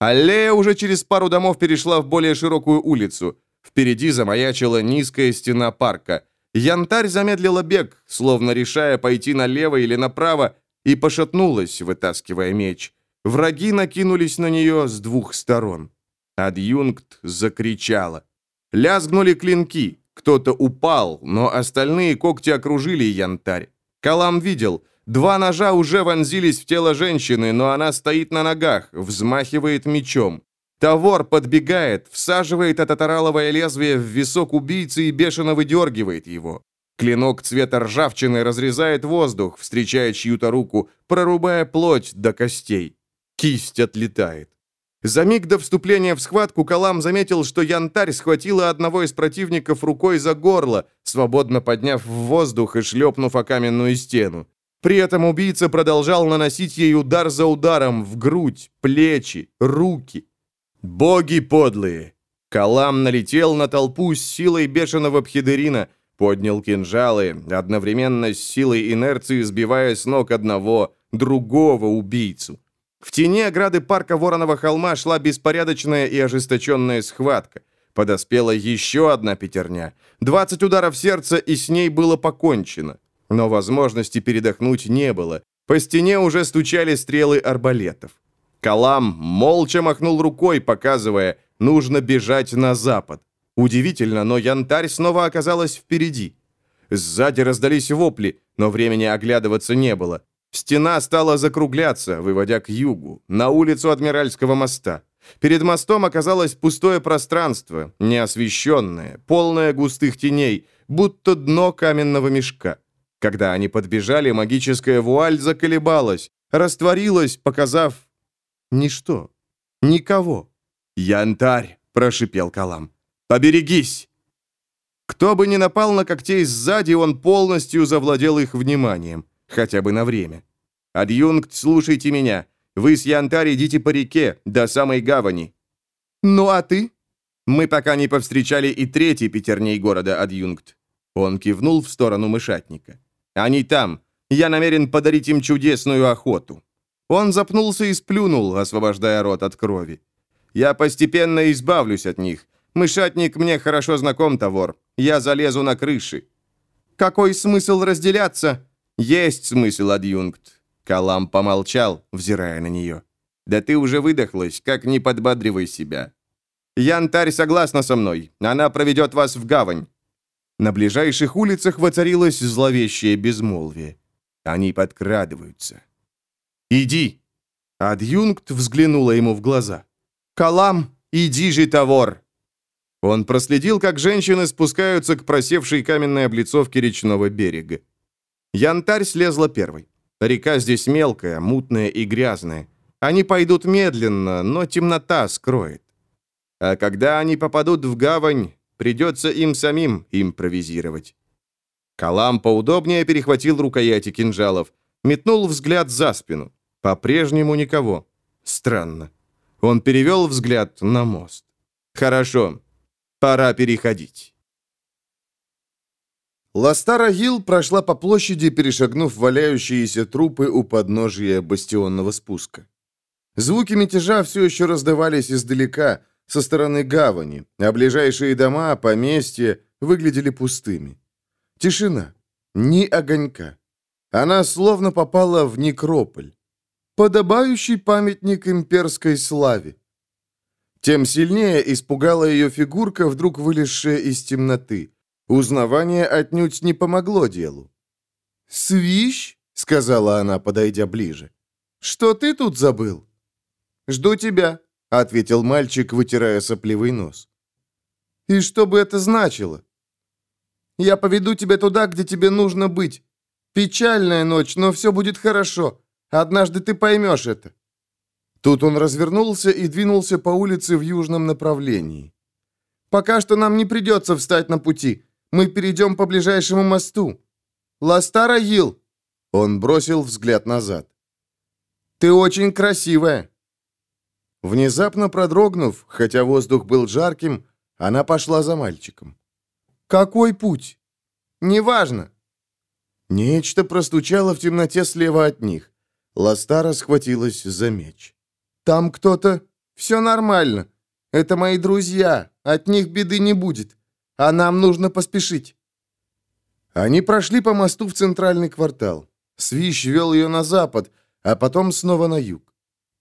S2: Аллея уже через пару домов перешла в более широкую улицу. Впереди замаячила низкая стена парка. Янтарь замедлила бег, словно решая пойти налево или направо, и пошатнулась, вытаскивая меч. Враги накинулись на нее с двух сторон. Адъюнкт закричала. Лязгнули клинки. Кто-то упал, но остальные когти окружили янтарь. Калам видел, Два ножа уже вонзились в тело женщины, но она стоит на ногах, взмахивает мечом. Тавор подбегает, всаживает татараловое лезвие в висок убийцы и бешено выдергивает его. Клинок цвета ржавчины разрезает воздух, встречая чью-то руку, прорубая плоть до костей. Кисть отлетает. За миг до вступления в схватку Калам заметил, что янтарь схватила одного из противников рукой за горло, свободно подняв в воздух и шлепнув о каменную стену. При этом убийца продолжал наносить ей удар за ударом в грудь, плечи, руки. Боги подлые! Калам налетел на толпу с силой бешеного пхидерина, поднял кинжалы, одновременно с силой инерции сбивая с ног одного, другого убийцу. В тени ограды парка Воронова холма шла беспорядочная и ожесточенная схватка. Подоспела еще одна пятерня. Двадцать ударов сердца, и с ней было покончено. Но возможности передохнуть не было. По стене уже стучали стрелы арбалетов. Калам молча махнул рукой, показывая, нужно бежать на запад. Удивительно, но янтарь снова оказалась впереди. Сзади раздались вопли, но времени оглядываться не было. Стена стала закругляться, выводя к югу, на улицу Адмиральского моста. Перед мостом оказалось пустое пространство, неосвещенное, полное густых теней, будто дно каменного мешка. Когда они подбежали, магическая вуаль заколебалась, растворилась, показав... Ничто. Никого. «Янтарь!» — прошипел Калам. «Поберегись!» Кто бы ни напал на когтей сзади, он полностью завладел их вниманием, хотя бы на время. «Адъюнкт, слушайте меня. Вы с Янтарь идите по реке, до самой гавани».
S4: «Ну а ты?»
S2: «Мы пока не повстречали и третий пятерней города, адъюнкт». Он кивнул в сторону мышатника. Они там. Я намерен подарить им чудесную охоту». Он запнулся и сплюнул, освобождая рот от крови. «Я постепенно избавлюсь от них. Мышатник мне хорошо знаком, Тавор. Я залезу на крыши».
S4: «Какой смысл разделяться?»
S2: «Есть смысл, адъюнкт». Калам помолчал, взирая на нее.
S1: Да ты уже выдохлась, как не подбадривай себя. Янтарь согласна со мной. Она проведет вас в гавань. На ближайших улицах воцарилось зловещее безмолвие. Они подкрадываются. «Иди!» Адъюнкт взглянула ему в глаза. «Калам, иди же, товар!» Он проследил, как женщины спускаются к просевшей каменной облицовке речного берега. Янтарь слезла первой. Река здесь мелкая, мутная и грязная. Они пойдут медленно, но темнота скроет. А когда они попадут в гавань, придется им самим импровизировать. Калам поудобнее перехватил рукояти кинжалов, метнул взгляд за спину. По-прежнему никого. Странно. Он перевел взгляд на мост. Хорошо, пора переходить. Ластара Гилл прошла по площади, перешагнув валяющиеся трупы у подножия бастионного спуска. Звуки мятежа все еще раздавались издалека, со стороны гавани, а ближайшие дома, поместья выглядели пустыми. Тишина. Ни огонька. Она словно попала в некрополь. Подобающий памятник имперской славе. Тем сильнее испугала ее фигурка, вдруг вылезшая из темноты. Узнавание отнюдь не помогло делу. «Свищ?» — сказала она, подойдя ближе. «Что ты тут забыл?» «Жду тебя», — ответил мальчик, вытирая сопливый нос. «И что бы это значило?» «Я поведу тебя туда, где тебе нужно быть. Печальная ночь, но все будет хорошо. Однажды ты поймешь это». Тут он развернулся и двинулся по улице в южном направлении. «Пока что нам не придется встать на пути. Мы перейдем по ближайшему мосту. Ластара Йил!» Он бросил взгляд назад. «Ты очень красивая!» Внезапно продрогнув, хотя воздух был жарким, она пошла за мальчиком. «Какой путь?» «Неважно». Нечто простучало в темноте слева от них. Ластара схватилась за меч. «Там кто-то...» «Все нормально. Это мои друзья. От них беды не будет. А нам нужно поспешить». Они прошли по мосту в центральный квартал. Свищ вел ее на запад, а потом снова на юг.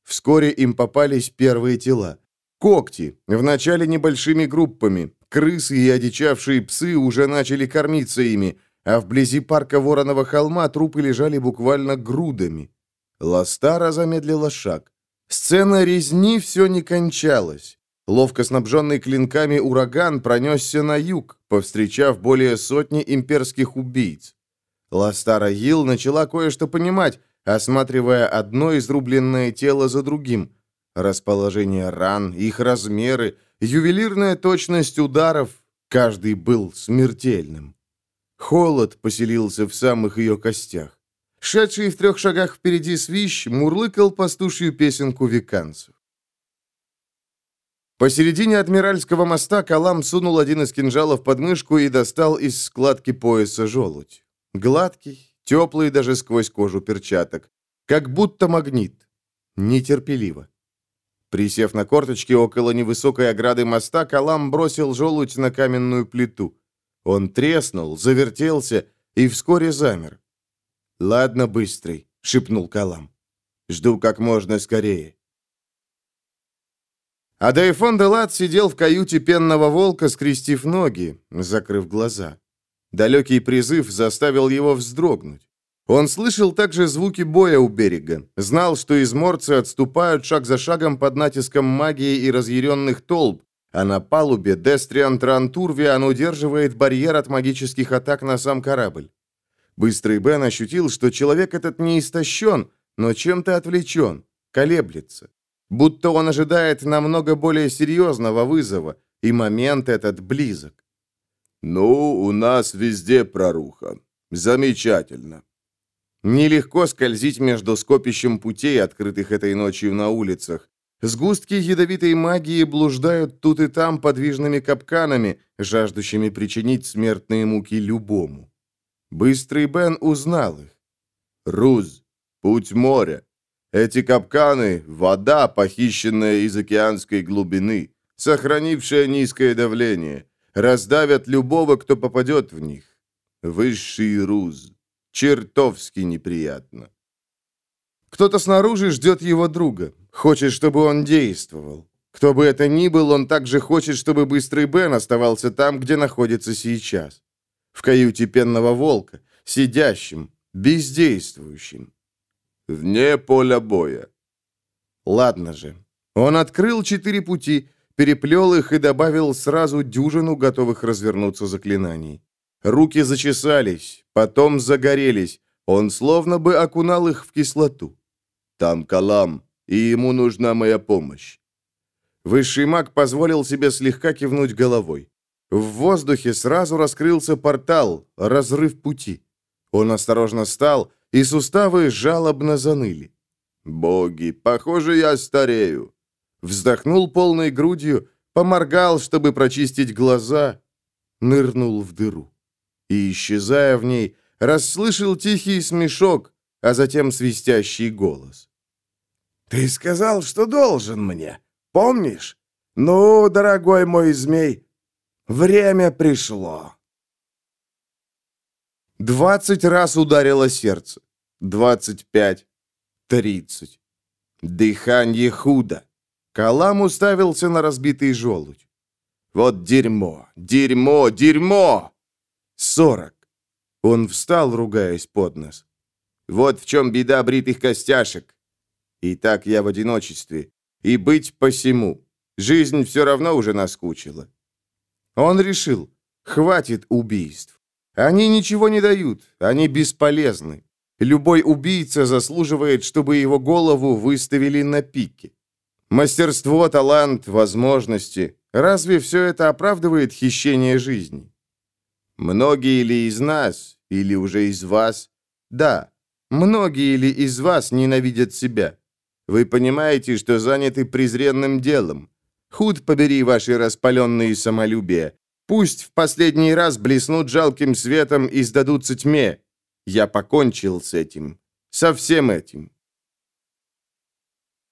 S1: Вскоре им попались первые тела. Когти, вначале небольшими группами. Крысы и одичавшие псы уже начали кормиться ими, а вблизи парка Вороного холма трупы лежали буквально грудами. Ластара замедлила шаг. Сцена резни все не кончалась. Ловко снабженный клинками ураган пронесся на юг, повстречав более сотни имперских убийц. Ластара Йилл начала кое-что понимать, осматривая одно изрубленное тело за другим. Расположение ран, их размеры, ювелирная точность ударов, каждый был смертельным. Холод поселился в самых ее костях. Шедший в трех шагах впереди свищ мурлыкал пастушью песенку веканцев. Посередине Адмиральского моста Калам сунул один из кинжалов под мышку и достал из складки пояса желудь. Гладкий, теплый даже сквозь кожу перчаток, как будто магнит, нетерпеливо. Присев на корточки около невысокой ограды моста, Калам бросил желудь на каменную плиту. Он треснул, завертелся и вскоре замер. «Ладно, быстрый», — шепнул Калам. «Жду как можно скорее». А Дайфон де Лат сидел в каюте пенного волка, скрестив ноги, закрыв глаза. Далекий призыв заставил его вздрогнуть. Он слышал также звуки боя у берега, знал, что изморцы отступают шаг за шагом под натиском магии и разъяренных толп, а на палубе Дестриан Трантурвиан удерживает барьер от магических атак на сам корабль. Быстрый Бен ощутил, что человек этот не истощен, но чем-то отвлечен, колеблется. Будто он ожидает намного более серьезного вызова, и момент этот близок.
S3: «Ну, у нас везде проруха. Замечательно».
S1: Нелегко скользить между скопищем путей, открытых этой ночью на улицах. Сгустки ядовитой магии блуждают тут и там подвижными капканами, жаждущими причинить смертные муки любому. Быстрый Бен узнал их.
S3: «Руз, путь моря. Эти капканы — вода, похищенная из океанской глубины, сохранившая низкое давление раздавят любого, кто попадет в них. Высший руз. Чертовски неприятно.
S1: Кто-то снаружи ждет его друга. Хочет, чтобы он действовал. Кто бы это ни был, он также хочет, чтобы Быстрый Бен оставался там, где находится сейчас. В каюте пенного волка, сидящим, бездействующим.
S2: Вне поля боя.
S1: Ладно же. Он открыл четыре пути, переплел их и добавил сразу дюжину готовых развернуться заклинаний. Руки зачесались, потом загорелись. Он словно бы окунал их в кислоту.
S2: Там Калам, и ему нужна моя помощь.
S1: Высший маг позволил себе слегка кивнуть головой. В воздухе сразу раскрылся портал, разрыв пути. Он осторожно встал, и суставы жалобно заныли.
S2: «Боги, похоже, я старею».
S1: Вздохнул полной грудью, поморгал, чтобы прочистить глаза, нырнул в дыру. И, исчезая в ней, расслышал тихий смешок, а затем свистящий голос.
S3: «Ты сказал, что должен мне, помнишь? Ну, дорогой мой змей, время пришло».
S1: Двадцать раз ударило сердце. Двадцать пять. Тридцать. Дыхание худо. Калам уставился на разбитый желудь. Вот дерьмо, дерьмо, дерьмо! Сорок. Он встал, ругаясь под нос. Вот в чем беда бритых костяшек. И так я в одиночестве. И быть посему. Жизнь все равно уже наскучила. Он решил, хватит убийств. Они ничего не дают, они бесполезны. Любой убийца заслуживает, чтобы его голову выставили на пике. Мастерство, талант, возможности. Разве все это оправдывает хищение жизни? Многие ли из нас, или уже из вас? Да, многие ли из вас ненавидят себя? Вы понимаете, что заняты презренным делом. Худ побери ваши распаленные самолюбия. Пусть в последний раз блеснут жалким светом и сдадутся тьме. Я покончил с этим. Со всем этим.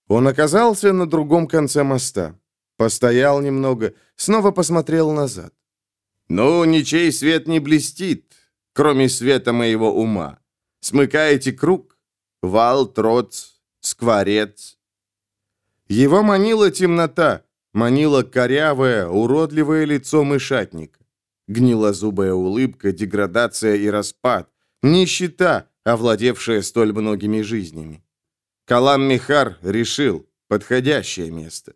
S1: Он оказался на другом конце моста. Постоял немного, снова посмотрел назад. «Ну, ничей свет не блестит, кроме света моего ума. Смыкаете круг? Вал, троц, скворец». Его манила темнота, манило корявое, уродливое лицо мышатника. Гнилозубая улыбка, деградация и распад. Нищета, овладевшая столь многими жизнями. Калам Михар решил, подходящее место.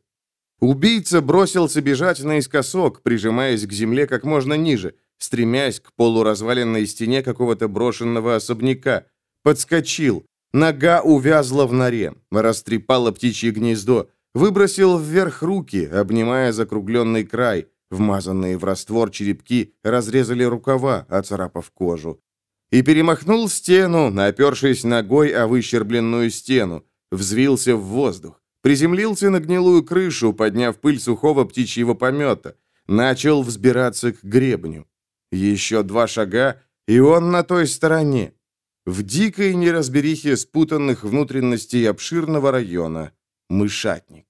S1: Убийца бросился бежать наискосок, прижимаясь к земле как можно ниже, стремясь к полуразваленной стене какого-то брошенного особняка. Подскочил. Нога увязла в норе, растрепала птичье гнездо, Выбросил вверх руки, обнимая закругленный край. Вмазанные в раствор черепки разрезали рукава, оцарапав кожу. И перемахнул стену, напершись ногой о выщербленную стену. Взвился в воздух. Приземлился на гнилую крышу, подняв пыль сухого птичьего помета. Начал взбираться к гребню. Еще два шага, и он на той стороне. В дикой неразберихе спутанных внутренностей обширного района мышатник.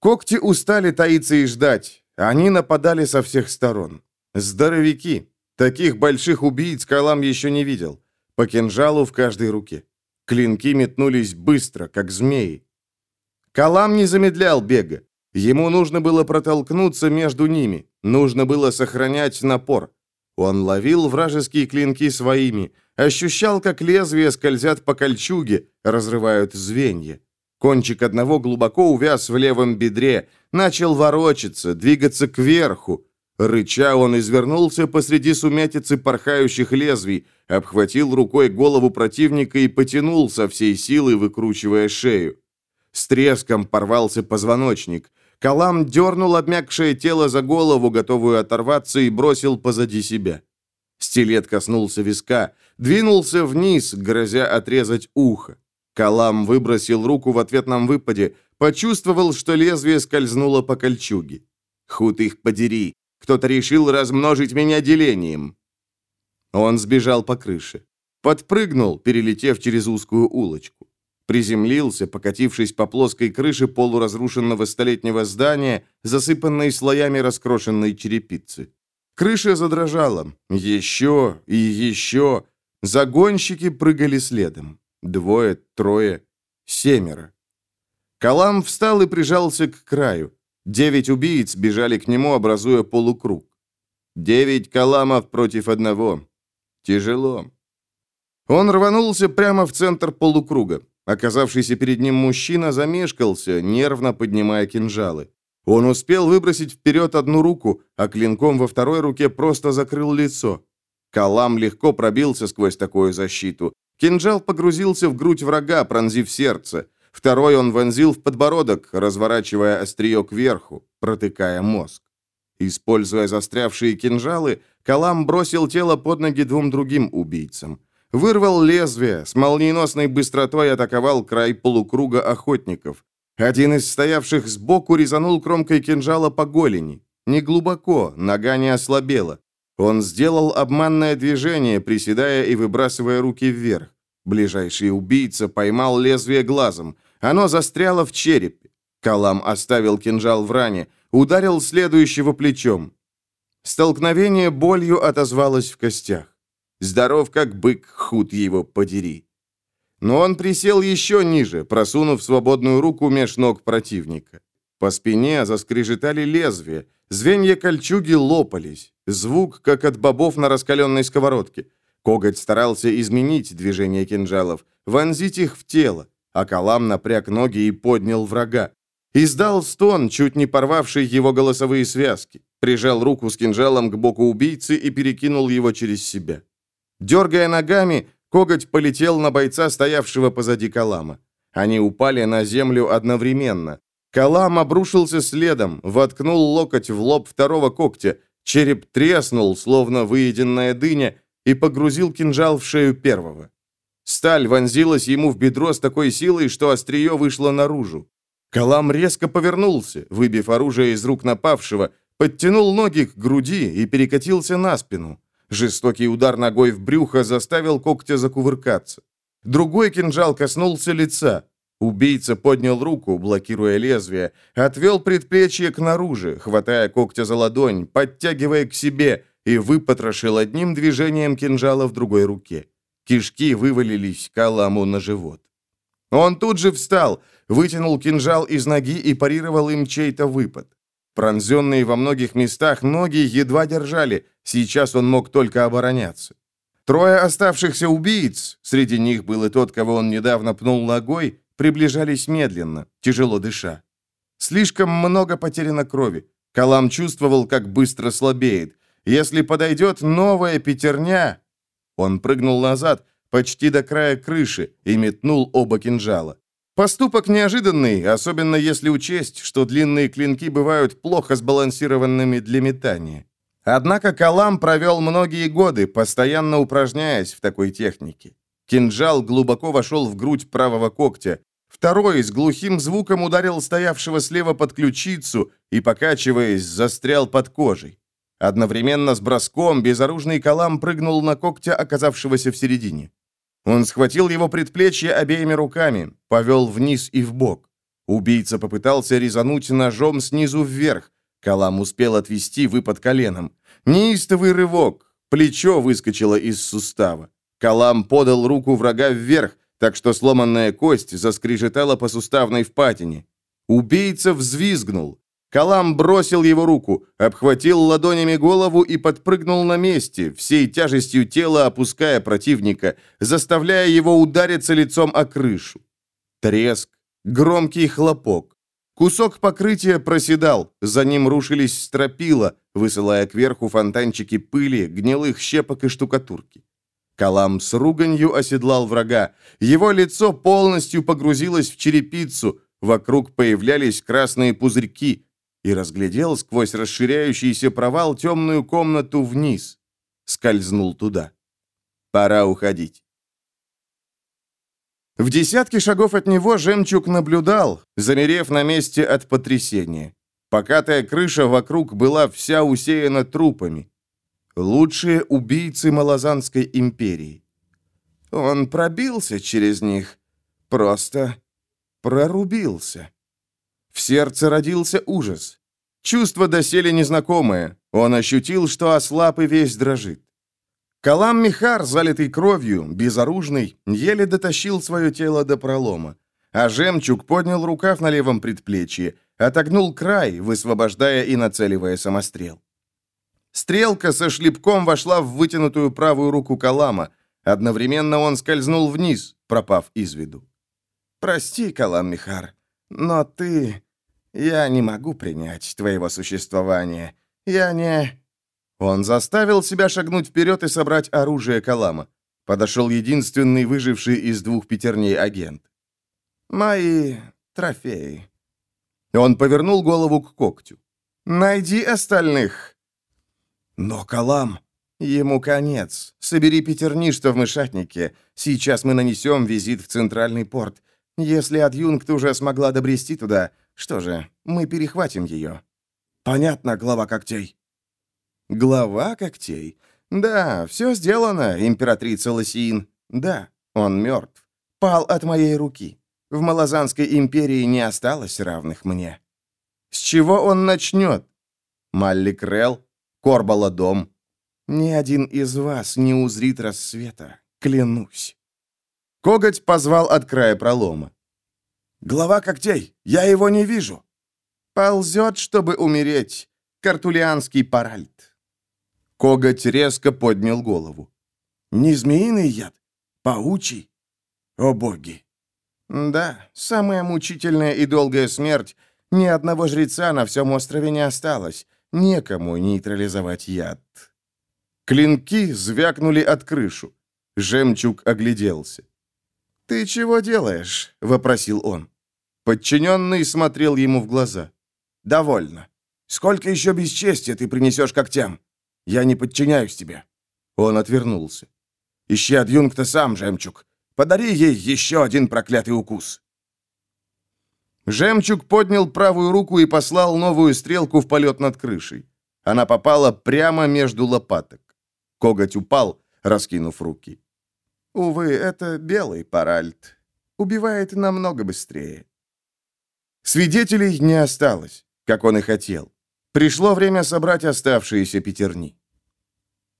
S1: Когти устали таиться и ждать. Они нападали со всех сторон. Здоровяки. Таких больших убийц Калам еще не видел. По кинжалу в каждой руке. Клинки метнулись быстро, как змеи. Калам не замедлял бега. Ему нужно было протолкнуться между ними. Нужно было сохранять напор. Он ловил вражеские клинки своими, ощущал, как лезвия скользят по кольчуге, разрывают звенья. Кончик одного глубоко увяз в левом бедре, начал ворочаться, двигаться кверху. Рыча он извернулся посреди сумятицы порхающих лезвий, обхватил рукой голову противника и потянул со всей силы, выкручивая шею. С треском порвался позвоночник. Калам дернул обмякшее тело за голову, готовую оторваться, и бросил позади себя. Стилет коснулся виска, двинулся вниз, грозя отрезать ухо. Калам выбросил руку в ответном выпаде, почувствовал, что лезвие скользнуло по кольчуге. «Худ их подери! Кто-то решил размножить меня делением!» Он сбежал по крыше. Подпрыгнул, перелетев через узкую улочку. Приземлился, покатившись по плоской крыше полуразрушенного столетнего здания, засыпанной слоями раскрошенной черепицы. Крыша задрожала. Еще и еще. Загонщики прыгали следом. Двое, трое, семеро. Калам встал и прижался к краю. Девять убийц бежали к нему, образуя полукруг. Девять каламов против одного. Тяжело. Он рванулся прямо в центр полукруга. Оказавшийся перед ним мужчина замешкался, нервно поднимая кинжалы. Он успел выбросить вперед одну руку, а клинком во второй руке просто закрыл лицо. Калам легко пробился сквозь такую защиту. Кинжал погрузился в грудь врага, пронзив сердце. Второй он вонзил в подбородок, разворачивая острие кверху, протыкая мозг. Используя застрявшие кинжалы, Калам бросил тело под ноги двум другим убийцам. Вырвал лезвие, с молниеносной быстротой атаковал край полукруга охотников. Один из стоявших сбоку резанул кромкой кинжала по голени. Не глубоко, нога не ослабела. Он сделал обманное движение, приседая и выбрасывая руки вверх. Ближайший убийца поймал лезвие глазом. Оно застряло в черепе. Калам оставил кинжал в ране, ударил следующего плечом. Столкновение болью отозвалось в костях. Здоров, как бык, худ его подери. Но он присел еще ниже, просунув свободную руку меж ног противника. По спине заскрежетали лезвия, звенья кольчуги лопались, звук, как от бобов на раскаленной сковородке. Коготь старался изменить движение кинжалов, вонзить их в тело, а Калам напряг ноги и поднял врага. Издал стон, чуть не порвавший его голосовые связки, прижал руку с кинжалом к боку убийцы и перекинул его через себя. Дергая ногами, коготь полетел на бойца, стоявшего позади Калама. Они упали на землю одновременно. Калам обрушился следом, воткнул локоть в лоб второго когтя, череп треснул, словно выеденная дыня, и погрузил кинжал в шею первого. Сталь вонзилась ему в бедро с такой силой, что острие вышло наружу. Калам резко повернулся, выбив оружие из рук напавшего, подтянул ноги к груди и перекатился на спину. Жестокий удар ногой в брюхо заставил когтя закувыркаться. Другой кинжал коснулся лица. Убийца поднял руку, блокируя лезвие, отвел предплечье к наружу, хватая когтя за ладонь, подтягивая к себе, и выпотрошил одним движением кинжала в другой руке. Кишки вывалились Каламу на живот. Он тут же встал, вытянул кинжал из ноги и парировал им чей-то выпад. Пронзенные во многих местах ноги едва держали, сейчас он мог только обороняться. Трое оставшихся убийц, среди них был и тот, кого он недавно пнул ногой, приближались медленно, тяжело дыша. Слишком много потеряно крови. Калам чувствовал, как быстро слабеет. Если подойдет новая пятерня... Он прыгнул назад, почти до края крыши, и метнул оба кинжала. Поступок неожиданный, особенно если учесть, что длинные клинки бывают плохо сбалансированными для метания. Однако Калам провел многие годы, постоянно упражняясь в такой технике. Кинжал глубоко вошел в грудь правого когтя. Второй с глухим звуком ударил стоявшего слева под ключицу и, покачиваясь, застрял под кожей. Одновременно с броском безоружный Калам прыгнул на когтя, оказавшегося в середине. Он схватил его предплечье обеими руками, повел вниз и вбок. Убийца попытался резануть ножом снизу вверх. Калам успел отвести выпад коленом. Неистовый рывок. Плечо выскочило из сустава. Калам подал руку врага вверх, так что сломанная кость заскрежетала по суставной впадине. Убийца взвизгнул. Калам бросил его руку, обхватил ладонями голову и подпрыгнул на месте, всей тяжестью тела опуская противника, заставляя его удариться лицом о крышу. Треск, громкий хлопок. Кусок покрытия проседал, за ним рушились стропила, высылая кверху фонтанчики пыли, гнилых щепок и штукатурки. Калам с руганью оседлал врага. Его лицо полностью погрузилось в черепицу, вокруг появлялись красные пузырьки, и разглядел сквозь расширяющийся провал темную комнату вниз. Скользнул туда. Пора уходить. В десятке шагов от него жемчуг наблюдал, замерев на месте от потрясения. Покатая крыша вокруг была вся усеяна трупами. Лучшие убийцы Малазанской империи. Он пробился через них. Просто прорубился. В сердце родился ужас. Чувство доселе незнакомое. Он ощутил, что ослаб и весь дрожит. Калам Михар, залитый кровью, безоружный, еле дотащил свое тело до пролома. а жемчуг поднял рукав на левом предплечье, отогнул край, высвобождая и нацеливая самострел. Стрелка со шлепком вошла в вытянутую правую руку Калама. Одновременно он скользнул вниз, пропав из виду. «Прости, Калам Михар, но ты... Я не могу принять твоего существования. Я не...» Он заставил себя шагнуть вперед и собрать оружие Калама. Подошел единственный выживший из двух пятерней агент. «Мои трофеи». Он повернул голову к когтю. «Найди остальных». «Но Калам...» «Ему конец. Собери пятерни, что в мышатнике. Сейчас мы нанесем визит в центральный порт. Если адъюнкт уже смогла добрести туда, что же, мы перехватим ее». «Понятно, глава когтей». «Глава когтей? Да, все сделано, императрица Лосиин. Да, он мертв. Пал от моей руки. В Малазанской империи не осталось равных мне. С чего он начнет? Малли Крелл? Корбаладом? Ни один из вас не узрит рассвета, клянусь. Коготь позвал от края пролома. «Глава когтей, я его не вижу!» «Ползет, чтобы умереть, картулианский паральт». Коготь резко поднял голову. «Не змеиный яд? Паучий? О боги!» «Да, самая мучительная и долгая смерть. Ни одного жреца на всем острове не осталось. Некому нейтрализовать яд». Клинки звякнули от крышу. Жемчуг огляделся. «Ты чего делаешь?» — вопросил он. Подчиненный смотрел ему в глаза. «Довольно. Сколько еще бесчестия ты принесешь когтям?» Я не подчиняюсь тебе». Он отвернулся. «Ищи адъюнкта сам, Жемчуг. Подари ей еще один проклятый укус». Жемчуг поднял правую руку и послал новую стрелку в полет над крышей. Она попала прямо между лопаток. Коготь упал, раскинув руки. «Увы, это белый паральт. Убивает намного быстрее». Свидетелей не осталось, как он и хотел. Пришло время собрать оставшиеся пятерни.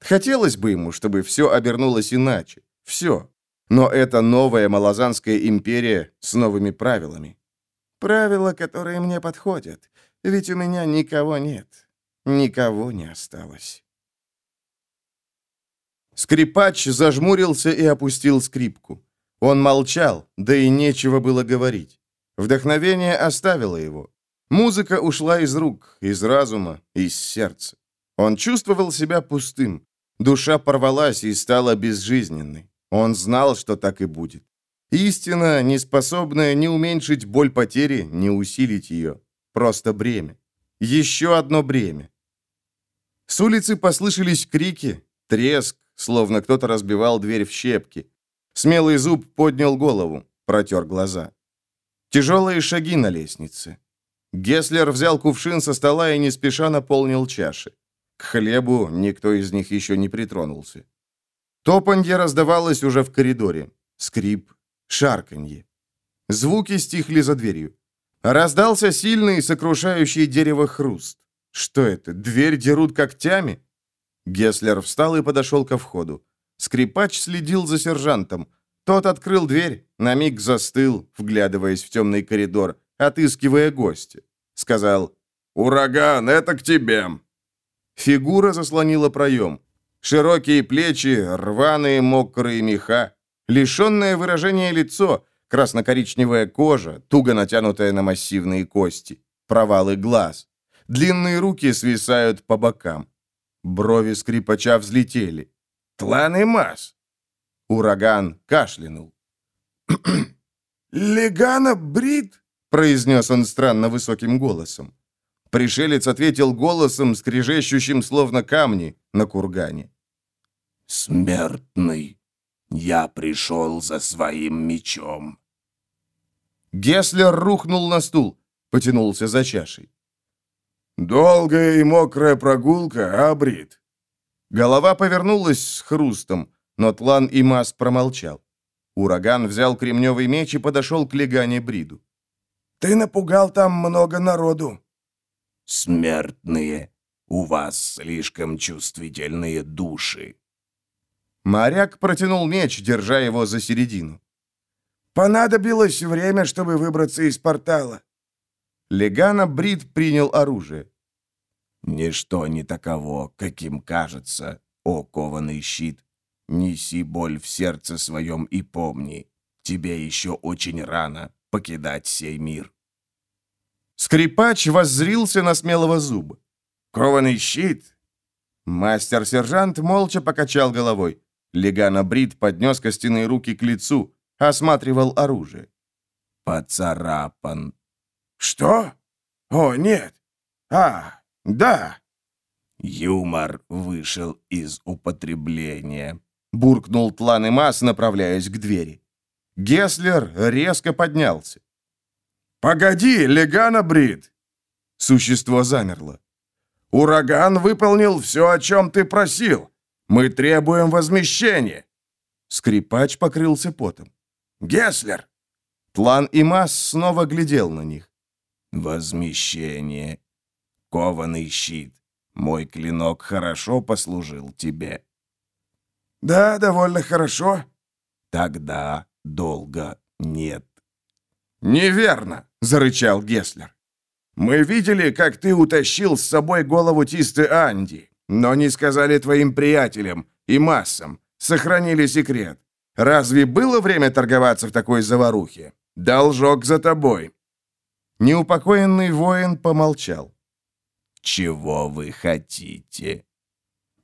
S1: Хотелось бы ему, чтобы все обернулось иначе. Все. Но это новая Малазанская империя с новыми правилами. Правила, которые мне подходят. Ведь у меня никого нет. Никого не осталось. Скрипач зажмурился и опустил скрипку. Он молчал, да и нечего было говорить. Вдохновение оставило его. Музыка ушла из рук, из разума, из сердца. Он чувствовал себя пустым. Душа порвалась и стала безжизненной. Он знал, что так и будет. Истина, не способная ни уменьшить боль потери, ни усилить ее. Просто бремя. Еще одно бремя. С улицы послышались крики, треск, словно кто-то разбивал дверь в щепки. Смелый зуб поднял голову, протер глаза. Тяжелые шаги на лестнице. Геслер взял кувшин со стола и не спеша наполнил чаши. К хлебу никто из них еще не притронулся. Топанье раздавалось уже в коридоре. Скрип, шарканье. Звуки стихли за дверью. Раздался сильный, сокрушающий дерево хруст. Что это, дверь дерут когтями? Геслер встал и подошел ко входу. Скрипач следил за сержантом. Тот открыл дверь, на миг застыл, вглядываясь в темный коридор, отыскивая гостя. Сказал, «Ураган, это к тебе!» Фигура заслонила проем. Широкие плечи, рваные мокрые меха, лишенное выражения лицо, красно-коричневая кожа, туго натянутая на массивные кости, провалы глаз. Длинные руки свисают по бокам. Брови скрипача взлетели. «Тлан и мас!» Ураган кашлянул. «Легана Брит?» — произнес он странно высоким голосом. Пришелец ответил голосом, скрежещущим словно камни на кургане.
S5: «Смертный, я пришел за своим мечом».
S1: Геслер рухнул на стул, потянулся за чашей.
S3: «Долгая и мокрая прогулка, а, Брит?»
S1: Голова повернулась с хрустом, но Тлан и Мас промолчал. Ураган взял кремневый меч и подошел к Легане Бриду.
S3: «Ты напугал там много народу.
S5: «Смертные, у вас слишком чувствительные души».
S1: Моряк протянул меч, держа его за середину.
S3: Понадобилось время, чтобы выбраться из портала.
S4: Легана Брид принял оружие.
S5: Ничто не таково, каким кажется, о кованый щит. Неси боль в сердце своем и помни, тебе еще очень рано покидать сей мир.
S4: Скрипач воззрился на смелого зуба.
S3: Кованый щит?
S4: Мастер-сержант молча покачал головой. Легана Брид поднес костяные руки к лицу, осматривал оружие.
S5: Поцарапан.
S3: Что? О, нет. А, да.
S5: Юмор вышел из употребления.
S4: Буркнул Тлан и Мас, направляясь к двери. Геслер резко поднялся.
S3: «Погоди, Легана Брид!»
S4: Существо замерло.
S3: «Ураган выполнил все, о чем ты просил. Мы требуем возмещения!»
S4: Скрипач покрылся потом.
S3: «Геслер!»
S4: Тлан и Мас снова глядел на них.
S5: «Возмещение. Кованый щит. Мой клинок хорошо послужил тебе».
S3: «Да, довольно хорошо».
S5: «Тогда долго нет».
S3: «Неверно!» — зарычал Геслер. «Мы видели, как ты утащил с собой голову Тисты Анди, но не сказали твоим приятелям и массам, сохранили секрет. Разве было время торговаться в такой заварухе? Должок за тобой».
S4: Неупокоенный воин помолчал.
S5: «Чего вы хотите?»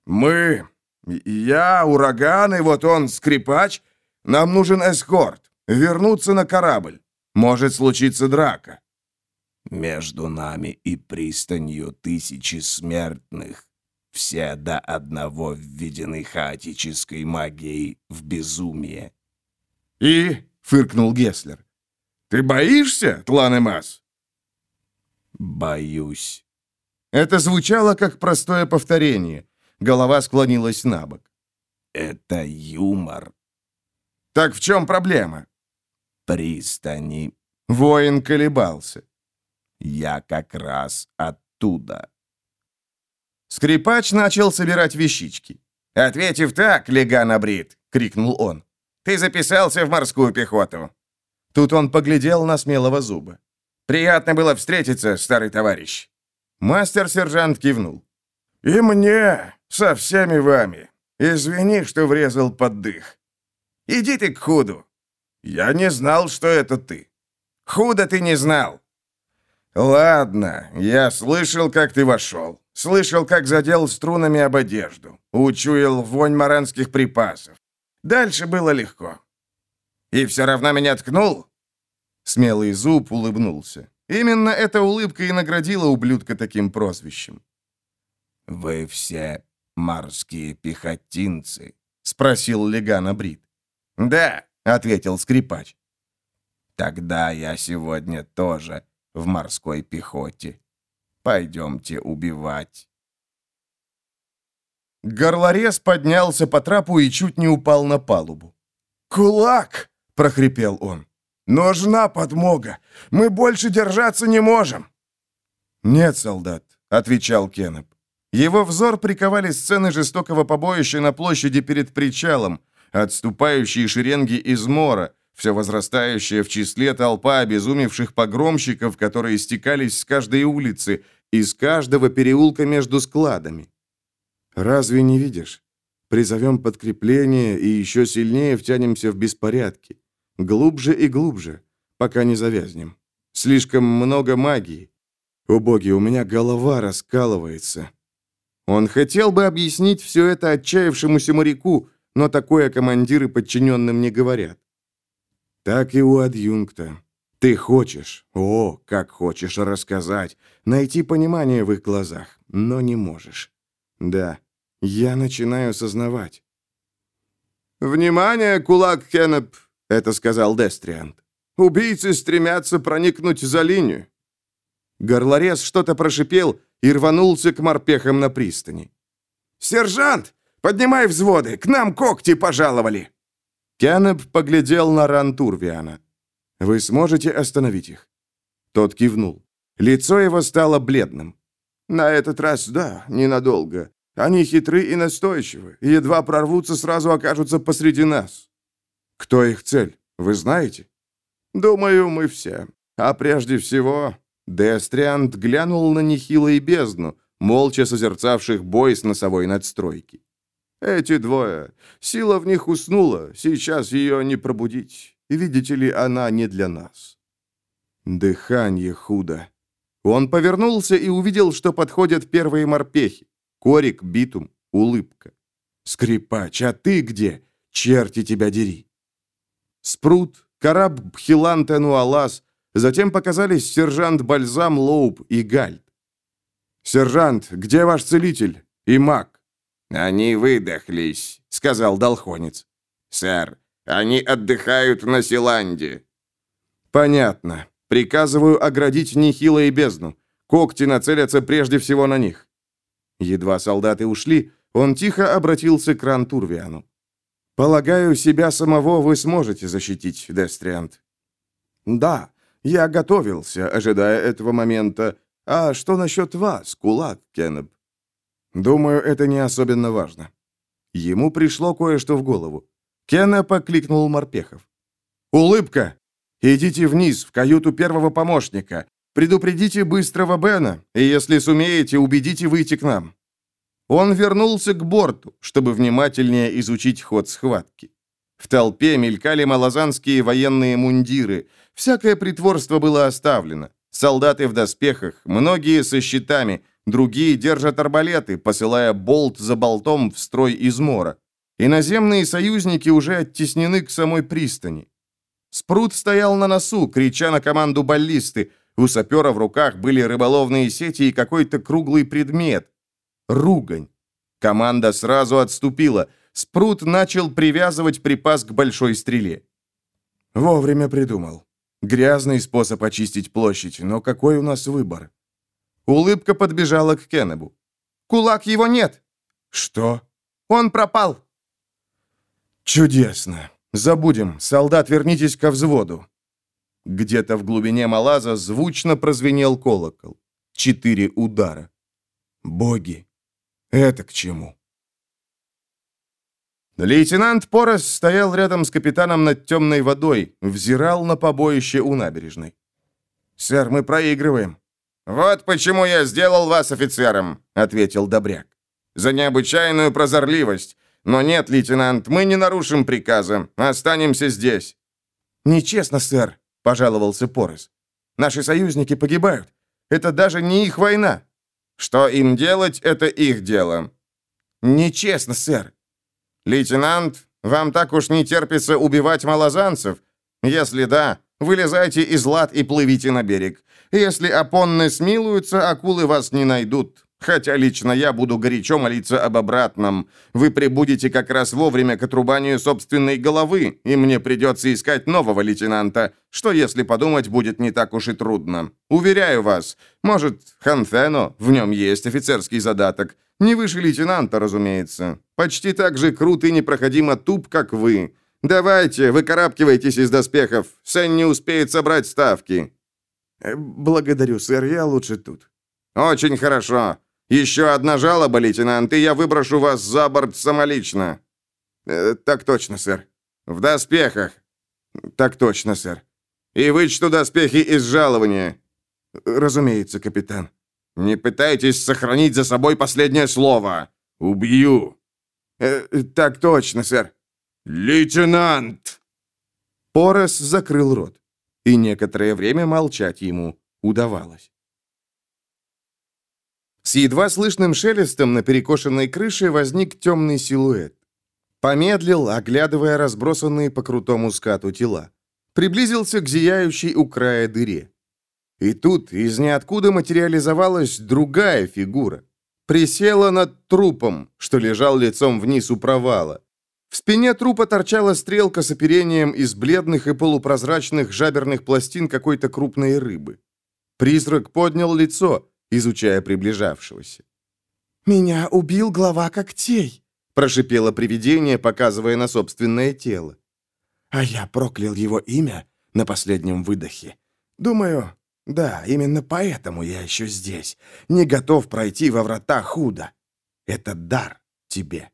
S3: «Мы, я, ураган, и вот он, скрипач, нам нужен эскорт, вернуться на корабль. Может случиться драка».
S5: «Между нами и пристанью тысячи смертных, все до одного введены хаотической магией в безумие».
S3: «И?» — фыркнул Геслер. «Ты боишься, Тланемас?»
S5: «Боюсь».
S4: Это звучало как простое повторение. Голова склонилась на бок.
S5: «Это юмор».
S3: «Так в чем проблема?»
S5: «Пристани».
S4: Воин колебался.
S5: «Я как раз оттуда».
S4: Скрипач начал собирать вещички.
S3: «Ответив так, Леган Абрид!» — крикнул он. «Ты записался в морскую пехоту!»
S4: Тут он поглядел на смелого зуба.
S3: «Приятно было встретиться, старый товарищ!»
S4: Мастер-сержант кивнул.
S3: «И мне, со всеми вами. Извини, что врезал под дых. Иди ты к худу. Я не знал, что это ты. Худо ты не знал. Ладно, я слышал, как ты вошел. Слышал, как задел струнами об одежду. Учуял вонь маранских припасов. Дальше было легко. И все равно меня ткнул?»
S4: Смелый зуб улыбнулся. Именно эта улыбка и наградила ублюдка таким прозвищем.
S5: «Вы все морские пехотинцы?»
S4: — спросил Легана Брит.
S3: «Да», —
S4: ответил скрипач.
S5: «Тогда я сегодня тоже в морской пехоте. Пойдемте убивать».
S4: Горлорез поднялся по трапу и чуть не упал на палубу.
S3: «Кулак!» — прохрипел он. «Нужна подмога! Мы больше держаться не можем!»
S4: «Нет, солдат», — отвечал Кеннеп. Его взор приковали сцены жестокого побоища на площади перед причалом, отступающие шеренги из мора, все возрастающая в числе толпа обезумевших погромщиков, которые стекались с каждой улицы, из каждого переулка между складами. «Разве не видишь? Призовем подкрепление и еще сильнее втянемся в беспорядки. Глубже и глубже, пока не завязнем. Слишком много магии. О боги, у меня голова раскалывается». Он хотел бы объяснить все это отчаявшемуся моряку, но такое командиры подчиненным не говорят. Так и у адъюнкта. Ты хочешь, о, как хочешь рассказать, найти понимание в их глазах, но не можешь. Да, я начинаю сознавать. «Внимание, кулак Кеннеп!» — это сказал Дестриант. «Убийцы стремятся проникнуть за линию». Горлорез что-то прошипел и рванулся к морпехам на пристани.
S3: «Сержант, поднимай взводы, к нам когти пожаловали!»
S4: Кеннеп поглядел на ран Турвиана. «Вы сможете остановить их?» Тот кивнул. Лицо его стало бледным.
S3: «На этот раз да, ненадолго. Они хитры и настойчивы. Едва прорвутся, сразу окажутся посреди нас».
S4: «Кто их цель? Вы знаете?»
S3: Думаю, мы все. А прежде всего,
S4: Дестриант глянул на Нехила и бездну, молча созерцавших бой с носовой надстройки.
S3: Эти двое. Сила в них уснула, сейчас ее не пробудить. Видите ли, она не для нас.
S4: Дыхание худо. Он повернулся и увидел, что подходят первые морпехи. Корик, битум, улыбка. «Скрипач, а ты где? Черти тебя дери!» Спрут, караб Бхилан Тенуалас, затем показались сержант Бальзам Лоуп и Гальд. «Сержант, где ваш целитель? И маг?»
S2: «Они выдохлись», — сказал Долхонец. «Сэр, они отдыхают на Силанде».
S4: «Понятно. Приказываю оградить Нихила и бездну. Когти нацелятся прежде всего на них». Едва солдаты ушли, он тихо обратился к Рантурвиану. «Полагаю, себя самого вы сможете защитить, Дестриант».
S3: «Да, я готовился, ожидая этого момента. А что насчет вас, кулак, Кеннеп?»
S4: «Думаю, это не особенно важно». Ему пришло кое-что в голову. Кеннеп окликнул морпехов. «Улыбка! Идите вниз, в каюту первого помощника. Предупредите быстрого Бена, и если сумеете, убедите выйти к нам». Он вернулся к борту, чтобы внимательнее изучить ход схватки. В толпе мелькали малозанские военные мундиры. Всякое притворство было оставлено. Солдаты в доспехах, многие со щитами, другие держат арбалеты, посылая болт за болтом в строй измора. Иноземные союзники уже оттеснены к самой пристани. Спрут стоял на носу, крича на команду баллисты. У сапера в руках были рыболовные сети и какой-то круглый предмет, ругань. Команда сразу отступила. Спрут начал привязывать припас к большой стреле. Вовремя придумал. Грязный способ очистить площадь, но какой у нас выбор? Улыбка подбежала к Кеннебу. «Кулак его нет!» «Что?» «Он пропал!» «Чудесно! Забудем. Солдат, вернитесь ко взводу!» Где-то в глубине Малаза звучно прозвенел колокол. Четыре удара. «Боги! Это к чему? Лейтенант Порос стоял рядом с капитаном над темной водой, взирал на побоище у набережной. «Сэр, мы проигрываем».
S2: «Вот почему я сделал вас офицером», — ответил Добряк. «За необычайную прозорливость. Но нет, лейтенант, мы не нарушим приказа. Останемся здесь».
S4: «Нечестно, сэр», — пожаловался Порос. «Наши союзники погибают. Это даже не их война».
S2: Что им делать, это их дело.
S4: Нечестно, сэр.
S2: Лейтенант, вам так уж не терпится убивать малозанцев? Если да, вылезайте из лад и плывите на берег. Если опонны смилуются, акулы вас не найдут. Хотя лично я буду горячо молиться об обратном. Вы прибудете как раз вовремя к отрубанию собственной головы, и мне придется искать нового лейтенанта, что, если подумать, будет не так уж и трудно. Уверяю вас, может, Ханфено, в нем есть офицерский задаток. Не выше лейтенанта, разумеется. Почти так же крут и непроходимо туп, как вы. Давайте, выкарабкивайтесь из доспехов. Сэн не успеет собрать ставки.
S3: Э, благодарю, сэр, я лучше тут.
S2: Очень хорошо. Еще одна жалоба, лейтенант, и я выброшу вас за борт самолично».
S3: Э, «Так точно, сэр».
S2: «В доспехах».
S3: «Так точно, сэр».
S2: «И вычту доспехи из жалования».
S3: «Разумеется, капитан».
S2: «Не пытайтесь сохранить за собой последнее слово. Убью».
S3: Э, «Так точно, сэр».
S2: «Лейтенант!»
S4: Порос закрыл рот, и некоторое время молчать ему удавалось. С едва слышным шелестом на перекошенной крыше возник темный силуэт. Помедлил, оглядывая разбросанные по крутому скату тела. Приблизился к зияющей у края дыре. И тут из ниоткуда материализовалась другая фигура. Присела над трупом, что лежал лицом вниз у провала. В спине трупа торчала стрелка с оперением из бледных и полупрозрачных жаберных пластин какой-то крупной рыбы. Призрак поднял лицо, изучая приближавшегося.
S6: «Меня убил глава когтей», —
S4: прошипело привидение, показывая на собственное тело.
S6: «А я проклял его имя на последнем выдохе. Думаю, да, именно поэтому я еще здесь, не готов пройти во врата худо. Это дар тебе.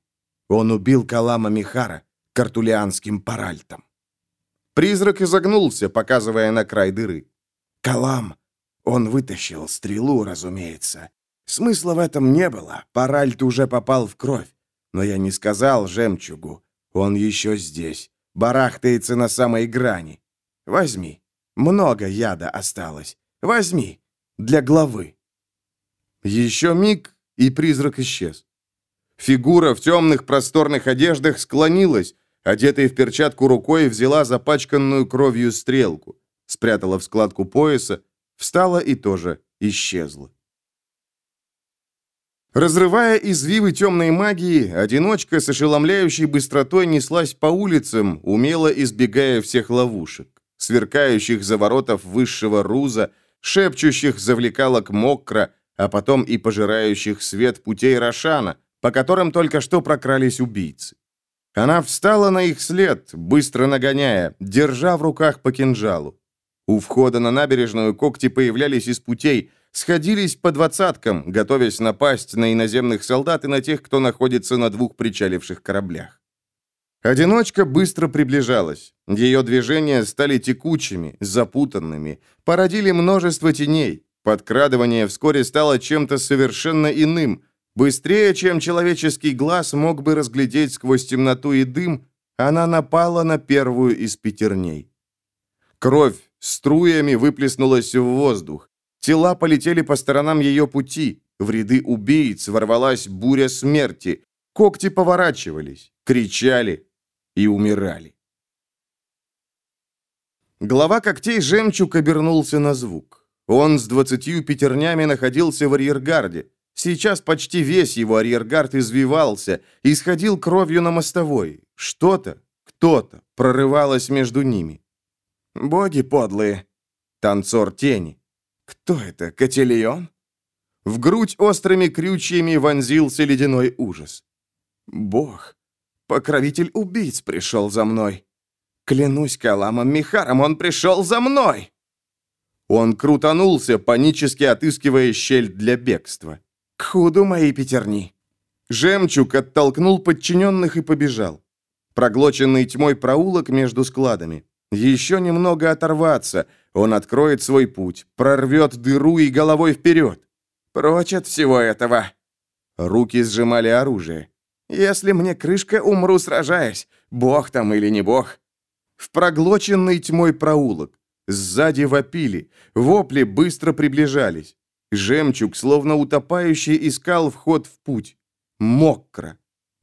S6: Он убил Калама Михара картулианским паральтом».
S1: Призрак изогнулся, показывая на край дыры.
S6: «Калам! Он вытащил стрелу, разумеется. Смысла в этом не было, Паральт уже попал в кровь. Но я не сказал жемчугу. Он еще здесь, барахтается на самой грани. Возьми. Много яда осталось. Возьми. Для главы».
S1: Еще миг, и призрак исчез. Фигура в темных просторных одеждах склонилась, одетая в перчатку рукой взяла запачканную кровью стрелку, спрятала в складку пояса, встала и тоже исчезла. Разрывая извивы темной магии, одиночка с ошеломляющей быстротой неслась по улицам, умело избегая всех ловушек, сверкающих заворотов высшего руза, шепчущих завлекалок мокро, а потом и пожирающих свет путей Рошана, по которым только что прокрались убийцы. Она встала на их след, быстро нагоняя, держа в руках по кинжалу. У входа на набережную когти появлялись из путей, сходились по двадцаткам, готовясь напасть на иноземных солдат и на тех, кто находится на двух причаливших кораблях. Одиночка быстро приближалась. Ее движения стали текучими, запутанными, породили множество теней. Подкрадывание вскоре стало чем-то совершенно иным. Быстрее, чем человеческий глаз мог бы разглядеть сквозь темноту и дым, она напала на первую из пятерней. Кровь струями выплеснулась в воздух. Тела полетели по сторонам ее пути. В ряды убийц ворвалась буря смерти. Когти поворачивались, кричали и умирали. Глава когтей жемчуг обернулся на звук. Он с двадцатью пятернями находился в арьергарде. Сейчас почти весь его арьергард извивался, исходил кровью на мостовой. Что-то, кто-то прорывалось между ними. «Боги подлые!» Танцор тени. «Кто это, Котельон?» В грудь острыми крючьями вонзился ледяной ужас. «Бог! Покровитель убийц пришел за мной! Клянусь Каламом Михаром, он пришел за мной!» Он крутанулся, панически отыскивая щель для бегства. «К худу моей пятерни!» Жемчуг оттолкнул подчиненных и побежал. Проглоченный тьмой проулок между складами. Еще немного оторваться. Он откроет свой путь, прорвет дыру и головой вперед. Прочь от всего этого. Руки сжимали оружие. Если мне крышка, умру сражаясь. Бог там или не бог. В проглоченный тьмой проулок. Сзади вопили, вопли быстро приближались. Жемчуг, словно утопающий, искал вход в путь. Мокро.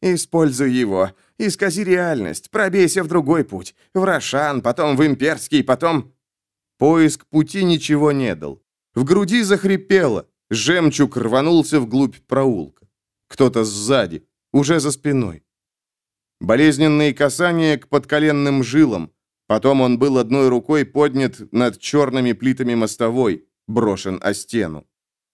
S1: Используй его. Искази реальность. Пробейся в другой путь. В Рошан, потом в Имперский, потом... Поиск пути ничего не дал. В груди захрипело. Жемчуг рванулся вглубь проулка. Кто-то сзади, уже за спиной. Болезненные касания к подколенным жилам, Потом он был одной рукой поднят над черными плитами мостовой, брошен о стену.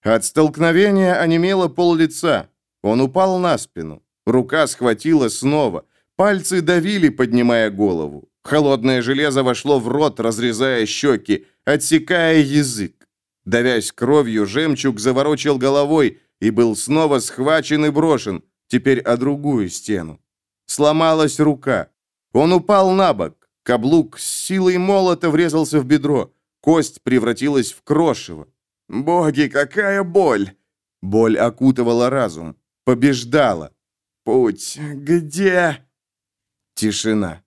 S1: От столкновения онемело пол лица. Он упал на спину. Рука схватила снова. Пальцы давили, поднимая голову. Холодное железо вошло в рот, разрезая щеки, отсекая язык. Давясь кровью, жемчуг заворочил головой и был снова схвачен и брошен, теперь о другую стену. Сломалась рука. Он упал на бок. Каблук с силой молота врезался в бедро. Кость превратилась в крошево. «Боги, какая боль!» Боль окутывала разум. Побеждала. «Путь где?» Тишина.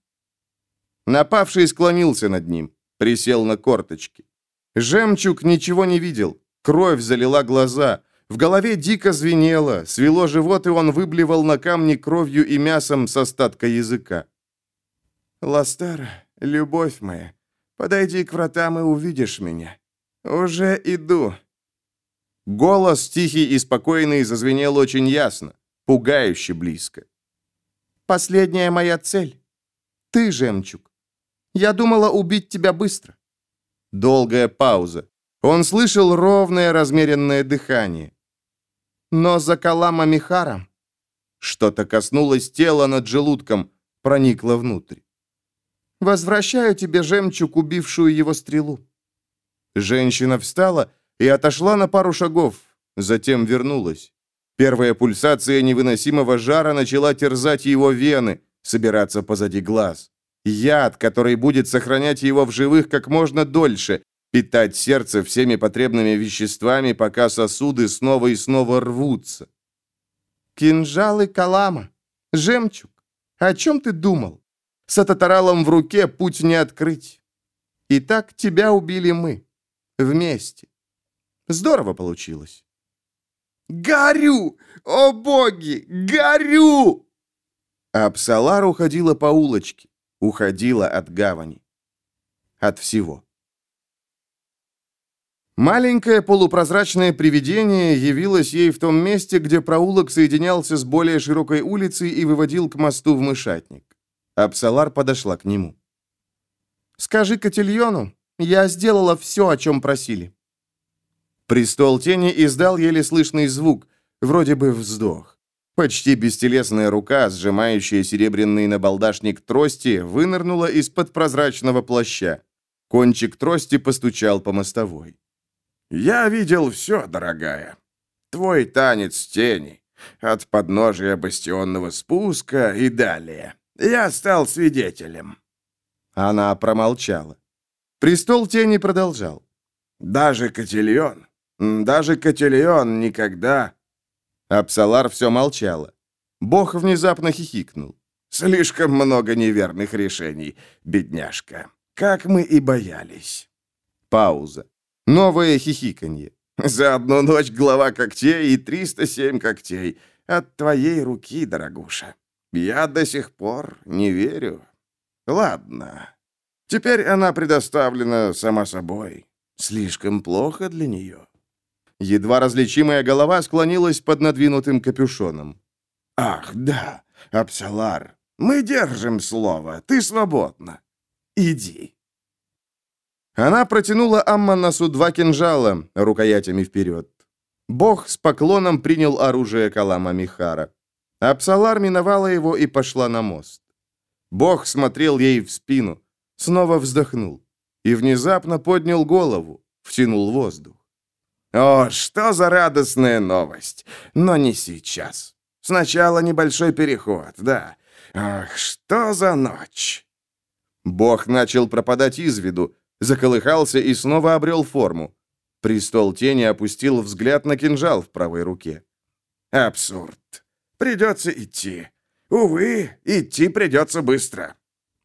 S1: Напавший склонился над ним. Присел на корточки. Жемчуг ничего не видел. Кровь залила глаза. В голове дико звенело. Свело живот, и он выблевал на камни кровью и мясом с остатка языка. «Ластара, любовь моя, подойди к вратам и увидишь меня. Уже иду». Голос, тихий и спокойный, зазвенел очень ясно, пугающе близко. «Последняя моя цель. Ты, жемчуг. Я думала убить тебя быстро». Долгая пауза. Он слышал ровное размеренное дыхание. Но за Калама Михара что-то коснулось тела над желудком, проникло внутрь. Возвращаю тебе жемчуг, убившую его стрелу». Женщина встала и отошла на пару шагов, затем вернулась. Первая пульсация невыносимого жара начала терзать его вены, собираться позади глаз. Яд, который будет сохранять его в живых как можно дольше, питать сердце всеми потребными веществами, пока сосуды снова и снова рвутся. Кинжалы Калама. Жемчуг. О чем ты думал? С татаралом в руке путь не открыть. Итак, тебя убили мы. Вместе. Здорово получилось. «Горю! О боги! Горю!» Апсалар уходила по улочке, уходила от гавани. От всего. Маленькое полупрозрачное привидение явилось ей в том месте, где проулок соединялся с более широкой улицей и выводил к мосту в мышатник. Апсалар подошла к нему. «Скажи Котильону, я сделала все, о чем просили». Престол тени издал еле слышный звук, вроде бы вздох. Почти бестелесная рука, сжимающая серебряный набалдашник трости, вынырнула из-под прозрачного плаща. Кончик трости постучал по мостовой.
S3: «Я видел все, дорогая. Твой танец тени. От подножия бастионного спуска и далее. Я стал свидетелем».
S1: Она промолчала. Престол тени продолжал.
S3: «Даже Котельон, даже Котельон никогда...»
S1: Апсалар все молчала. Бог внезапно хихикнул.
S3: «Слишком много неверных решений, бедняжка. Как мы и боялись».
S1: Пауза. Новое хихиканье.
S3: «За одну ночь глава когтей и 307 когтей. От твоей руки, дорогуша. Я до сих пор не верю. Ладно. Теперь она предоставлена сама собой. Слишком плохо для нее».
S1: Едва различимая голова склонилась под надвинутым капюшоном.
S3: «Ах, да, Апсалар, мы держим слово. Ты свободна. Иди».
S1: Она протянула Амманасу два кинжала, рукоятями вперед. Бог с поклоном принял оружие Калама Михара. Апсалар миновала его и пошла на мост. Бог смотрел ей в спину, снова вздохнул и внезапно поднял голову, втянул воздух.
S3: «О, что за радостная новость! Но не сейчас. Сначала небольшой переход, да. Ах, что за ночь!»
S1: Бог начал пропадать из виду, заколыхался и снова обрел форму. Престол тени опустил взгляд на кинжал в правой руке.
S3: «Абсурд. Придется идти. Увы, идти придется быстро».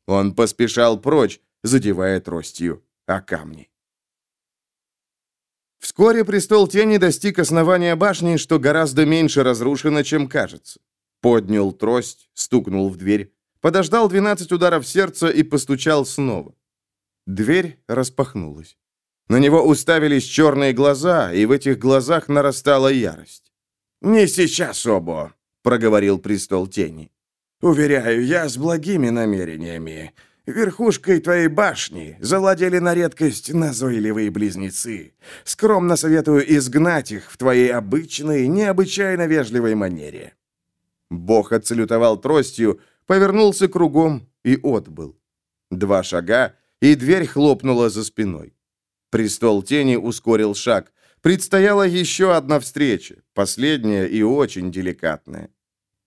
S1: Он поспешал прочь, задевая тростью о камни. Вскоре престол тени достиг основания башни, что гораздо меньше разрушено, чем кажется. Поднял трость, стукнул в дверь, подождал 12 ударов сердца и постучал снова. Дверь распахнулась. На него уставились черные глаза, и в этих глазах нарастала ярость.
S3: «Не сейчас, Обо», — проговорил престол тени. «Уверяю, я с благими намерениями. Верхушкой твоей башни завладели на редкость назойливые близнецы. Скромно советую изгнать их в твоей обычной, необычайно вежливой манере».
S1: Бог отсалютовал тростью, повернулся кругом и отбыл. Два шага, и дверь хлопнула за спиной. Престол тени ускорил шаг. Предстояла еще одна встреча, последняя и очень деликатная.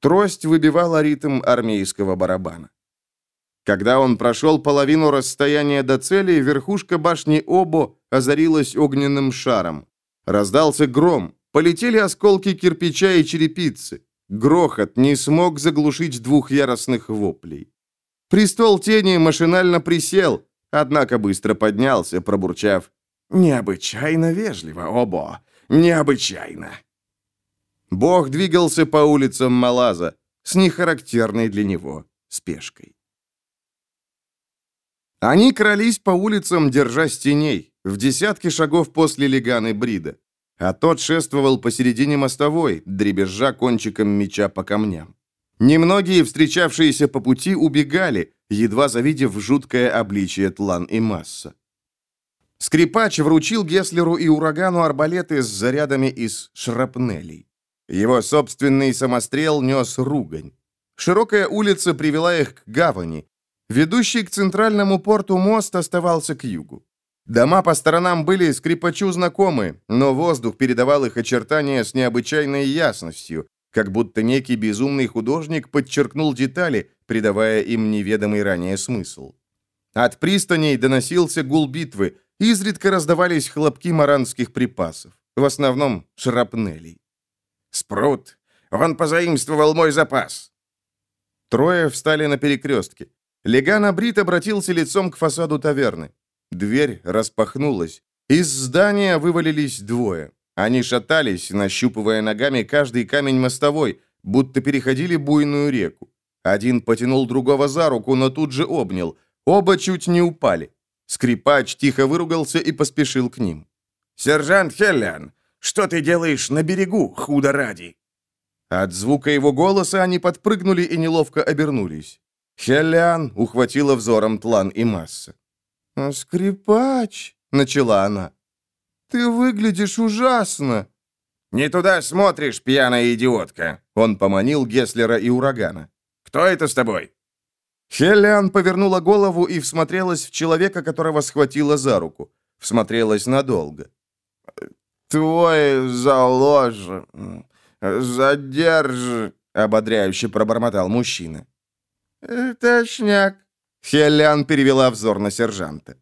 S1: Трость выбивала ритм армейского барабана. Когда он прошел половину расстояния до цели, верхушка башни Обо озарилась огненным шаром. Раздался гром, полетели осколки кирпича и черепицы. Грохот не смог заглушить двух яростных воплей. Престол тени машинально присел, однако быстро поднялся, пробурчав
S3: «Необычайно вежливо, Обо, необычайно».
S1: Бог двигался по улицам Малаза с нехарактерной для него спешкой. Они крались по улицам, держа теней, в десятки шагов после Леганы Брида, а тот шествовал посередине мостовой, дребезжа кончиком меча по камням. Немногие, встречавшиеся по пути, убегали, едва завидев жуткое обличие Тлан и Масса. Скрипач вручил Геслеру и Урагану арбалеты с зарядами из шрапнелей. Его собственный самострел нес ругань. Широкая улица привела их к гавани, Ведущий к центральному порту мост оставался к югу. Дома по сторонам были скрипачу знакомы, но воздух передавал их очертания с необычайной ясностью, как будто некий безумный художник подчеркнул детали, придавая им неведомый ранее смысл. От пристаней доносился гул битвы, изредка раздавались хлопки маранских припасов, в основном шрапнелей.
S2: «Спрут! Он позаимствовал мой запас!»
S1: Трое встали на перекрестке. Леган Абрит обратился лицом к фасаду таверны. Дверь распахнулась. Из здания вывалились двое. Они шатались, нащупывая ногами каждый камень мостовой, будто переходили буйную реку. Один потянул другого за руку, но тут же обнял. Оба чуть не упали. Скрипач тихо выругался и поспешил к ним.
S2: «Сержант Хеллиан, что ты делаешь на берегу, худо ради?»
S1: От звука его голоса они подпрыгнули и неловко обернулись. Хеллиан ухватила взором тлан и масса.
S4: «Скрипач!» — начала она. «Ты выглядишь ужасно!»
S2: «Не туда смотришь, пьяная идиотка!» Он поманил Геслера и Урагана. «Кто это с тобой?»
S1: Хеллиан повернула голову и всмотрелась в человека, которого схватила за руку. Всмотрелась надолго.
S4: «Твой залож... задерж...»
S1: — ободряюще пробормотал мужчина.
S4: «Точняк».
S1: Хеллиан перевела взор на сержанта.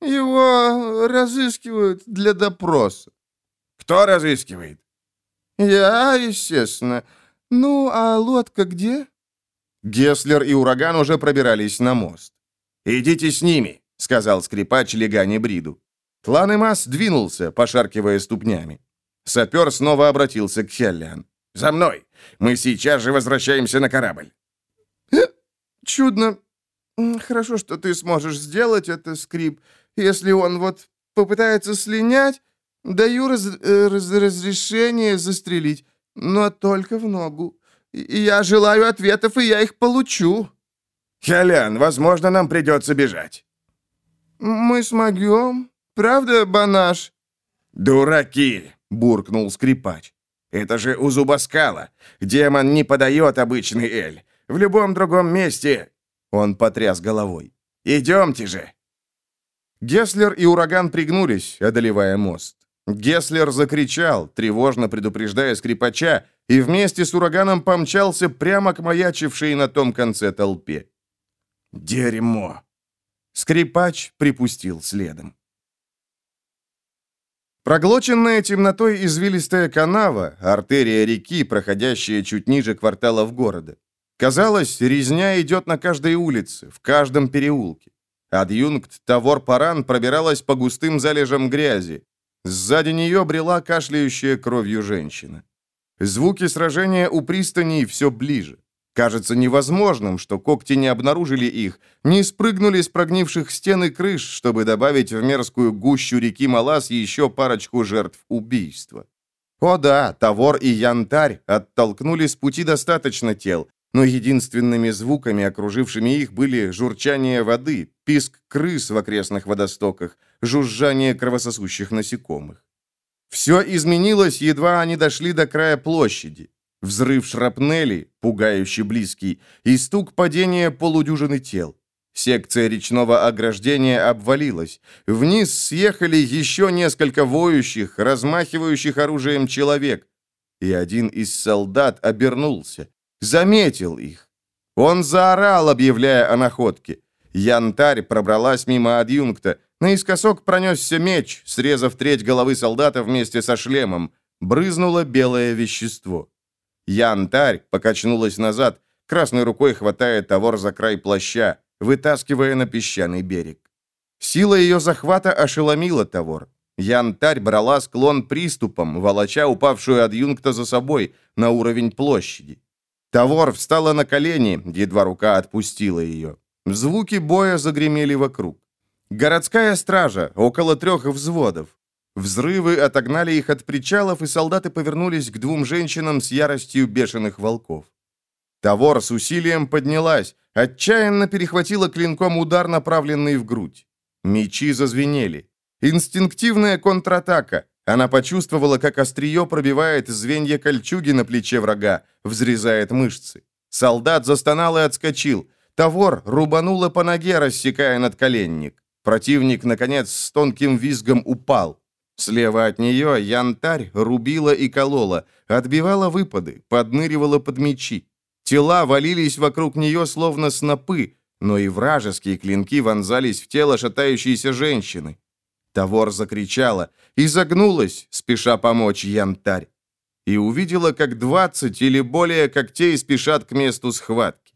S4: «Его разыскивают для допроса».
S2: «Кто разыскивает?»
S4: «Я, естественно. Ну, а лодка где?»
S1: Геслер и Ураган уже пробирались на мост.
S2: «Идите с ними», — сказал скрипач Легане Бриду.
S1: Тланемас двинулся, пошаркивая ступнями. Сапер снова обратился к Хеллиан.
S2: «За мной! Мы сейчас же возвращаемся на корабль!»
S4: «Чудно. Хорошо, что ты сможешь сделать это, Скрип. Если он вот попытается слинять, даю раз, э, раз, разрешение застрелить, но только в ногу. Я желаю ответов, и я их получу».
S2: «Хелян, возможно, нам придется бежать».
S4: «Мы смогем. Правда, Банаш?»
S2: «Дураки!» — буркнул скрипач. «Это же у зубоскала. Демон не подает обычный эль. В любом другом месте...» Он потряс головой. «Идемте же!»
S1: Геслер и Ураган пригнулись, одолевая мост. Геслер закричал, тревожно предупреждая скрипача, и вместе с ураганом помчался прямо к маячившей на том конце толпе.
S2: «Дерьмо!»
S1: Скрипач припустил следом. Проглоченная темнотой извилистая канава, артерия реки, проходящая чуть ниже кварталов города. Казалось, резня идет на каждой улице, в каждом переулке. Адъюнкт Тавор-Паран пробиралась по густым залежам грязи. Сзади нее брела кашляющая кровью женщина. Звуки сражения у пристаней все ближе. Кажется невозможным, что когти не обнаружили их, не спрыгнули с прогнивших стен и крыш, чтобы добавить в мерзкую гущу реки Малас еще парочку жертв убийства. О да, Тавор и Янтарь оттолкнули с пути достаточно тел, но единственными звуками, окружившими их, были журчание воды, писк крыс в окрестных водостоках, жужжание кровососущих насекомых. Все изменилось, едва они дошли до края площади. Взрыв шрапнели, пугающий близкий, и стук падения полудюжины тел. Секция речного ограждения обвалилась. Вниз съехали еще несколько воющих, размахивающих оружием человек. И один из солдат обернулся. Заметил их. Он заорал, объявляя о находке. Янтарь пробралась мимо адъюнкта. Наискосок пронесся меч, срезав треть головы солдата вместе со шлемом. Брызнуло белое вещество. Янтарь покачнулась назад, красной рукой хватая товар за край плаща, вытаскивая на песчаный берег. Сила ее захвата ошеломила товар. Янтарь брала склон приступом, волоча упавшую адъюнкта за собой на уровень площади. Тавор встала на колени, едва рука отпустила ее. Звуки боя загремели вокруг. Городская стража, около трех взводов. Взрывы отогнали их от причалов, и солдаты повернулись к двум женщинам с яростью бешеных волков. Тавор с усилием поднялась, отчаянно перехватила клинком удар, направленный в грудь. Мечи зазвенели. Инстинктивная контратака. Она почувствовала, как острие пробивает звенья кольчуги на плече врага, взрезает мышцы. Солдат застонал и отскочил. Тавор рубанула по ноге, рассекая надколенник. Противник, наконец, с тонким визгом упал. Слева от нее янтарь рубила и колола, отбивала выпады, подныривала под мечи. Тела валились вокруг нее, словно снопы, но и вражеские клинки вонзались в тело шатающейся женщины. Тавор закричала и загнулась, спеша помочь янтарь. И увидела, как двадцать или более когтей спешат к месту схватки.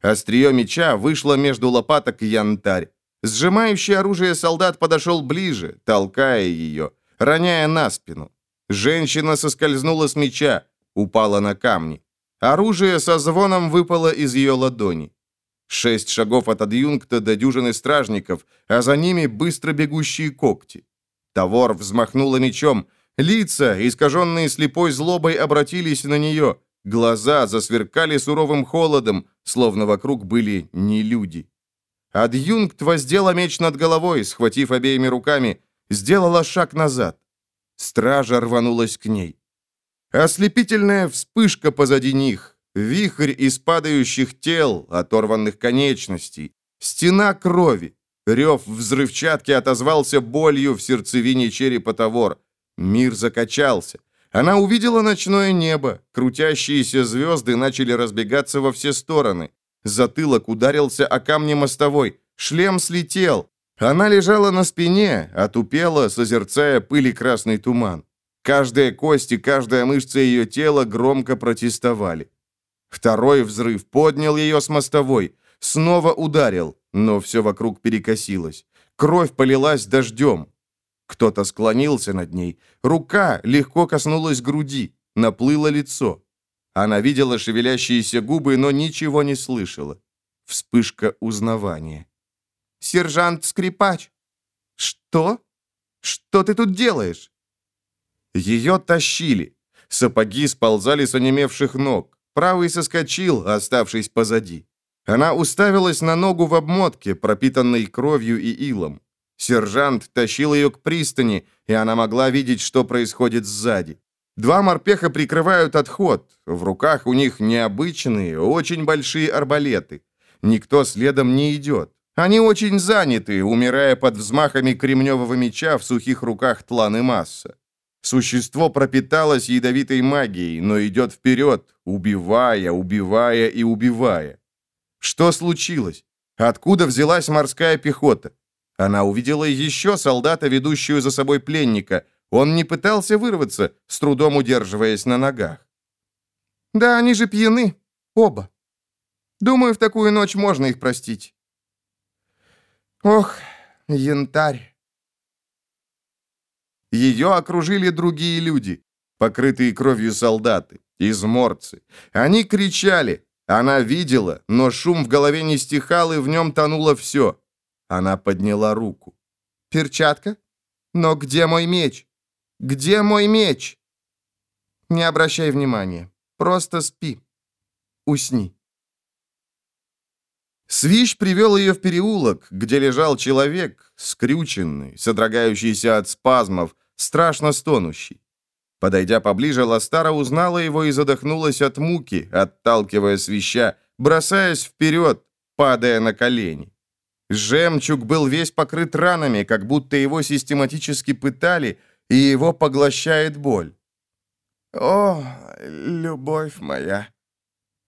S1: Острие меча вышло между лопаток янтарь. Сжимающий оружие солдат подошел ближе, толкая ее, роняя на спину. Женщина соскользнула с меча, упала на камни. Оружие со звоном выпало из ее ладони. Шесть шагов от адъюнкта до дюжины стражников, а за ними быстро бегущие когти. Тавор взмахнула мечом. Лица, искаженные слепой злобой, обратились на нее. Глаза засверкали суровым холодом, словно вокруг были не люди. Адъюнкт воздела меч над головой, схватив обеими руками, сделала шаг назад. Стража рванулась к ней. Ослепительная вспышка позади них, вихрь из падающих тел, оторванных конечностей, стена крови. Рев взрывчатки отозвался болью в сердцевине черепа Тавор. Мир закачался. Она увидела ночное небо, крутящиеся звезды начали разбегаться во все стороны. Затылок ударился о камни мостовой, шлем слетел. Она лежала на спине, отупела, созерцая пыли красный туман. Каждая кость и каждая мышца ее тела громко протестовали. Второй взрыв поднял ее с мостовой, снова ударил, но все вокруг перекосилось. Кровь полилась дождем. Кто-то склонился над ней. Рука легко коснулась груди, наплыло лицо. Она видела шевелящиеся губы, но ничего не слышала. Вспышка узнавания. «Сержант-скрипач!» «Что? Что ты тут делаешь?» Ее тащили. Сапоги сползали с онемевших ног. Правый соскочил, оставшись позади. Она уставилась на ногу в обмотке, пропитанной кровью и илом. Сержант тащил ее к пристани, и она могла видеть, что происходит сзади. Два морпеха прикрывают отход. В руках у них необычные, очень большие арбалеты. Никто следом не идет. Они очень заняты, умирая под взмахами кремневого меча в сухих руках Тланы Масса. Существо пропиталось ядовитой магией, но идет вперед, убивая, убивая и убивая. Что случилось? Откуда взялась морская пехота? Она увидела еще солдата, ведущую за собой пленника – он не пытался вырваться, с трудом удерживаясь на ногах. «Да они же пьяны. Оба. Думаю, в такую ночь можно их простить». «Ох, янтарь». Ее окружили другие люди, покрытые кровью солдаты, изморцы. Они кричали. Она видела, но шум в голове не стихал, и в нем тонуло все. Она подняла руку. «Перчатка? Но где мой меч?» Где мой меч?» «Не обращай внимания. Просто спи. Усни». Свищ привел ее в переулок, где лежал человек, скрюченный, содрогающийся от спазмов, страшно стонущий. Подойдя поближе, Ластара узнала его и задохнулась от муки, отталкивая свища, бросаясь вперед, падая на колени. Жемчуг был весь покрыт ранами, как будто его систематически пытали, и его поглощает боль. «О, любовь моя!»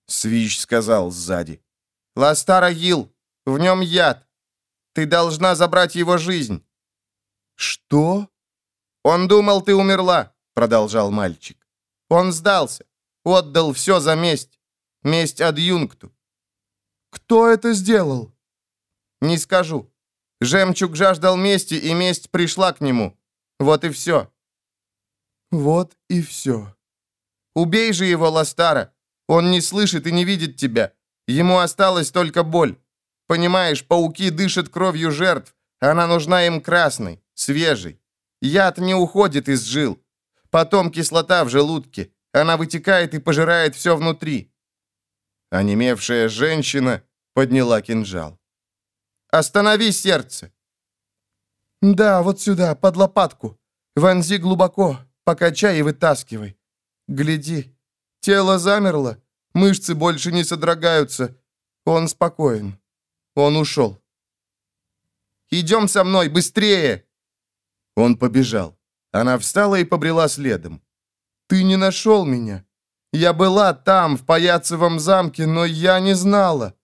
S1: Свищ сказал сзади. «Ластара Гил, в нем яд. Ты должна забрать его жизнь». «Что?» «Он думал, ты умерла», — продолжал мальчик. «Он сдался, отдал все за месть. Месть адъюнкту». «Кто это сделал?» «Не скажу. Жемчуг жаждал мести, и месть пришла к нему. Вот и все». «Вот и все». «Убей же его, Ластара. Он не слышит и не видит тебя. Ему осталась только боль. Понимаешь, пауки дышат кровью жертв. Она нужна им красной, свежей. Яд не уходит из жил. Потом кислота в желудке. Она вытекает и пожирает все внутри». Онемевшая женщина подняла кинжал. «Останови сердце!» «Да, вот сюда, под лопатку. Вонзи глубоко, покачай и вытаскивай. Гляди, тело замерло, мышцы больше не содрогаются. Он спокоен. Он ушел. «Идем со мной, быстрее!» Он побежал. Она встала и побрела следом. «Ты не нашел меня.
S4: Я была там, в Паяцевом замке, но я не знала.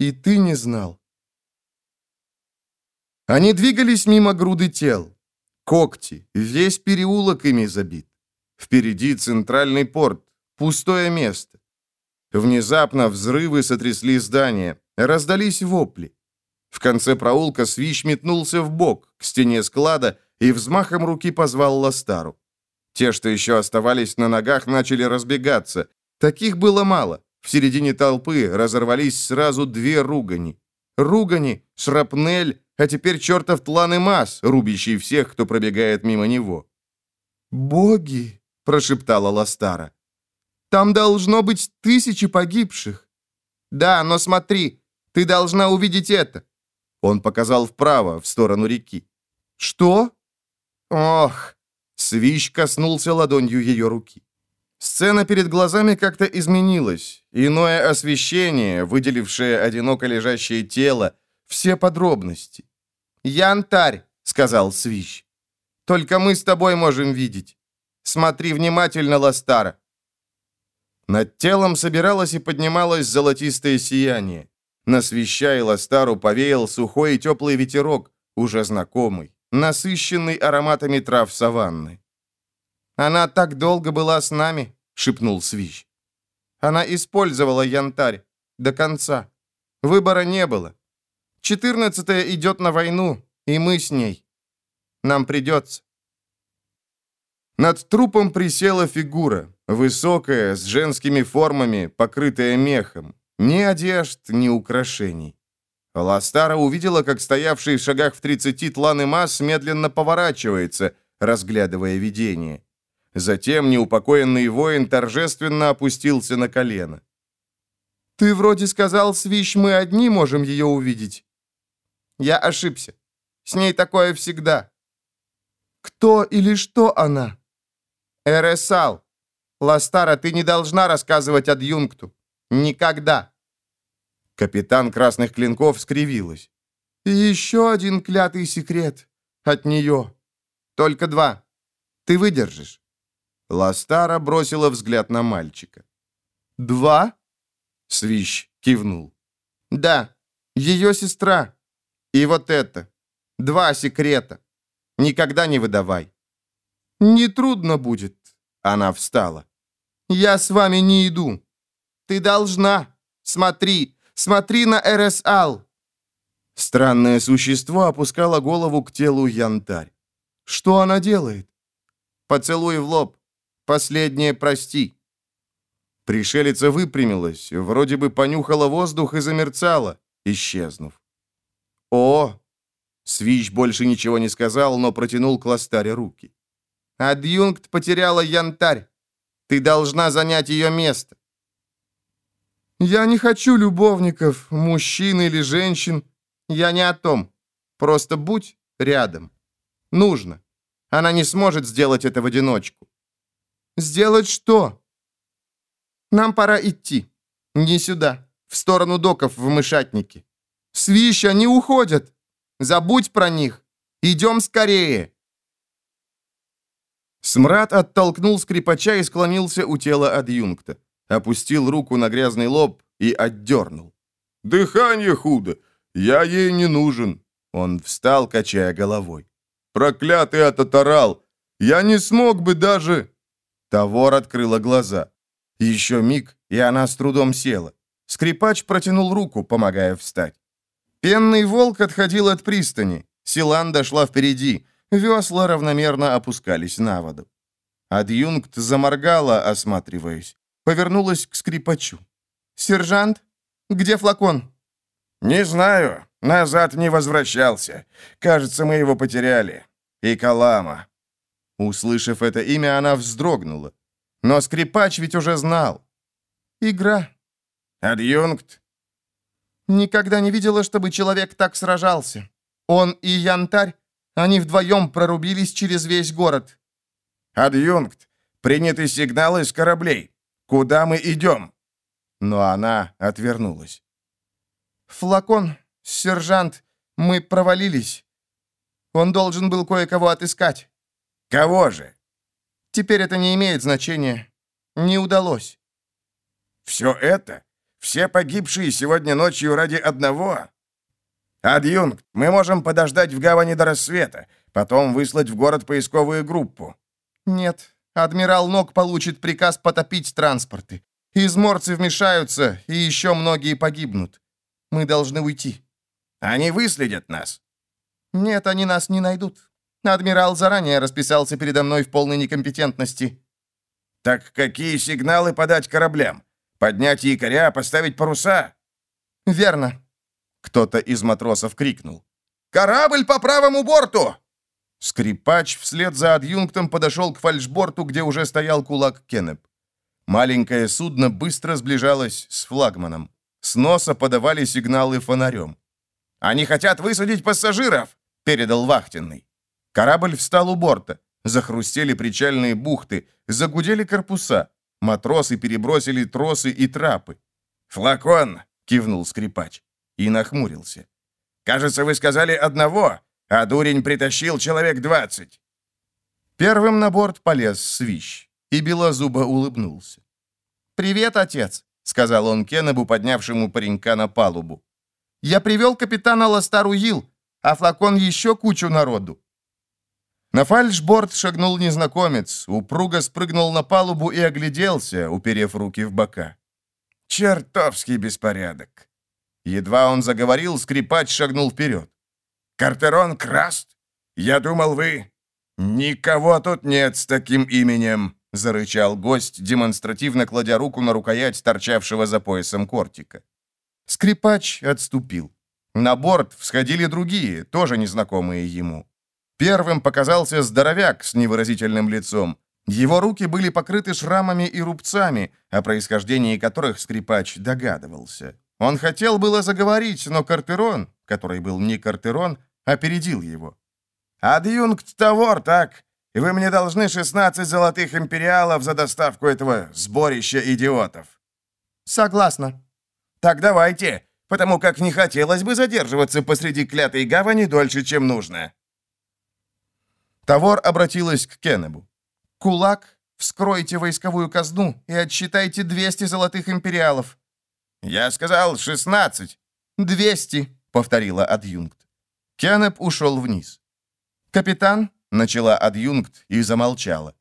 S4: И ты не знал. Они двигались мимо груды тел. Когти, весь переулок ими забит. Впереди центральный порт, пустое место. Внезапно взрывы сотрясли здание, раздались вопли. В конце проулка Свищ метнулся в бок к стене склада и взмахом руки позвал Ластару. Те, что еще оставались на ногах, начали разбегаться. Таких было мало. В середине толпы разорвались сразу две ругани. Ругани, шрапнель, а теперь чертов тлан и масс, рубящий всех, кто пробегает мимо него. «Боги!» – прошептала Ластара. «Там должно быть тысячи погибших». «Да, но смотри, ты должна увидеть это». Он показал вправо, в сторону реки. «Что?» «Ох!» Свищ коснулся ладонью ее руки. Сцена перед глазами как-то изменилась. Иное освещение, выделившее одиноко лежащее тело, все подробности. «Янтарь», — сказал Свищ. «Только мы с тобой можем видеть. Смотри внимательно, Ластара». Над телом собиралось и поднималось золотистое сияние. На Свища и повеял сухой и теплый ветерок, уже знакомый насыщенный ароматами трав саванны. «Она так долго была с нами», — шепнул Свищ. «Она использовала янтарь до конца. Выбора не было. Четырнадцатая идет на войну, и мы с ней. Нам придется». Над трупом присела фигура, высокая, с женскими формами, покрытая мехом. Ни одежд, ни украшений. Ластара увидела, как стоявший в шагах в тридцати тлан и масс медленно поворачивается, разглядывая видение. Затем неупокоенный воин торжественно опустился на колено. «Ты вроде сказал, Свищ, мы одни можем ее увидеть». «Я ошибся. С ней такое всегда». «Кто или что она?» «Эресал. Ластара, ты не должна рассказывать адъюнкту. Никогда». Капитан Красных Клинков скривилась. еще один клятый секрет от нее. Только два. Ты выдержишь». Ластара бросила взгляд на мальчика. «Два?» Свищ кивнул. «Да, ее сестра. И вот это. Два секрета. Никогда не выдавай». «Нетрудно будет». Она встала. «Я с вами не иду. Ты должна. Смотри, Смотри на РСАЛ!» Странное существо опускало голову к телу янтарь. «Что она делает?» «Поцелуй в лоб. Последнее прости». Пришелица выпрямилась, вроде бы понюхала воздух и замерцала, исчезнув. «О!» Свищ больше ничего не сказал, но протянул к Ластаре руки. «Адъюнкт потеряла янтарь. Ты должна занять ее место. «Я не хочу любовников, мужчин или женщин. Я не о том. Просто будь рядом. Нужно. Она не сможет сделать это в одиночку». «Сделать что?» «Нам пора идти. Не сюда. В сторону доков в мышатнике. Свищ, они уходят. Забудь про них. Идем скорее». Смрад оттолкнул скрипача и склонился у тела адъюнкта опустил руку на грязный лоб и отдернул.
S2: «Дыхание худо! Я ей не нужен!»
S4: Он встал, качая головой.
S2: «Проклятый ототарал! Я не смог бы даже...»
S4: Тавор открыла глаза. Еще миг, и она с трудом села. Скрипач протянул руку, помогая встать. Пенный волк отходил от пристани. Силанда шла впереди. Весла равномерно опускались на воду. Адъюнкт заморгала, осматриваясь повернулась к скрипачу. «Сержант, где флакон?»
S5: «Не знаю. Назад не возвращался. Кажется, мы его потеряли. И Калама».
S4: Услышав это имя, она вздрогнула. Но скрипач ведь уже знал. «Игра».
S5: «Адъюнкт?»
S4: «Никогда не видела, чтобы человек так сражался. Он и Янтарь, они вдвоем прорубились через весь город».
S5: «Адъюнкт, приняты сигналы с кораблей. Куда мы идем?»
S4: Но она отвернулась. «Флакон, сержант, мы провалились. Он должен был кое-кого отыскать».
S5: «Кого же?»
S4: «Теперь это не имеет значения. не удалось».
S5: «Все это? Все погибшие сегодня ночью ради одного?» «Адъюнкт, мы можем подождать в гавани до рассвета, потом выслать в город поисковую группу».
S4: «Нет, адмирал Нок получит приказ потопить транспорты. Изморцы вмешаются, и еще многие погибнут. Мы должны уйти».
S5: «Они выследят нас».
S4: «Нет, они нас не найдут. Адмирал заранее расписался передо мной в полной некомпетентности».
S5: «Так какие сигналы подать кораблям? Поднять якоря, поставить паруса?»
S4: «Верно».
S5: Кто-то из матросов крикнул. «Корабль по правому борту!»
S4: Скрипач вслед за адъюнктом подошел к фальшборту, где уже стоял кулак Кеннеп. Маленькое судно быстро сближалось с флагманом. С носа подавали сигналы фонарем.
S5: «Они хотят высадить пассажиров!» — передал вахтенный.
S4: Корабль встал у борта. Захрустели причальные бухты, загудели корпуса. Матросы перебросили тросы и трапы.
S5: «Флакон!» — кивнул скрипач. И нахмурился. «Кажется, вы сказали одного, а дурень притащил человек двадцать».
S4: Первым на борт полез свищ, и Белозуба улыбнулся. «Привет, отец!» — сказал он Кеннебу, поднявшему паренька на палубу. «Я привел капитана Ластару Йил, а флакон еще кучу народу. На фальшборд шагнул незнакомец, упруго спрыгнул на палубу и огляделся, уперев руки в бока.
S5: «Чертовский беспорядок!»
S4: Едва он заговорил, скрипач шагнул вперед.
S5: «Картерон Краст? Я думал, вы...» «Никого тут нет с таким именем!» — зарычал гость, демонстративно кладя руку на рукоять торчавшего за поясом кортика.
S4: Скрипач отступил. На борт всходили другие, тоже незнакомые ему. Первым показался здоровяк с невыразительным лицом. Его руки были покрыты шрамами и рубцами, о происхождении которых скрипач догадывался. Он хотел было заговорить, но Картерон, который был не Картерон, опередил его.
S5: «Адъюнкт Тавор, так? И вы мне должны 16 золотых империалов за доставку этого сборища идиотов».
S4: «Согласна».
S5: «Так давайте, потому как не хотелось бы задерживаться посреди клятой гавани дольше, чем нужно».
S4: Тавор обратилась к Кеннебу. «Кулак, вскройте войсковую казну и отсчитайте 200 золотых империалов».
S5: «Я сказал 16».
S4: «200», — повторила адъюнкт. Кеннеп ушел вниз. «Капитан», — начала адъюнкт и замолчала.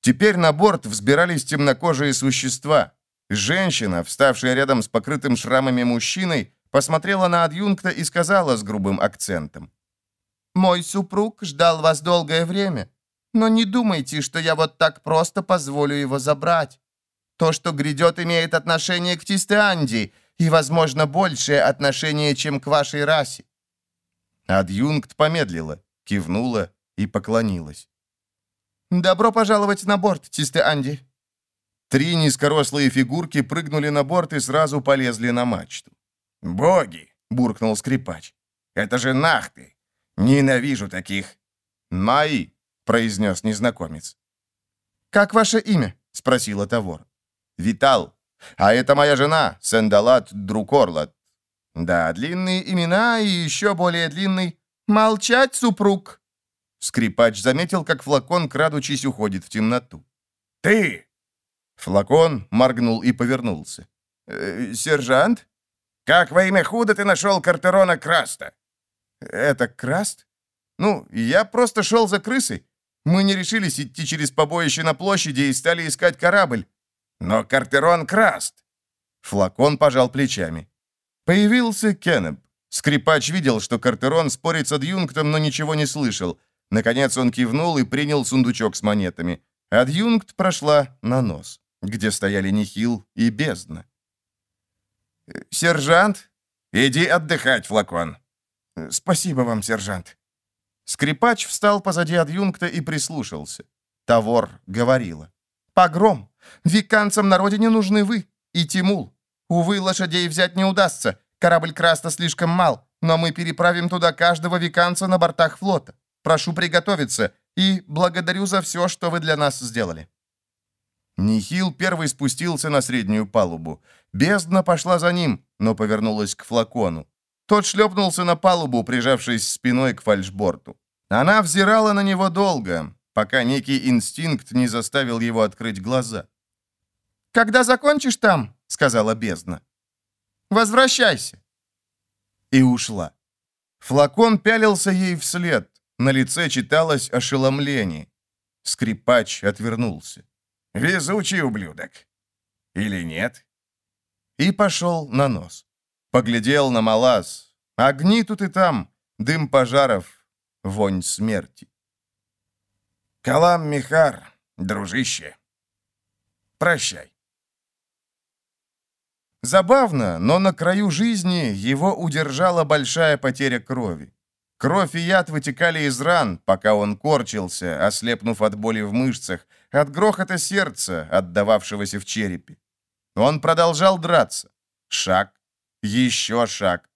S4: Теперь на борт взбирались темнокожие существа. Женщина, вставшая рядом с покрытым шрамами мужчиной, посмотрела на адъюнкта и сказала с грубым акцентом. Мой супруг ждал вас долгое время, но не думайте, что я вот так просто позволю его забрать. То, что грядет, имеет отношение к Тистеанди и, возможно, большее отношение, чем к вашей расе». Адъюнкт помедлила, кивнула и поклонилась. «Добро пожаловать на борт, Тистеанди». Три низкорослые фигурки прыгнули на борт и сразу полезли на мачту.
S5: «Боги!» — буркнул скрипач. «Это же нахты! «Ненавижу таких».
S4: «Маи», — произнес незнакомец. «Как ваше имя?» — спросила Тавор. «Витал. А это моя жена, Сендалат Друкорлат». «Да, длинные имена и еще более длинный. Молчать, супруг!» Скрипач заметил, как флакон, крадучись, уходит в темноту.
S5: «Ты!»
S4: Флакон моргнул и повернулся. «Э, «Сержант?»
S5: «Как во имя худо ты нашел Картерона Краста?»
S4: «Это Краст? Ну, я просто шел за крысой. Мы не решились идти через побоище на площади и стали искать корабль».
S5: «Но Картерон Краст!»
S4: Флакон пожал плечами. Появился Кеннеп. Скрипач видел, что Картерон спорит с адъюнктом, но ничего не слышал. Наконец он кивнул и принял сундучок с монетами. Адъюнкт прошла на нос, где стояли Нихил и бездна.
S5: «Сержант, иди отдыхать, Флакон»,
S4: «Спасибо вам, сержант». Скрипач встал позади адъюнкта и прислушался. Тавор говорила. «Погром! Виканцам на родине нужны вы и Тимул. Увы, лошадей взять не удастся. Корабль Краста слишком мал, но мы переправим туда каждого виканца на бортах флота. Прошу приготовиться и благодарю за все, что вы для нас сделали». Нихил первый спустился на среднюю палубу. Бездна пошла за ним, но повернулась к флакону. Тот шлепнулся на палубу, прижавшись спиной к фальшборту. Она взирала на него долго, пока некий инстинкт не заставил его открыть глаза. «Когда закончишь там, — сказала бездна, — возвращайся». И ушла. Флакон пялился ей вслед. На лице читалось ошеломление. Скрипач отвернулся.
S5: «Везучий ублюдок. Или нет?»
S4: И пошел на нос. Поглядел на Малаз. Огни тут и там, дым пожаров, вонь смерти.
S5: «Калам Михар, дружище, прощай».
S4: Забавно, но на краю жизни его удержала большая потеря крови. Кровь и яд вытекали из ран, пока он корчился, ослепнув от боли в мышцах, от грохота сердца, отдававшегося в черепе. Он продолжал драться. Шаг, еще шаг.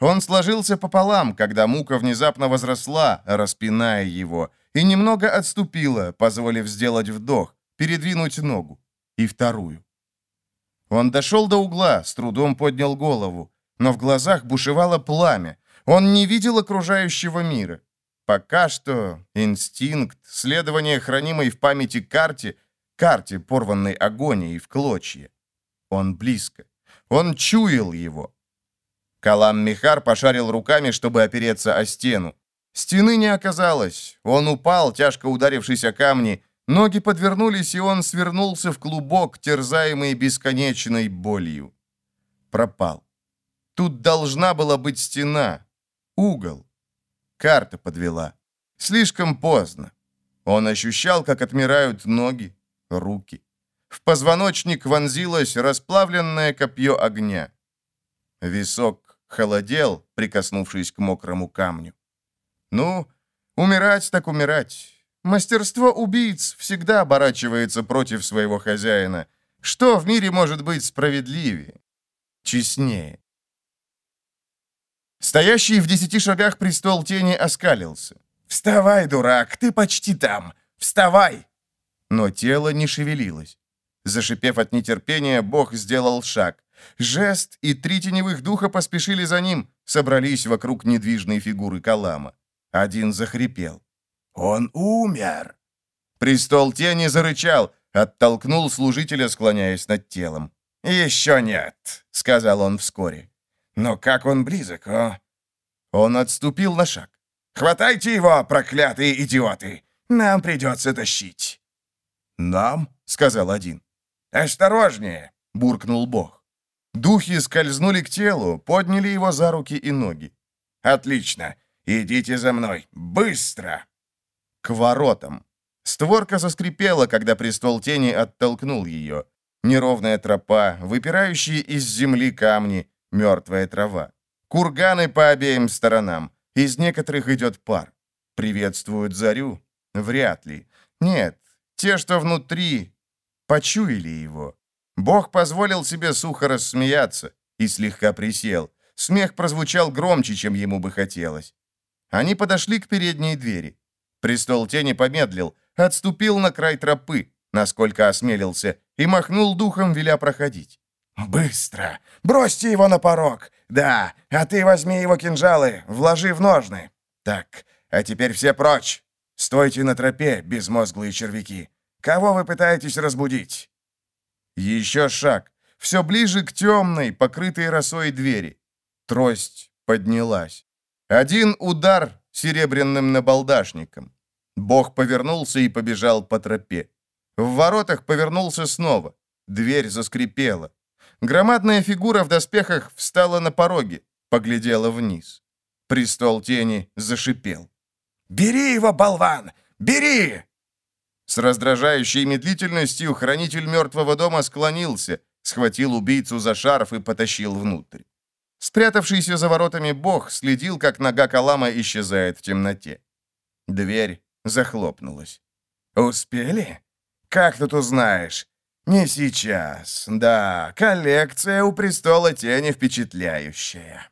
S4: Он сложился пополам, когда мука внезапно возросла, распиная его, и немного отступила, позволив сделать вдох, передвинуть ногу. И вторую. Он дошел до угла, с трудом поднял голову, но в глазах бушевало пламя. Он не видел окружающего мира. Пока что инстинкт, следование хранимой в памяти карте, карте, порванной агонией в клочья. Он близко. Он чуял его. Калам Михар пошарил руками, чтобы опереться о стену. Стены не оказалось. Он упал, тяжко ударившись о камни, Ноги подвернулись, и он свернулся в клубок, терзаемый бесконечной болью. Пропал. Тут должна была быть стена. Угол. Карта подвела. Слишком поздно. Он ощущал, как отмирают ноги, руки. В позвоночник вонзилось расплавленное копье огня. Висок холодел, прикоснувшись к мокрому камню. Ну, умирать так умирать. Мастерство убийц всегда оборачивается против своего хозяина. Что в мире может быть справедливее? Честнее. Стоящий в десяти шагах престол тени оскалился. «Вставай, дурак, ты почти там! Вставай!» Но тело не шевелилось. Зашипев от нетерпения, Бог сделал шаг. Жест и три теневых духа поспешили за ним, собрались вокруг недвижной фигуры Калама. Один захрипел. «Он умер!» Престол тени зарычал, оттолкнул служителя, склоняясь над телом. «Еще нет», — сказал он вскоре. «Но как он близок, а?» Он отступил на шаг. «Хватайте его, проклятые идиоты! Нам придется тащить!»
S5: «Нам?» — сказал один.
S4: «Осторожнее!» — буркнул Бог. Духи скользнули к телу, подняли его за руки и ноги.
S5: «Отлично! Идите за мной! Быстро!»
S4: К воротам. Створка заскрипела, когда престол тени оттолкнул ее. Неровная тропа, выпирающие из земли камни, мертвая трава. Курганы по обеим сторонам. Из некоторых идет пар. Приветствуют зарю? Вряд ли. Нет, те, что внутри, почуяли его. Бог позволил себе сухо рассмеяться и слегка присел. Смех прозвучал громче, чем ему бы хотелось. Они подошли к передней двери. Престол тени помедлил, отступил на край тропы, насколько осмелился, и махнул духом, веля проходить.
S5: «Быстро! Бросьте его на порог! Да, а ты возьми его кинжалы, вложи в ножны. Так, а теперь все прочь! Стойте на тропе, безмозглые червяки! Кого вы пытаетесь разбудить?»
S4: Еще шаг. Все ближе к темной, покрытой росой двери. Трость поднялась. Один удар серебряным набалдашником. Бог повернулся и побежал по тропе. В воротах повернулся снова. Дверь заскрипела. Громадная фигура в доспехах встала на пороге, поглядела вниз. Престол тени зашипел.
S5: «Бери его, болван! Бери!»
S4: С раздражающей медлительностью хранитель мертвого дома склонился, схватил убийцу за шарф и потащил внутрь. Спрятавшийся за воротами бог следил, как нога Калама исчезает в темноте. Дверь захлопнулась. «Успели? Как тут узнаешь?» «Не сейчас. Да, коллекция у престола тени впечатляющая».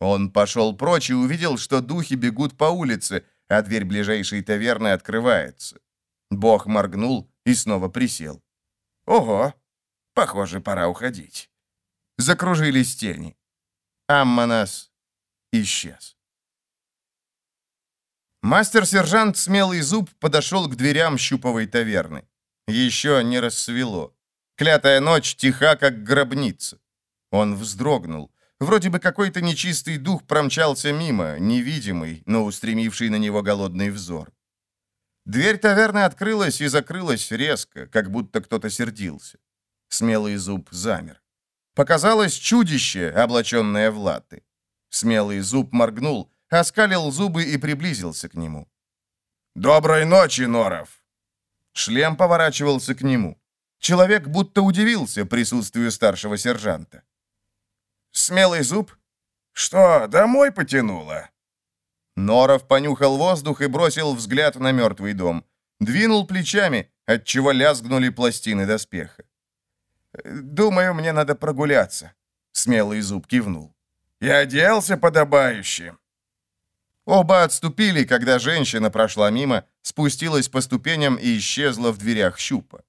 S4: Он пошел прочь и увидел, что духи бегут по улице, а дверь ближайшей таверны открывается. Бог моргнул и снова присел. «Ого! Похоже, пора уходить». Закружились тени. Амманас исчез. Мастер-сержант Смелый Зуб подошел к дверям щуповой таверны. Еще не рассвело.
S7: Клятая ночь тиха, как гробница. Он вздрогнул. Вроде бы какой-то нечистый дух промчался мимо, невидимый, но устремивший на него голодный взор. Дверь таверны открылась и закрылась резко, как будто кто-то сердился. Смелый зуб замер. Показалось чудище, облаченное в латы. Смелый зуб моргнул, оскалил зубы и приблизился к нему. «Доброй ночи, Норов!» Шлем поворачивался к нему. Человек будто удивился присутствию старшего сержанта. «Смелый зуб? Что, домой потянуло?» Норов понюхал воздух и бросил взгляд на мертвый дом. Двинул плечами, отчего лязгнули пластины доспеха. «Думаю, мне надо прогуляться», — смелый зуб кивнул. «Я оделся подобающе». Оба отступили, когда женщина прошла мимо, спустилась по ступеням и исчезла в дверях щупа.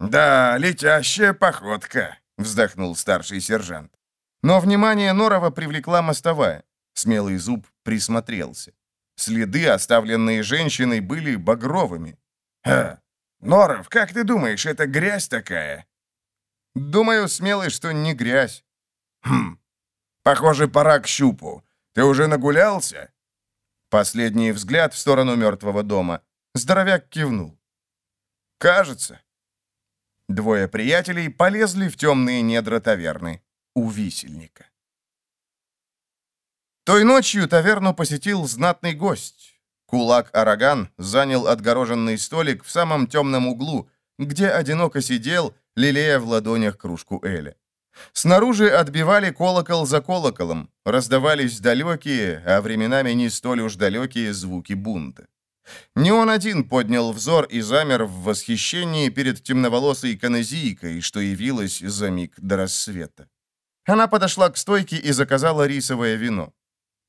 S7: «Да, летящая походка», — вздохнул старший сержант. Но внимание Норова привлекла мостовая. Смелый зуб присмотрелся. Следы, оставленные женщиной, были багровыми. «Ха! Норов, как ты думаешь, это грязь такая?» «Думаю, смелый, что не грязь». «Хм. Похоже, пора к щупу. Ты уже нагулялся?» Последний взгляд в сторону мертвого дома. Здоровяк кивнул. «Кажется». Двое приятелей полезли в темные недра таверны у висельника. Той ночью таверну посетил знатный гость. Кулак Араган занял отгороженный столик в самом темном углу, где одиноко сидел, лелея в ладонях кружку Эля. Снаружи отбивали колокол за колоколом, раздавались далекие, а временами не столь уж далекие звуки бунта. Не он один поднял взор и замер в восхищении перед темноволосой канезийкой, что явилась за миг до рассвета. Она подошла к стойке и заказала рисовое вино.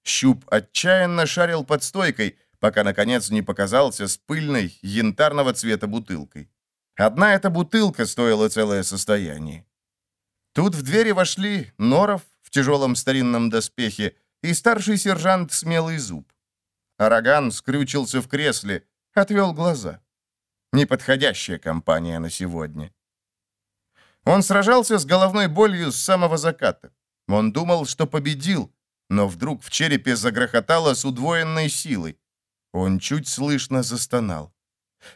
S7: Щуп отчаянно шарил под стойкой, пока, наконец, не показался с пыльной, янтарного цвета бутылкой. Одна эта бутылка стоила целое состояние. Тут в двери вошли Норов в тяжелом старинном доспехе и старший сержант Смелый Зуб. Араган скрючился в кресле, отвел глаза. Неподходящая компания на сегодня. Он сражался с головной болью с самого заката. Он думал, что победил, но вдруг в черепе загрохотало с удвоенной силой. Он чуть слышно застонал.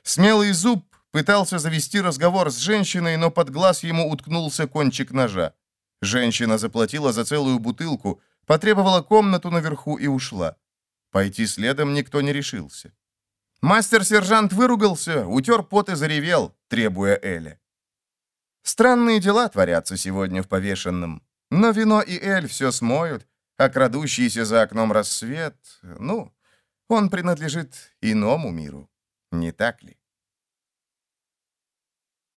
S7: Смелый зуб пытался завести разговор с женщиной, но под глаз ему уткнулся кончик ножа. Женщина заплатила за целую бутылку, потребовала комнату наверху и ушла. Пойти следом никто не решился. Мастер-сержант выругался, утер пот и заревел, требуя Эля. Странные дела творятся сегодня в повешенном. Но вино и Эль все смоют, а крадущийся за окном рассвет, ну, он принадлежит иному миру, не так ли?